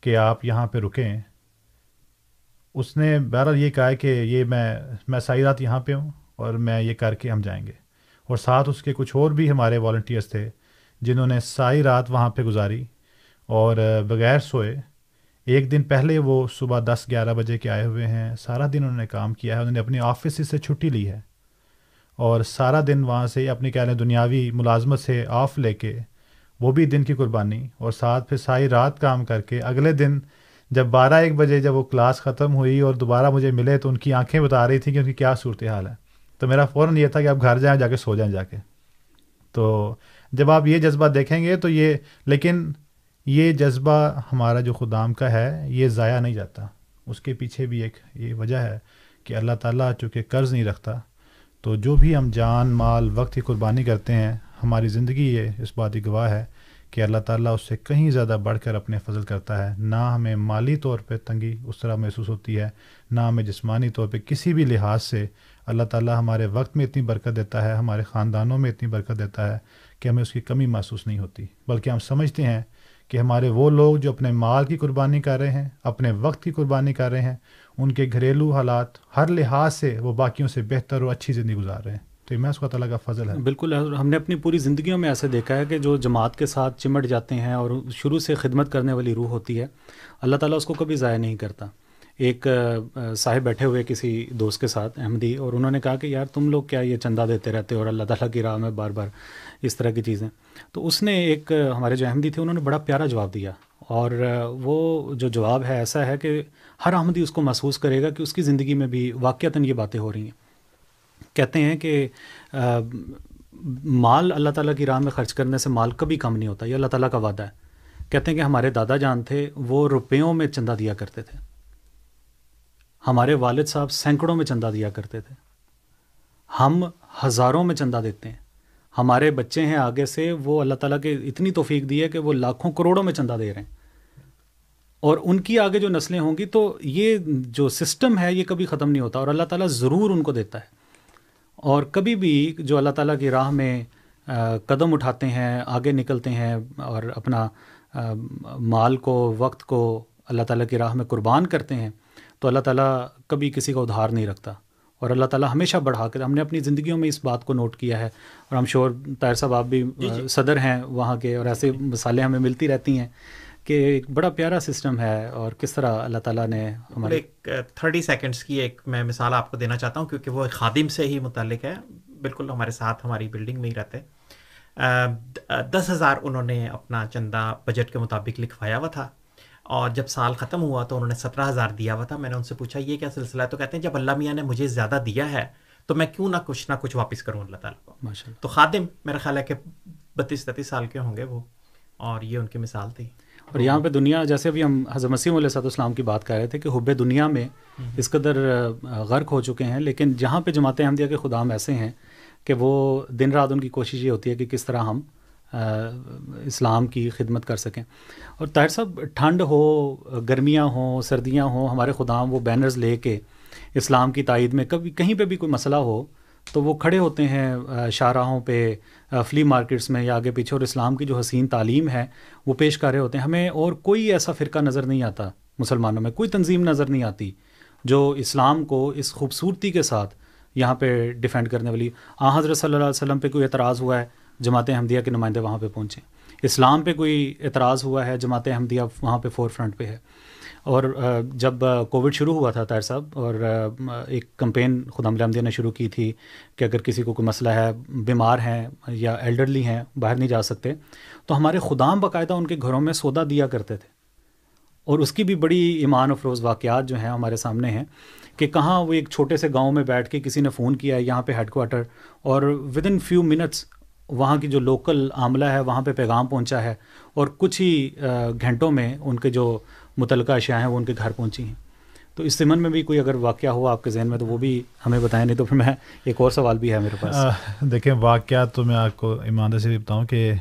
کہ آپ یہاں پہ رکیں اس نے بہرحال یہ کہا کہ یہ میں میں ساری رات یہاں پہ ہوں اور میں یہ کر کے ہم جائیں گے۔ اور ساتھ اس کے کچھ اور بھی ہمارے والنٹیئرس تھے جنہوں نے ساری رات وہاں پہ گزاری اور بغیر سوئے ایک دن پہلے وہ صبح دس گیارہ بجے کے آئے ہوئے ہیں۔ سارا دن انہوں نے کام کیا ہے، انہوں نے اپنی آفس سے چھٹی لی ہے اور سارا دن وہاں سے اپنی کہہ لیں دنیاوی ملازمت سے آف لے کے وہ بھی دن کی قربانی اور ساتھ پھر ساری رات کام کر کے اگلے دن جب بارہ ایک بجے جب وہ کلاس ختم ہوئی اور دوبارہ مجھے ملے تو ان کی آنکھیں بتا رہی تھیں کہ ان کی کیا صورت حال ہے۔ تو میرا فوراً یہ تھا کہ آپ گھر جائیں، جا کے سو جائیں جا کے۔ تو جب آپ یہ جذبہ دیکھیں گے تو یہ، لیکن یہ جذبہ ہمارا جو خدام کا ہے، یہ ضائع نہیں جاتا۔ اس کے پیچھے بھی ایک یہ وجہ ہے کہ اللہ تعالیٰ چونکہ قرض نہیں رکھتا، تو جو بھی ہم جان، مال، وقت کی قربانی کرتے ہیں، ہماری زندگی یہ اس بات کی گواہ ہے کہ اللہ تعالیٰ اس سے کہیں زیادہ بڑھ کر اپنے فضل کرتا ہے، نہ ہمیں مالی طور پہ تنگی اس طرح محسوس ہوتی ہے، نہ ہمیں جسمانی طور پہ کسی بھی لحاظ سے اللہ تعالیٰ ہمارے وقت میں اتنی برکت دیتا ہے، ہمارے خاندانوں میں اتنی برکت دیتا ہے کہ ہمیں اس کی کمی محسوس نہیں ہوتی۔ بلکہ ہم سمجھتے ہیں کہ ہمارے وہ لوگ جو اپنے مال کی قربانی کر رہے ہیں، اپنے وقت کی قربانی کر رہے ہیں، ان کے گھریلو حالات ہر لحاظ سے وہ باقیوں سے بہتر اور اچھی زندگی گزار رہے ہیں۔ تو میں اس تعالیٰ کا فضل ہے۔ بالکل ہم نے اپنی پوری زندگیوں میں ایسے دیکھا ہے کہ جو جماعت کے ساتھ چمٹ جاتے ہیں اور شروع سے خدمت کرنے والی روح ہوتی ہے، اللہ تعالیٰ اس کو کبھی ضائع نہیں کرتا۔ ایک صاحب بیٹھے ہوئے کسی دوست کے ساتھ، احمدی، اور انہوں نے کہا کہ یار، تم لوگ کیا یہ چندہ دیتے رہتے اور اللہ تعالیٰ کی راہ میں بار بار اس طرح کی چیزیں۔ تو اس نے ایک ہمارے جو احمدی تھے، انہوں نے بڑا پیارا جواب دیا۔ اور وہ جو جواب ہے ایسا ہے کہ ہر احمدی اس کو محسوس کرے گا کہ اس کی زندگی میں بھی واقعتاً یہ باتیں ہو رہی ہیں۔ کہتے ہیں کہ مال اللہ تعالیٰ کی راہ میں خرچ کرنے سے مال کبھی کم نہیں ہوتا، یہ اللہ تعالیٰ کا وعدہ ہے۔ کہتے ہیں کہ ہمارے دادا جان تھے، وہ روپیوں میں چندہ دیا کرتے تھے۔ ہمارے والد صاحب سینکڑوں میں چندہ دیا کرتے تھے۔ ہم ہزاروں میں چندہ دیتے ہیں۔ ہمارے بچے ہیں آگے سے، وہ اللہ تعالیٰ کے اتنی توفیق دی ہے کہ وہ لاکھوں کروڑوں میں چندہ دے رہے ہیں۔ اور ان کی آگے جو نسلیں ہوں گی، تو یہ جو سسٹم ہے، یہ کبھی ختم نہیں ہوتا اور اللہ تعالیٰ ضرور ان کو دیتا ہے۔ اور کبھی بھی جو اللہ تعالیٰ کی راہ میں قدم اٹھاتے ہیں آگے نکلتے ہیں اور اپنا مال کو وقت کو اللہ تعالیٰ کی راہ میں قربان کرتے ہیں تو اللہ تعالیٰ کبھی کسی کا ادھار نہیں رکھتا اور اللہ تعالیٰ ہمیشہ بڑھا کر ہم نے اپنی زندگیوں میں اس بات کو نوٹ کیا ہے اور ہم شور طاہر صاحب آپ بھی جی، جی۔ صدر ہیں وہاں کے اور ایسے مثالیں ہمیں ملتی رہتی ہیں کہ ایک بڑا پیارا سسٹم ہے اور کس طرح اللہ تعالیٰ نے ہمارے ایک تھرٹی سیکنڈس کی ایک میں مثال آپ کو دینا چاہتا ہوں کیونکہ وہ خادم سے ہی متعلق ہے۔ بالکل ہمارے ساتھ ہماری بلڈنگ میں ہی رہتے دس ہزار انہوں نے اپنا چندہ بجٹ کے مطابق لکھوایا ہوا تھا اور جب سال ختم ہوا تو انہوں نے سترہ ہزار دیا ہوا تھا۔ میں نے ان سے پوچھا یہ کیا سلسلہ ہے؟ تو کہتے ہیں جب اللہ میاں نے مجھے زیادہ دیا ہے تو میں کیوں نہ کچھ نہ کچھ واپس کروں اللہ تعالیٰ کو۔ تو خادم میرا خیال ہے کہ بتیس تینتیس سال کے ہوں گے وہ اور یہ ان کی مثال تھی۔ اور یہاں پہ دنیا جیسے ابھی ہم حضرت مسیم علیہ صاحب السلام کی بات کر رہے تھے کہ حب دنیا میں اس قدر غرق ہو چکے ہیں لیکن جہاں پہ جماعت احمدیہ کے خدام ایسے ہیں کہ وہ دن رات ان کی کوشش یہ ہوتی ہے کہ کس طرح ہم اسلام کی خدمت کر سکیں۔ اور طاہر صاحب ٹھنڈ ہو گرمیاں ہوں سردیاں ہوں ہمارے خدام وہ بینرز لے کے اسلام کی تائید میں کبھی کہیں پہ بھی کوئی مسئلہ ہو تو وہ کھڑے ہوتے ہیں شاہراہوں پہ فلی مارکیٹس میں یا آگے پیچھے، اور اسلام کی جو حسین تعلیم ہے، وہ پیش کر رہے ہوتے ہیں۔ ہمیں اور کوئی ایسا فرقہ نظر نہیں آتا مسلمانوں میں، کوئی تنظیم نظر نہیں آتی جو اسلام کو اس خوبصورتی کے ساتھ یہاں پہ ڈیفینڈ کرنے والی۔ آ، حضرت صلی اللہ علیہ وسلم پہ کوئی اعتراض ہوا ہے، جماعت احمدیہ کے نمائندے وہاں پہ پہنچے۔ اسلام پہ کوئی اعتراض ہوا ہے، جماعت احمدیہ وہاں پہ فور فرنٹ پہ ہے۔ اور جب کووڈ شروع ہوا تھا طاہر صاحب، اور ایک کمپین خدا احمدیہ نے شروع کی تھی کہ اگر کسی کو کوئی مسئلہ ہے، بیمار ہیں یا ایلڈرلی ہیں، باہر نہیں جا سکتے، تو ہمارے خدام باقاعدہ ان کے گھروں میں سودا دیا کرتے تھے۔ اور اس کی بھی بڑی ایمان افروز واقعات جو ہیں ہمارے سامنے ہیں کہ کہاں وہ ایک چھوٹے سے گاؤں میں بیٹھ کے کسی نے فون کیا ہے یہاں پہ ہیڈ کوارٹر اور ود ان فیو منٹس وہاں کی جو لوکل عاملہ ہے، وہاں پہ پیغام پہنچا ہے، اور کچھ ہی گھنٹوں میں ان کے جو متعلقہ اشیاء ہیں وہ ان کے گھر پہنچی ہیں۔ تو اس سمن میں بھی کوئی اگر واقعہ ہوا آپ کے ذہن میں تو وہ بھی ہمیں بتائیں نہیں تو پھر میں ایک اور سوال بھی ہے میرے پاس۔ دیکھیں واقعات تو میں آپ کو ایماندار سے بھی بتاؤں کہ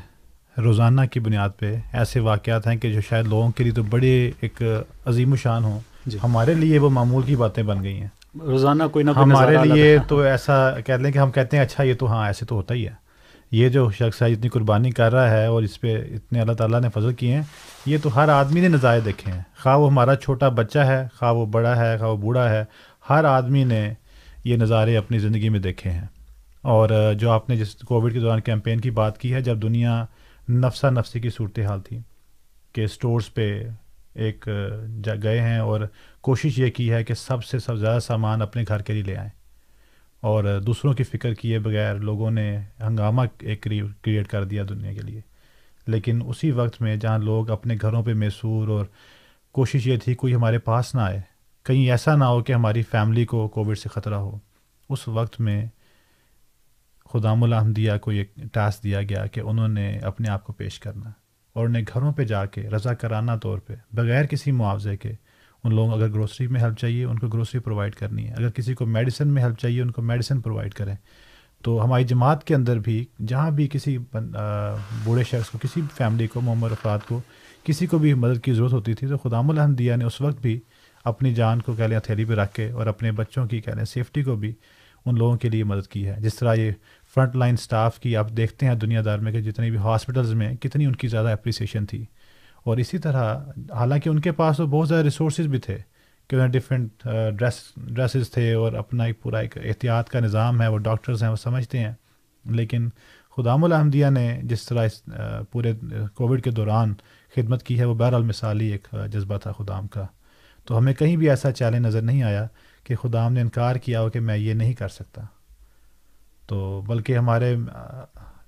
روزانہ کی بنیاد پہ ایسے واقعات ہیں کہ جو شاید لوگوں کے لیے تو بڑے ایک عظیم و شان ہوں۔ جی۔ ہمارے لیے وہ معمول کی باتیں بن گئی ہیں۔ روزانہ کوئی نہ ہمارے لیے تو ایسا کہہ لیں کہ ہم کہتے ہیں اچھا یہ تو ہاں ایسے تو ہوتا ہی ہے۔ یہ جو شخص ہے، اتنی قربانی کر رہا ہے اور اس پہ اتنے اللہ تعالیٰ نے فضل کیے ہیں، یہ تو ہر آدمی نے نظائر دیکھے ہیں۔ خواہ وہ ہمارا چھوٹا بچہ ہے، خواہ وہ بڑا ہے، خواہ وہ بوڑھا ہے، ہر آدمی نے یہ نظارے اپنی زندگی میں دیکھے ہیں۔ اور جو آپ نے جس کووڈ کے دوران کیمپین کی بات کی ہے، جب دنیا نفسا نفسی کی صورت حال تھی کہ اسٹورس پہ ایک گئے ہیں اور کوشش یہ کی ہے کہ سب سے سب زیادہ سامان اپنے گھر کے لیے لے آئیں۔ اور دوسروں کی فکر کیے بغیر لوگوں نے ہنگامہ ایک کریٹ کر دیا دنیا کے لیے۔ لیکن اسی وقت میں جہاں لوگ اپنے گھروں پہ میسور اور کوشش یہ تھی کوئی ہمارے پاس نہ آئے، کہیں ایسا نہ ہو کہ ہماری فیملی کو کووڈ سے خطرہ ہو۔ اس وقت میں خدام الحمدیہ کو یہ ٹاسک دیا گیا کہ انہوں نے اپنے آپ کو پیش کرنا اور انہیں گھروں پہ جا کے رضا کرانہ طور پہ، بغیر کسی معاوضے کے ان لوگوں اگر گروسری میں ہیلپ چاہیے، ان کو گروسری پرووائڈ کرنی ہے۔ اگر کسی کو میڈیسن میں ہیلپ چاہیے، ان کو میڈیسن پرووائڈ کریں۔ تو ہماری جماعت کے اندر بھی جہاں بھی کسی بوڑھے شخص کو، کسی فیملی کو محمد افراد کو، کسی کو بھی مدد کی ضرورت ہوتی تھی، تو خدام الحمدیہ نے اس وقت بھی اپنی جان کو کہہ لیں ہتھیلی پہ رکھ کے اور اپنے بچوں کی کہہ لیں سیفٹی کو بھی ان لوگوں کے لیے مدد کی ہے۔ جس طرح یہ فرنٹ لائن سٹاف کی آپ دیکھتے ہیں دنیا دار میں کہ جتنی بھی ہاسپٹلز میں کتنی ان کی زیادہ اپریسیشن تھی۔ اور اسی طرح، حالانکہ ان کے پاس تو بہت زیادہ ریسورسز بھی تھے کہ انہیں ڈفرینٹ ڈریس ڈریسز تھے اور اپنا ایک پورا ایک احتیاط کا نظام ہے، وہ ڈاکٹرز ہیں، وہ سمجھتے ہیں۔ لیکن خدام الحمدیہ نے جس طرح اس پورے کووڈ کے دوران خدمت کی ہے، وہ بہرحال مثالی ایک جذبہ تھا خدام کا۔ تو ہمیں کہیں بھی ایسا چیلنج نظر نہیں آیا کہ خدام نے انکار کیا ہو کہ میں یہ نہیں کر سکتا۔ تو بلکہ ہمارے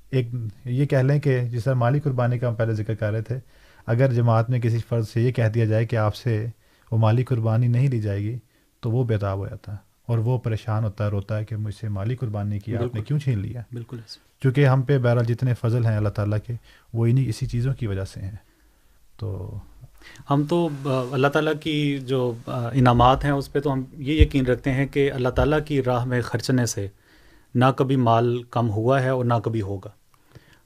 ایک یہ کہہ لیں کہ جس طرح مالی قربانی کا ہم پہلے ذکر کر رہے تھے اگر جماعت میں کسی فرض سے یہ کہہ دیا جائے کہ آپ سے وہ مالی قربانی نہیں لی جائے گی تو وہ بےتاب ہو جاتا ہے اور وہ پریشان ہوتا ہے روتا ہے کہ مجھ سے مالی قربانی کی آپ نے کیوں چھین لیا؟ بالکل۔ چونکہ ہم پہ بہرحال جتنے فضل ہیں اللہ تعالیٰ کے وہ انہیں اسی چیزوں کی وجہ سے ہیں۔ تو ہم تو اللہ تعالیٰ کی جو انعامات ہیں اس پہ تو ہم یہ یقین رکھتے ہیں کہ اللہ تعالیٰ کی راہ میں خرچنے سے نہ کبھی مال کم ہوا ہے اور نہ کبھی ہوگا۔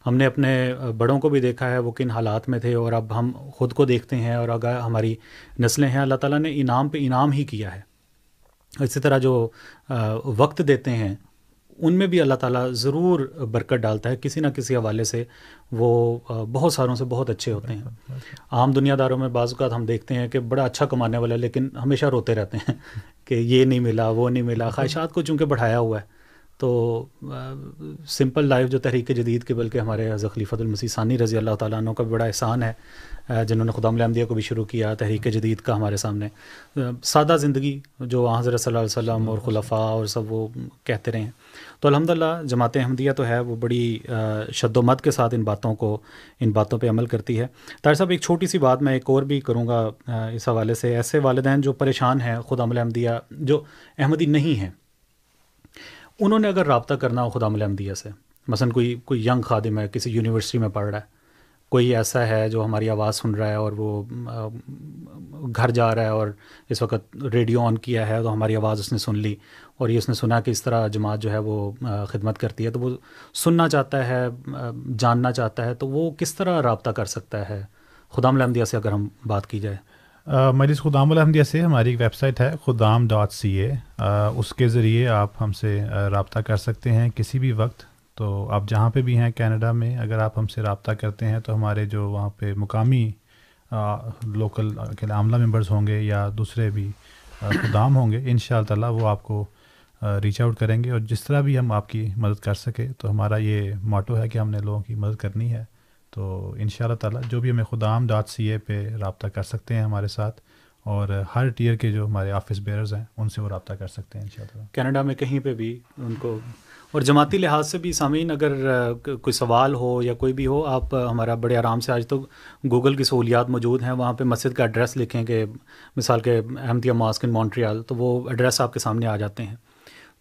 ہم نے اپنے بڑوں کو بھی دیکھا ہے وہ کن حالات میں تھے اور اب ہم خود کو دیکھتے ہیں اور اگر ہماری نسلیں ہیں۔ اللہ تعالیٰ نے انعام پہ انعام ہی کیا ہے۔ اسی طرح جو وقت دیتے ہیں، ان میں بھی اللہ تعالیٰ ضرور برکت ڈالتا ہے۔ کسی نہ کسی حوالے سے وہ بہت ساروں سے بہت اچھے ہوتے ہیں۔ عام دنیا داروں میں بعض اوقات ہم دیکھتے ہیں کہ بڑا اچھا کمانے والا ہے لیکن ہمیشہ روتے رہتے ہیں کہ یہ نہیں ملا، وہ نہیں ملا، خواہشات کو چونکہ بڑھایا ہوا ہے۔ تو سمپل لائف جو تحریک جدید کے بلکہ ہمارے حضرت خلیفۃ المسیح ثانی رضی اللہ تعالیٰ عنہ کا بھی بڑا احسان ہے جنہوں نے خدا الحمدیہ کو بھی شروع کیا، تحریک جدید کا ہمارے سامنے۔ سادہ زندگی جو حضرت صلی اللہ علیہ وسلم اور خلفاء اور سب وہ کہتے رہے ہیں۔ تو الحمد للہ جماعت احمدیہ تو ہے، وہ بڑی شد و مت کے ساتھ ان باتوں کو، ان باتوں پہ عمل کرتی ہے۔ طاہر صاحب، ایک چھوٹی سی بات میں ایک اور بھی کروں گا اس حوالے سے۔ ایسے والدین جو پریشان ہیں خدا احمدیہ جو احمدی نہیں ہیں انہوں نے اگر رابطہ کرنا ہو خدا ملحمدیہ سے، مثلاً کوئی کوئی ینگ خادم ہے، کسی یونیورسٹی میں پڑھ رہا ہے، کوئی ایسا ہے جو ہماری آواز سن رہا ہے اور وہ گھر جا رہا ہے اور اس وقت ریڈیو آن کیا ہے تو ہماری آواز اس نے سن لی اور یہ اس نے سنا کہ اس طرح جماعت جو ہے وہ خدمت کرتی ہے، تو وہ سننا چاہتا ہے جاننا چاہتا ہے، تو وہ کس طرح رابطہ کر سکتا ہے؟ خدا ملحمدیہ سے اگر ہم بات کی جائے۔ مجلس خدام الحمدیہ سے ہماری ایک ویب سائٹ ہے، خدام ڈاٹ سی اے اس کے ذریعے آپ ہم سے رابطہ کر سکتے ہیں کسی بھی وقت۔ تو آپ جہاں پہ بھی ہیں کینیڈا میں، اگر آپ ہم سے رابطہ کرتے ہیں تو ہمارے جو وہاں پہ مقامی لوکل عاملہ ممبرز ہوں گے یا دوسرے بھی خدام ہوں گے ان شاء اللہ تعالیٰ وہ آپ کو ریچ آؤٹ کریں گے۔ اور جس طرح بھی ہم آپ کی مدد کر سکے تو ہمارا یہ موٹو ہے کہ ہم نے لوگوں کی مدد کرنی ہے۔ تو ان شاء اللہ تعالیٰ جو بھی ہمیں خدام ڈاٹ سی اے پہ رابطہ کر سکتے ہیں ہمارے ساتھ اور ہر ٹیئر کے جو ہمارے آفس بیئرز ہیں، ان سے وہ رابطہ کر سکتے ہیں ان شاء اللہ کینیڈا میں کہیں پہ بھی ان کو، اور جماعتی لحاظ سے بھی سامعین، اگر کوئی سوال ہو یا کوئی بھی ہو، آپ ہمارا بڑے آرام سے آج تو گوگل کی سہولیات موجود ہیں، وہاں پہ مسجد کا ایڈریس لکھیں کہ مثال کے احمدیہ ماسک ان مونٹریال، تو وہ ایڈریس آپ کے سامنے آ جاتے ہیں۔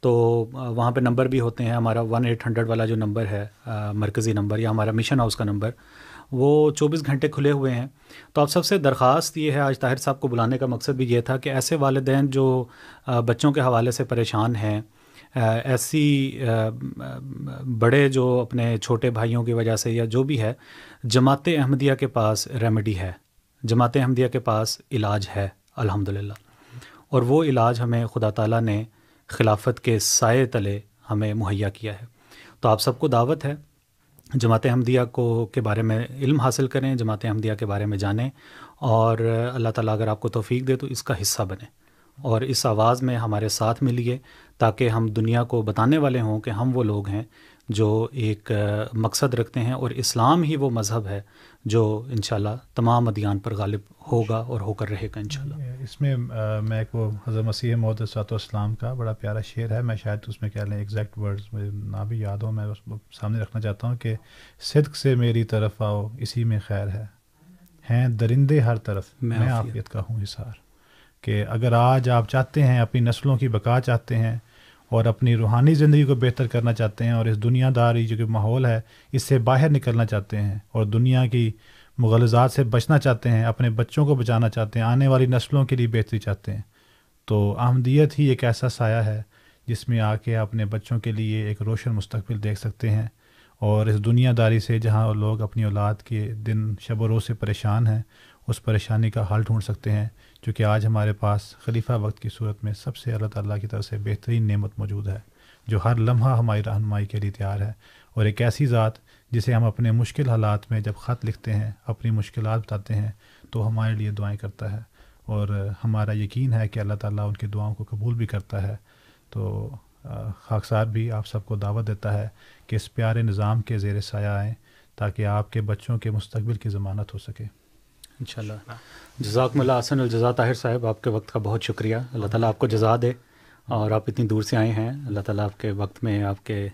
تو وہاں پہ نمبر بھی ہوتے ہیں، ہمارا ون ایٹ ہنڈریڈ والا جو نمبر ہے مرکزی نمبر یا ہمارا مشن ہاؤس کا نمبر، وہ چوبیس گھنٹے کھلے ہوئے ہیں۔ تو آپ سب سے درخواست یہ ہے، آج طاہر صاحب کو بلانے کا مقصد بھی یہ تھا کہ ایسے والدین جو بچوں کے حوالے سے پریشان ہیں ایسی بڑے جو اپنے چھوٹے بھائیوں کی وجہ سے یا جو بھی ہے، جماعت احمدیہ کے پاس ریمیڈی ہے۔ جماعت احمدیہ کے پاس علاج ہے الحمد للہ اور وہ علاج ہمیں خدا تعالیٰ نے خلافت کے سائے تلے ہمیں مہیا کیا ہے۔ تو آپ سب کو دعوت ہے۔ جماعت احمدیہ کو کے بارے میں علم حاصل کریں، جماعت احمدیہ کے بارے میں جانیں اور اللہ تعالیٰ اگر آپ کو توفیق دے تو اس کا حصہ بنیں اور اس آواز میں ہمارے ساتھ ملیے تاکہ ہم دنیا کو بتانے والے ہوں کہ ہم وہ لوگ ہیں جو ایک مقصد رکھتے ہیں اور اسلام ہی وہ مذہب ہے جو انشاءاللہ تمام ادیان پر غالب ہوگا اور ہو کر رہے گا انشاءاللہ۔ اس میں میں کو حضرت مسیح محدود صاحب اسلام کا بڑا پیارا شعر ہے۔ میں شاید اس میں کہہ لیں ایگزیکٹ ورڈز مجھے نہ بھی یاد ہو میں اس سامنے رکھنا چاہتا ہوں کہ صدق سے میری طرف آؤ اسی میں خیر ہے۔ ہیں درندے ہر طرف میں عافیت۔ کا ہوں حصار کہ اگر آج آپ چاہتے ہیں اپنی نسلوں کی بقا چاہتے ہیں اور اپنی روحانی زندگی کو بہتر کرنا چاہتے ہیں اور اس دنیا داری جو کہ ماحول ہے، اس سے باہر نکلنا چاہتے ہیں اور دنیا کی مغلزات سے بچنا چاہتے ہیں، اپنے بچوں کو بچانا چاہتے ہیں، آنے والی نسلوں کے لیے بہتری چاہتے ہیں۔ تو آمدیت ہی ایک ایسا سایہ ہے جس میں آ کے اپنے بچوں کے لیے ایک روشن مستقبل دیکھ سکتے ہیں۔ اور اس دنیا داری سے جہاں لوگ اپنی اولاد کے دن شب و روز سے پریشان ہیں، اس پریشانی کا حل ڈھونڈ سکتے ہیں۔ چونکہ آج ہمارے پاس خلیفہ وقت کی صورت میں سب سے اللہ تعالیٰ کی طرف سے بہترین نعمت موجود ہے، جو ہر لمحہ ہماری رہنمائی کے لیے تیار ہے اور ایک ایسی ذات جسے ہم اپنے مشکل حالات میں جب خط لکھتے ہیں، اپنی مشکلات بتاتے ہیں، تو ہمارے لیے دعائیں کرتا ہے۔ اور ہمارا یقین ہے کہ اللہ تعالیٰ ان کی دعاؤں کو قبول بھی کرتا ہے۔ تو خاکسار بھی آپ سب کو دعوت دیتا ہے کہ اس پیارے نظام کے زیر سایہ آئیں تاکہ آپ کے بچوں کے مستقبل کی ضمانت ہو سکے۔ ان اللہ جزاک اللہ حسن الجزا طاہر صاحب آپ کے وقت کا بہت شکریہ۔ اللہ تعالیٰ آپ کو جزا دے اور آپ اتنی دور سے آئے ہیں۔ اللہ تعالیٰ آپ کے وقت میں آپ کے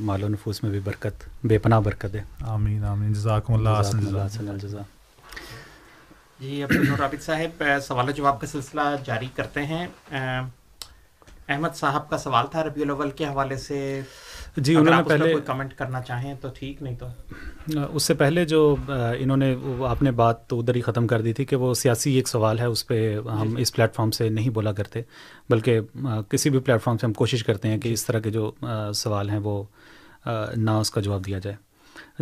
مال و نفوس میں بھی برکت بے پناہ برکت دے۔ آمین آمین۔ جزاک اللہ حسن الجزا جی عبد رابط صاحب سوال جواب کا سلسلہ جاری کرتے ہیں۔ احمد صاحب کا سوال تھا ربیع الاول کے حوالے سے۔ جی انہوں نے پہلے کوئی کمنٹ کرنا چاہیں تو ٹھیک نہیں تو۔ اس سے پہلے جو انہوں نے آپ نے بات تو ادھر ہی ختم کر دی تھی کہ وہ سیاسی ایک سوال ہے اس پہ ہم اس پلیٹ فارم سے نہیں بولا کرتے بلکہ کسی بھی پلیٹ فارم سے ہم کوشش کرتے ہیں کہ اس طرح کے جو سوال ہیں وہ نہ اس کا جواب دیا جائے۔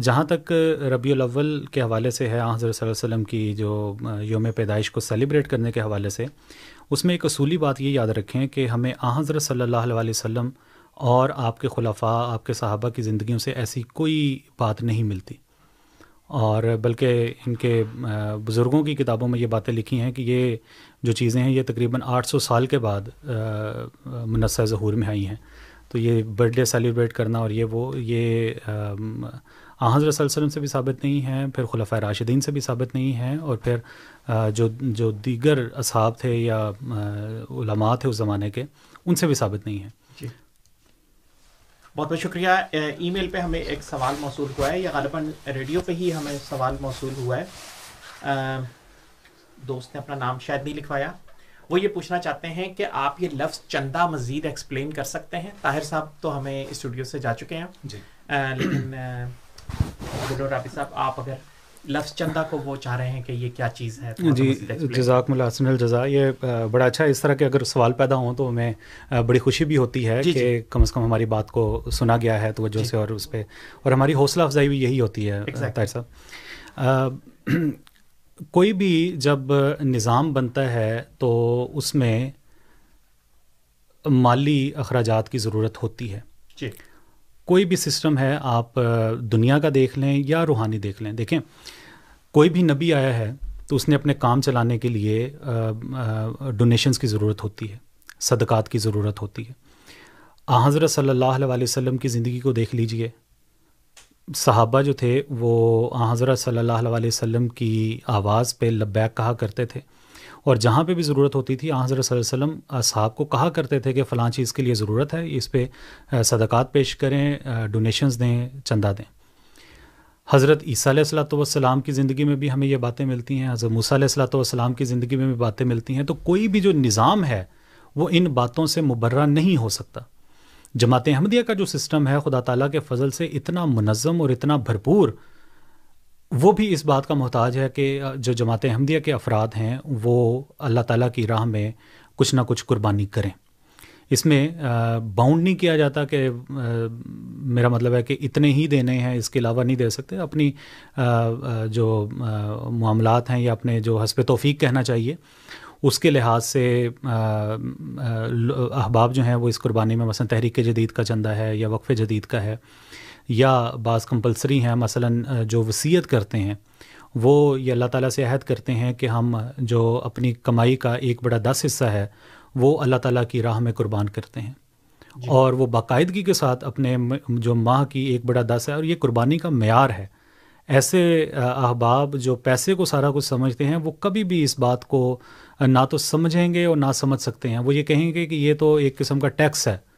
جہاں تک ربیع الاول کے حوالے سے ہے حضرت صلی اللہ علیہ وسلم کی جو یوم پیدائش کو سیلیبریٹ کرنے کے حوالے سے اس میں ایک اصولی بات یہ یاد رکھیں کہ ہمیں حضرت صلی اللہ علیہ وسلم اور آپ کے خلفاء، آپ کے صحابہ کی زندگیوں سے ایسی کوئی بات نہیں ملتی۔ اور بلکہ ان کے بزرگوں کی کتابوں میں یہ باتیں لکھی ہیں کہ یہ جو چیزیں ہیں، یہ تقریباً آٹھ سو سال کے بعد منصع ظہور میں آئی ہیں۔ تو یہ برتھ ڈے سیلیبریٹ کرنا اور یہ وہ، یہ حضرت صلی اللہ علیہ وسلم سے بھی ثابت نہیں ہے پھر خلفۂ راشدین سے بھی ثابت نہیں ہے اور پھر جو جو دیگر اصحاب تھے یا علماء تھے اس زمانے کے، ان سے بھی ثابت نہیں ہے بہت بہت شکریہ۔ ای میل پہ ہمیں ایک سوال موصول ہوا ہے یا غالباً ریڈیو پہ ہی ہمیں سوال موصول ہوا ہے۔ دوست نے اپنا نام شاید نہیں لکھوایا۔ وہ یہ پوچھنا چاہتے ہیں کہ آپ یہ لفظ چندہ مزید ایکسپلین کر سکتے ہیں؟ طاہر صاحب تو ہمیں اسٹوڈیو سے جا چکے ہیں۔ جی۔ لیکن رابی صاحب آپ اگر لفظ چندہ کو وہ چاہ رہے ہیں کہ یہ کیا چیز ہے؟ جی جزاک حسن الجزا یہ بڑا اچھا اس طرح کے اگر سوال پیدا ہوں تو ہمیں بڑی خوشی بھی ہوتی ہے جی کہ جی کم از کم ہماری بات کو سنا گیا ہے توجہ جی۔ سے اور اس پہ اور ہماری حوصلہ افزائی بھی یہی ہوتی ہے طاہر صاحب۔ کوئی بھی جب نظام بنتا ہے تو اس میں مالی اخراجات کی ضرورت ہوتی ہے۔ جی۔ کوئی بھی سسٹم ہے، آپ دنیا کا دیکھ لیں یا روحانی دیکھ لیں۔ دیکھیں، کوئی بھی نبی آیا ہے تو اس نے اپنے کام چلانے کے لیے ڈونیشنس کی ضرورت ہوتی ہے، صدقات کی ضرورت ہوتی ہے۔ حضرت صلی اللہ علیہ وسلم کی زندگی کو دیکھ لیجیے۔ صحابہ جو تھے، وہ حضرت صلی اللہ علیہ وسلم کی آواز پہ لبیک کہا کرتے تھے۔ اور جہاں پہ بھی ضرورت ہوتی تھی حضرت صلی اللہ علیہ وسلم صاحب کو کہا کرتے تھے کہ فلاں چیز کے لیے ضرورت ہے، اس پہ صدقات پیش کریں ڈونیشنز دیں، چندہ دیں۔ حضرت عیسیٰ علیہ السلۃ والسلام کی زندگی میں بھی ہمیں یہ باتیں ملتی ہیں، حضرت موسیٰ علیہ السلۃ والسلام کی زندگی میں بھی باتیں ملتی ہیں۔ تو کوئی بھی جو نظام ہے، وہ ان باتوں سے مبرہ نہیں ہو سکتا۔ جماعت احمدیہ کا جو سسٹم ہے، خدا تعالیٰ کے فضل سے اتنا منظم اور اتنا بھرپور وہ بھی اس بات کا محتاج ہے کہ جو جماعت احمدیہ کے افراد ہیں، وہ اللہ تعالیٰ کی راہ میں کچھ نہ کچھ قربانی کریں۔ اس میں باؤنڈ نہیں کیا جاتا کہ میرا مطلب ہے کہ اتنے ہی دینے ہیں، اس کے علاوہ نہیں دے سکتے۔ اپنی جو معاملات ہیں یا اپنے جو حسب توفیق کہنا چاہیے، اس کے لحاظ سے احباب جو ہیں، وہ اس قربانی میں مثلا تحریک جدید کا چندہ ہے یا وقف جدید کا ہے۔ یا بعض کمپلسری ہیں مثلا جو وصیت کرتے ہیں وہ یہ اللہ تعالیٰ سے عہد کرتے ہیں کہ ہم جو اپنی کمائی کا ایک بڑا دس حصہ ہے وہ اللہ تعالیٰ کی راہ میں قربان کرتے ہیں۔ جی۔ اور وہ باقاعدگی کے ساتھ اپنے جو ماہ کی ایک بڑا دس ہے اور یہ قربانی کا معیار ہے۔ ایسے احباب جو پیسے کو سارا کچھ سمجھتے ہیں وہ کبھی بھی اس بات کو نہ تو سمجھیں گے اور نہ سمجھ سکتے ہیں۔ وہ یہ کہیں گے کہ یہ تو ایک قسم کا ٹیکس ہے۔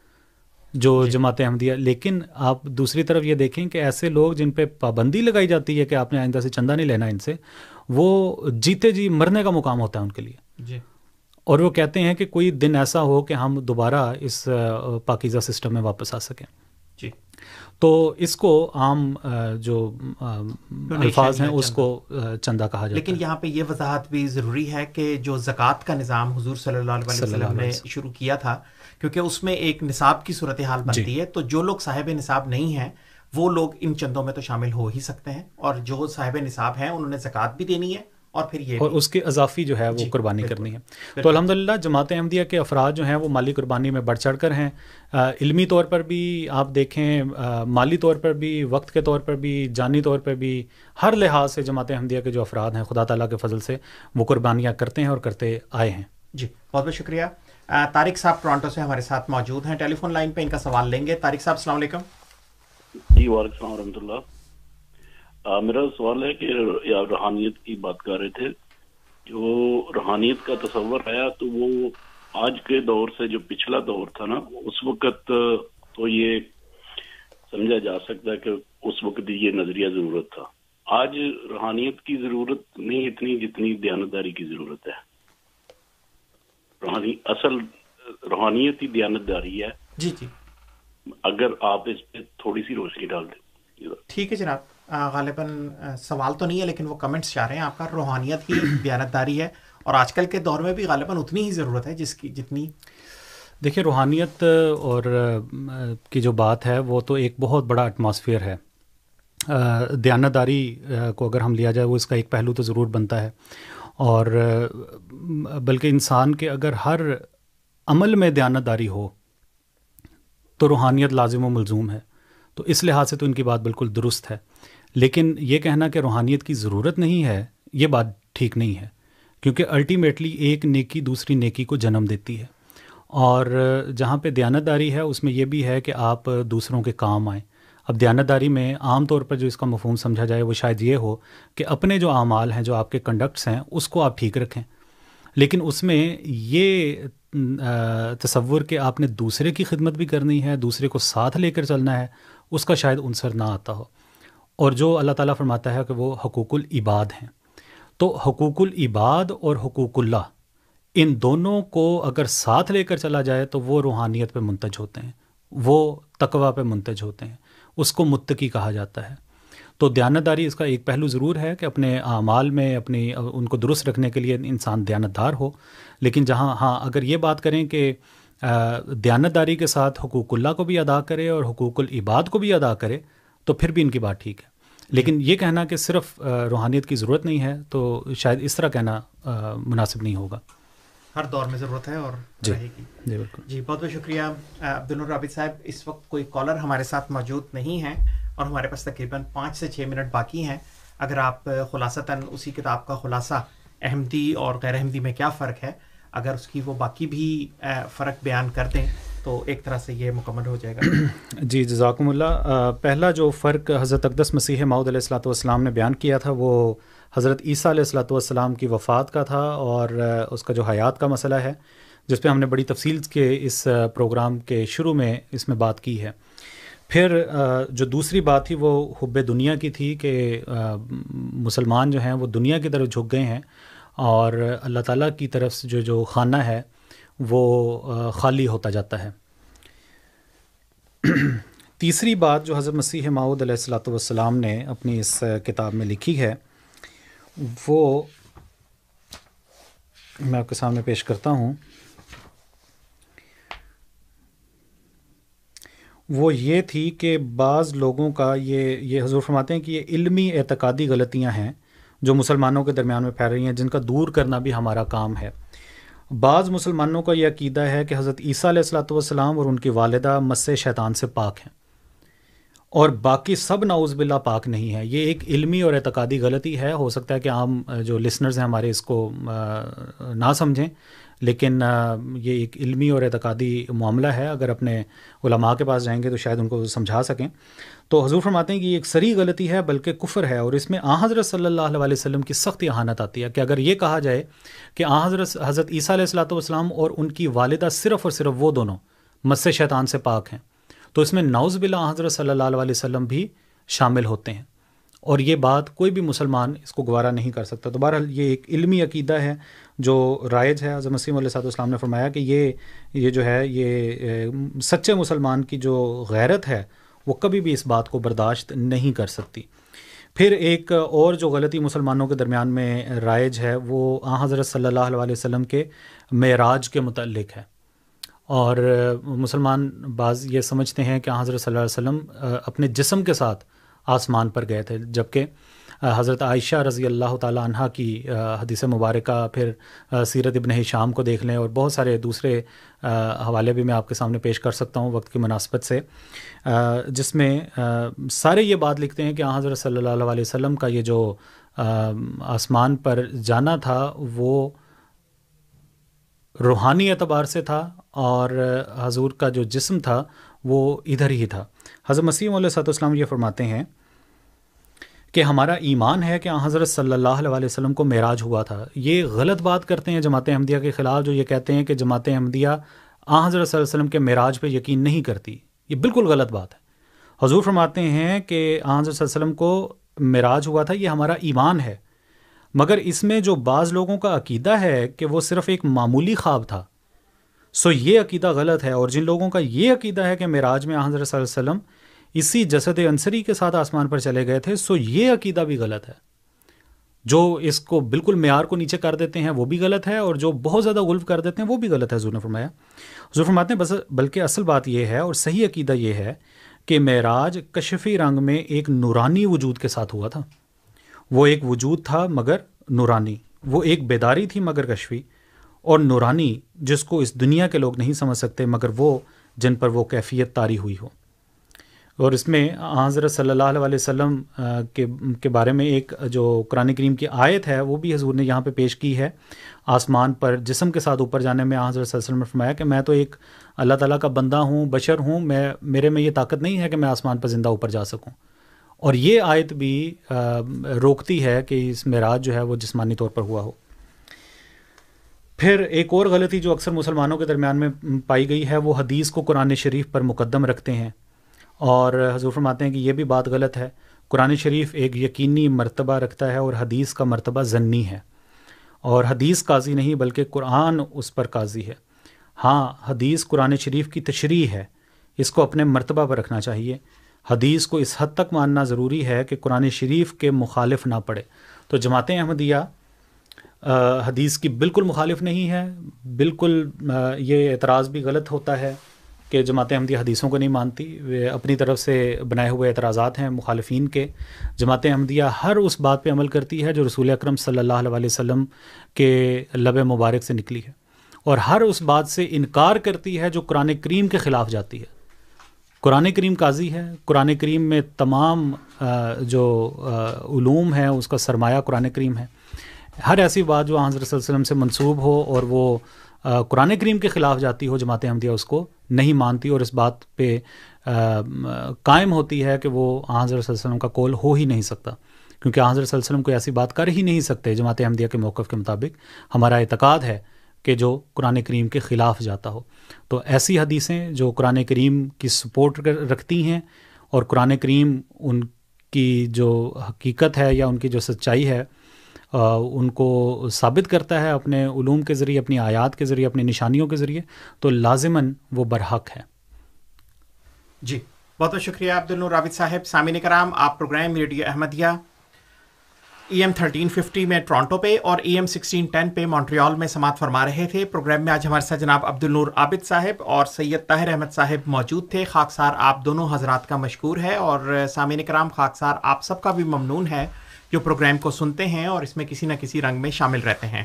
جو جی۔ جماعت احمدیہ لیکن آپ دوسری طرف یہ دیکھیں کہ ایسے لوگ جن پہ پابندی لگائی جاتی ہے کہ آپ نے آئندہ سے چندہ نہیں لینا ان سے وہ جیتے جی مرنے کا مقام ہوتا ہے ان کے لیے۔ جی۔ اور وہ کہتے ہیں کہ کوئی دن ایسا ہو کہ ہم دوبارہ اس پاکیزہ سسٹم میں واپس آ سکیں۔ جی۔ تو اس کو عام جو الفاظ ہیں اس کو چندہ کہا جاتا لیکن یہاں پہ یہ وضاحت بھی ضروری ہے کہ جو زکوٰۃ کا نظام حضور صلی اللہ علیہ وسلم نے شروع کیا تھا کیونکہ اس میں ایک نصاب کی صورتحال بنتی جی ہے تو جو لوگ صاحب نصاب نہیں ہیں وہ لوگ ان چندوں میں تو شامل ہو ہی سکتے ہیں۔ اور جو صاحب نصاب ہیں انہوں نے زکوٰۃ بھی دینی ہے اور پھر یہ اور اس کے اضافی جو ہے وہ جی قربانی کرنی ہے۔ تو الحمد للہ جماعت احمدیہ کے افراد جو ہیں وہ مالی قربانی میں بڑھ چڑھ کر ہیں۔ علمی طور پر بھی آپ دیکھیں مالی طور پر بھی وقت کے طور پر بھی جانی طور پر بھی ہر لحاظ سے جماعت احمدیہ کے جو افراد ہیں خدا تعالیٰ کے فضل سے وہ قربانیاں کرتے ہیں اور کرتے آئے ہیں۔ جی بہت بہت شکریہ۔ طارق صاحب ٹورانٹو سے ہمارے ساتھ موجود ہیں۔ ٹیلی فون لائن پہ ان کا سوال لیں گے۔ طارق صاحب، السلام علیکم۔ جی وعلیکم السلام و اللہ۔ میرا سوال ہے کہ آپ روحانیت کی بات کر رہے تھے۔ جو روحانیت کا تصور آیا تو وہ آج کے دور سے جو پچھلا دور تھا نا، اس وقت تو یہ سمجھا جا سکتا ہے کہ اس وقت یہ نظریہ ضرورت تھا۔ آج روحانیت کی ضرورت نہیں اتنی جتنی دیانتداری کی ضرورت ہے۔ روحانی اصل روحانیت ہی دیانتداری ہے۔ جی جی۔ اگر آپ اس پہ تھوڑی سی روشنی ڈال دیں۔ ٹھیک ہے جناب۔ غالباً سوال تو نہیں ہے لیکن وہ کمنٹس چاہ رہے ہیں۔ آپ کا روحانیت ہی دیانتداری *clears throat* ہے۔ اور آج کل کے دور میں بھی غالباً اتنی ہی ضرورت ہے جس کی جتنی۔ دیکھیے روحانیت اور کی جو بات ہے وہ تو ایک بہت بڑا ایٹماسفیئر ہے۔ دیانتداری کو اگر ہم لیا جائے وہ اس کا ایک پہلو تو ضرور بنتا ہے۔ اور بلکہ انسان کے اگر ہر عمل میں دیانتداری ہو، تو روحانیت لازم و ملزوم ہے۔ تو اس لحاظ سے تو ان کی بات بالکل درست ہے۔ لیکن یہ کہنا کہ روحانیت کی ضرورت نہیں ہے، یہ بات ٹھیک نہیں ہے۔ کیونکہ الٹیمیٹلی ایک نیکی دوسری نیکی کو جنم دیتی ہے۔ اور جہاں پہ دیانتداری ہے، اس میں یہ بھی ہے کہ آپ دوسروں کے کام آئیں۔ اب دیانتداری میں عام طور پر جو اس کا مفہوم سمجھا جائے وہ شاید یہ ہو کہ اپنے جو اعمال ہیں، جو آپ کے کنڈکٹس ہیں، اس کو آپ ٹھیک رکھیں۔ لیکن اس میں یہ تصور کہ آپ نے دوسرے کی خدمت بھی کرنی ہے، دوسرے کو ساتھ لے کر چلنا ہے، اس کا شاید عنصر نہ آتا ہو۔ اور جو اللہ تعالیٰ فرماتا ہے کہ وہ حقوق العباد ہیں۔ تو حقوق العباد اور حقوق اللہ، ان دونوں کو اگر ساتھ لے کر چلا جائے تو وہ روحانیت پہ منتج ہوتے ہیں، وہ تقوا پہ منتج ہوتے ہیں۔ اس کو متقی کہا جاتا ہے۔ تو دیانتداری اس کا ایک پہلو ضرور ہے کہ اپنے اعمال میں اپنی، ان کو درست رکھنے کے لیے انسان دیانتدار ہو۔ لیکن جہاں ہاں اگر یہ بات کریں کہ دیانتداری کے ساتھ حقوق اللہ کو بھی ادا کرے اور حقوق العباد کو بھی ادا کرے، تو پھر بھی ان کی بات ٹھیک ہے۔ لیکن یہ کہنا کہ صرف روحانیت کی ضرورت نہیں ہے، تو شاید اس طرح کہنا مناسب نہیں ہوگا۔ ہر دور میں ضرورت ہے اور جی جی بالکل۔ جی بہت بہت شکریہ عبد الرابط صاحب اس وقت کوئی کالر ہمارے ساتھ موجود نہیں ہیں اور ہمارے پاس تقریباً پانچ سے چھ منٹ باقی ہیں۔ اگر آپ خلاصتاً اسی کتاب کا خلاصہ احمدی اور غیر احمدی میں کیا فرق ہے اگر اس کی وہ باقی بھی فرق بیان کر دیں تو ایک طرح سے یہ مکمل ہو جائے گا۔ *clears throat* جی جزاکم اللہ۔ پہلا جو فرق حضرت اقدس مسیح ماؤد علیہ السلاۃ والسلام نے بیان کیا تھا وہ حضرت عیسیٰ علیہ السلاۃ والسلام کی وفات کا تھا اور اس کا جو حیات کا مسئلہ ہے، جس پہ ہم نے بڑی تفصیل کے اس پروگرام کے شروع میں اس میں بات کی ہے۔ پھر جو دوسری بات تھی، وہ حب دنیا کی تھی کہ مسلمان جو ہیں، وہ دنیا کی طرف جھک گئے ہیں اور اللہ تعالیٰ کی طرف سے جو جو خانہ ہے، وہ خالی ہوتا جاتا ہے۔ تیسری بات جو حضرت مسیح ماؤد علیہ السلاۃ والسلام نے اپنی اس کتاب میں لکھی ہے وہ میں آپ کے سامنے پیش کرتا ہوں۔ وہ یہ تھی کہ بعض لوگوں کا یہ یہ حضور فرماتے ہیں کہ یہ علمی اعتقادی غلطیاں ہیں جو مسلمانوں کے درمیان میں پھیل رہی ہیں، جن کا دور کرنا بھی ہمارا کام ہے۔ بعض مسلمانوں کا یہ عقیدہ ہے کہ حضرت عیسیٰ علیہ السلاۃ والسلام اور ان کی والدہ مس شیطان سے پاک ہیں۔ اور باقی سب ناؤز باللہ پاک نہیں ہے۔ یہ ایک علمی اور اعتقادی غلطی ہے۔ ہو سکتا ہے کہ عام جو لسنرز ہیں ہمارے اس کو نہ سمجھیں، لیکن یہ ایک علمی اور اعتقادی معاملہ ہے۔ اگر اپنے علماء کے پاس جائیں گے تو شاید ان کو سمجھا سکیں۔ تو حضور فرماتے ہیں کہ یہ ایک سری غلطی ہے، بلکہ کفر ہے۔ اور اس میں آ حضرت صلی اللہ علیہ وسلم کی سخت احانت آتی ہے کہ اگر یہ کہا جائے کہ آ حضرت حضرت عیسیٰ علیہ السلاۃ والسلام اور ان کی والدہ صرف اور صرف وہ دونوں مس شیطان سے پاک ہیں۔ تو اس میں نوز بلا حضرت صلی اللہ علیہ وسلم بھی شامل ہوتے ہیں۔ اور یہ بات کوئی بھی مسلمان اس کو گوارا نہیں کر سکتا۔ تو بہرحال یہ ایک علمی عقیدہ ہے جو رائج ہے۔ اعظم مسیم علیہ صاحب السلام نے فرمایا کہ یہ یہ جو ہے، یہ سچے مسلمان کی جو غیرت ہے، وہ کبھی بھی اس بات کو برداشت نہیں کر سکتی۔ پھر ایک اور جو غلطی مسلمانوں کے درمیان میں رائج ہے، وہ آ حضرت صلی اللہ علیہ وسلم کے معراج کے متعلق ہے۔ اور مسلمان بعض یہ سمجھتے ہیں کہ حضرت صلی اللہ علیہ وسلم اپنے جسم کے ساتھ آسمان پر گئے تھے، جبکہ حضرت عائشہ رضی اللہ تعالیٰ عنہ کی حدیث مبارکہ، پھر سیرت ابن شام کو دیکھ لیں اور بہت سارے دوسرے حوالے بھی میں آپ کے سامنے پیش کر سکتا ہوں وقت کی مناسبت سے جس میں سارے یہ بات لکھتے ہیں کہ حضرت صلی اللہ علیہ وسلم کا یہ جو آسمان پر جانا تھا، وہ روحانی اعتبار سے تھا اور حضور کا جو جسم تھا وہ ادھر ہی تھا۔ حضرت مسیم علیہ صاحب السلام یہ فرماتے ہیں کہ ہمارا ایمان ہے کہ حضرت صلی اللہ علیہ وسلم کو معراج ہوا تھا۔ یہ غلط بات کرتے ہیں جماعت احمدیہ کے خلاف جو یہ کہتے ہیں کہ جماعت احمدیہ آ حضرت صلی اللہ علیہ وسلم کے معراج پہ یقین نہیں کرتی۔ یہ بالکل غلط بات ہے۔ حضور فرماتے ہیں کہ آ حضرت صلی اللہ علیہ وسلم کو معراج ہوا تھا، یہ ہمارا ایمان ہے۔ مگر اس میں جو بعض لوگوں کا عقیدہ ہے کہ وہ صرف ایک معمولی خواب تھا۔ سو یہ عقیدہ غلط ہے اور جن لوگوں کا یہ عقیدہ ہے کہ معراج میں حضرت صلی اللہ علیہ وسلم اسی جسد انصری کے ساتھ آسمان پر چلے گئے تھے، سو یہ عقیدہ بھی غلط ہے۔ جو اس کو بالکل معیار کو نیچے کر دیتے ہیں وہ بھی غلط ہے اور جو بہت زیادہ غلف کر دیتے ہیں وہ بھی غلط ہے، حضور نے فرمایا۔ حضور فرماتے ہیں، بس بلکہ اصل بات یہ ہے اور صحیح عقیدہ یہ ہے کہ معراج کشفی رنگ میں ایک نورانی وجود کے ساتھ ہوا تھا۔ وہ ایک وجود تھا مگر نورانی، وہ ایک بیداری تھی مگر کشفی۔ اور نورانی جس کو اس دنیا کے لوگ نہیں سمجھ سکتے، مگر وہ جن پر وہ کیفیت تاری ہوئی ہو۔ اور اس میں حضرت صلی اللہ علیہ وسلم کے کے بارے میں ایک جو قرآن کریم کی آیت ہے، وہ بھی حضور نے یہاں پہ پیش کی ہے۔ آسمان پر، جسم کے ساتھ اوپر جانے میں حضرت صلی اللہ علیہ وسلم نے فرمایا کہ میں تو ایک اللہ تعالیٰ کا بندہ ہوں، بشر ہوں، میں، میرے میں یہ طاقت نہیں ہے کہ میں آسمان پر زندہ اوپر جا سکوں۔ اور یہ آیت بھی روکتی ہے کہ اس معراج جو ہے وہ جسمانی طور پر ہوا ہو۔ پھر ایک اور غلطی جو اکثر مسلمانوں کے درمیان میں پائی گئی ہے، وہ حدیث کو قرآن شریف پر مقدم رکھتے ہیں۔ اور حضور فرماتے ہیں کہ یہ بھی بات غلط ہے۔ قرآن شریف ایک یقینی مرتبہ رکھتا ہے اور حدیث کا مرتبہ ضنی ہے۔ اور حدیث قاضی نہیں، بلکہ قرآن اس پر قاضی ہے۔ ہاں حدیث قرآن شریف کی تشریح ہے۔ اس کو اپنے مرتبہ پر رکھنا چاہیے۔ حدیث کو اس حد تک ماننا ضروری ہے کہ قرآن شریف کے مخالف نہ پڑے۔ تو جماعت احمدیہ حدیث کی بالکل مخالف نہیں ہے، بالکل یہ اعتراض بھی غلط ہوتا ہے کہ جماعت احمدیہ حدیثوں کو نہیں مانتی۔ وہ اپنی طرف سے بنائے ہوئے اعتراضات ہیں مخالفین کے۔ جماعت احمدیہ ہر اس بات پہ عمل کرتی ہے جو رسول اکرم صلی اللہ علیہ وسلم کے لب مبارک سے نکلی ہے۔ اور ہر اس بات سے انکار کرتی ہے جو قرآن کریم کے خلاف جاتی ہے۔ قرآن کریم قاضی ہے۔ قرآن کریم میں تمام جو علوم ہیں، اس کا سرمایہ قرآن کریم ہے۔ ہر ایسی بات جو حضرت صلی اللہ علیہ وسلم سے منسوب ہو اور وہ قرآن کریم کے خلاف جاتی ہو جماعت احمدیہ، اس کو نہیں مانتی اور اس بات پہ قائم ہوتی ہے کہ وہ حضرت صلی اللہ علیہ وسلم کا کول ہو ہی نہیں سکتا۔ کیونکہ حضرت صلی اللہ علیہ وسلم کوئی ایسی بات کر ہی نہیں سکتے جماعت احمدیہ کے موقف کے مطابق۔ ہمارا اعتقاد ہے کہ جو قرآن کریم کے خلاف جاتا ہو۔ تو ایسی حدیثیں جو قرآن کریم کی سپورٹ رکھتی ہیں اور قرآن کریم ان کی جو حقیقت ہے یا ان کی جو سچائی ہے ان کو ثابت کرتا ہے اپنے علوم کے ذریعے، اپنی آیات کے ذریعے، اپنی نشانیوں کے ذریعے، تو لازماً وہ برحق ہے۔ جی بہت بہت شکریہ عبد الراوید صاحب، سامعین کرام، آپ programme radio Ahmadiyya A M thirteen fifty میں ٹورانٹو پہ اور ای ایم سکسٹین ٹین پہ مونٹریال میں سماعت فرما رہے تھے۔ پروگرام میں آج ہمارے ساتھ جناب عبد النور عابد صاحب اور سید طاہر احمد صاحب موجود تھے۔ خاکسار آپ دونوں حضرات کا مشکور ہے اور سامعین کرام، خاکسار آپ سب کا بھی ممنون ہے۔ جو پروگرام کو سنتے ہیں اور اس میں کسی نہ کسی رنگ میں شامل رہتے ہیں۔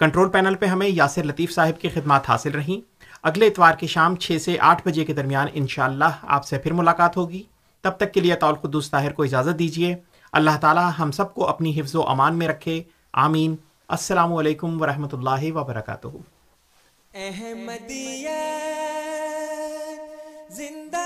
کنٹرول پینل پہ ہمیں یاسر لطیف صاحب کی خدمات حاصل رہیں۔ اگلے اتوار کی شام چھ سے آٹھ بجے کے درمیان انشاءاللہ آپ سے پھر ملاقات ہوگی۔ تب تک کے لیے طول قدوس طاہر کو اجازت دیجیے۔ اللہ تعالی ہم سب کو اپنی حفظ و امان میں رکھے۔ آمین۔ السلام علیکم ورحمۃ اللہ وبرکاتہ۔ احمدیہ زندہ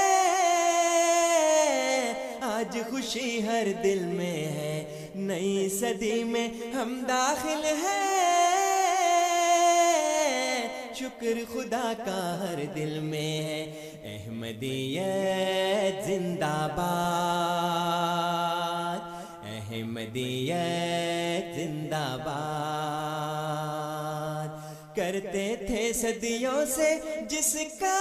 آج خوشی ہر دل میں ہے۔ نئی صدی میں ہم داخل ہیں۔ شکر خدا کا ہر دل میں ہے۔ احمدیت زندہ باد۔ احمدیت زندہ باد۔ کرتے تھے صدیوں سے جس کا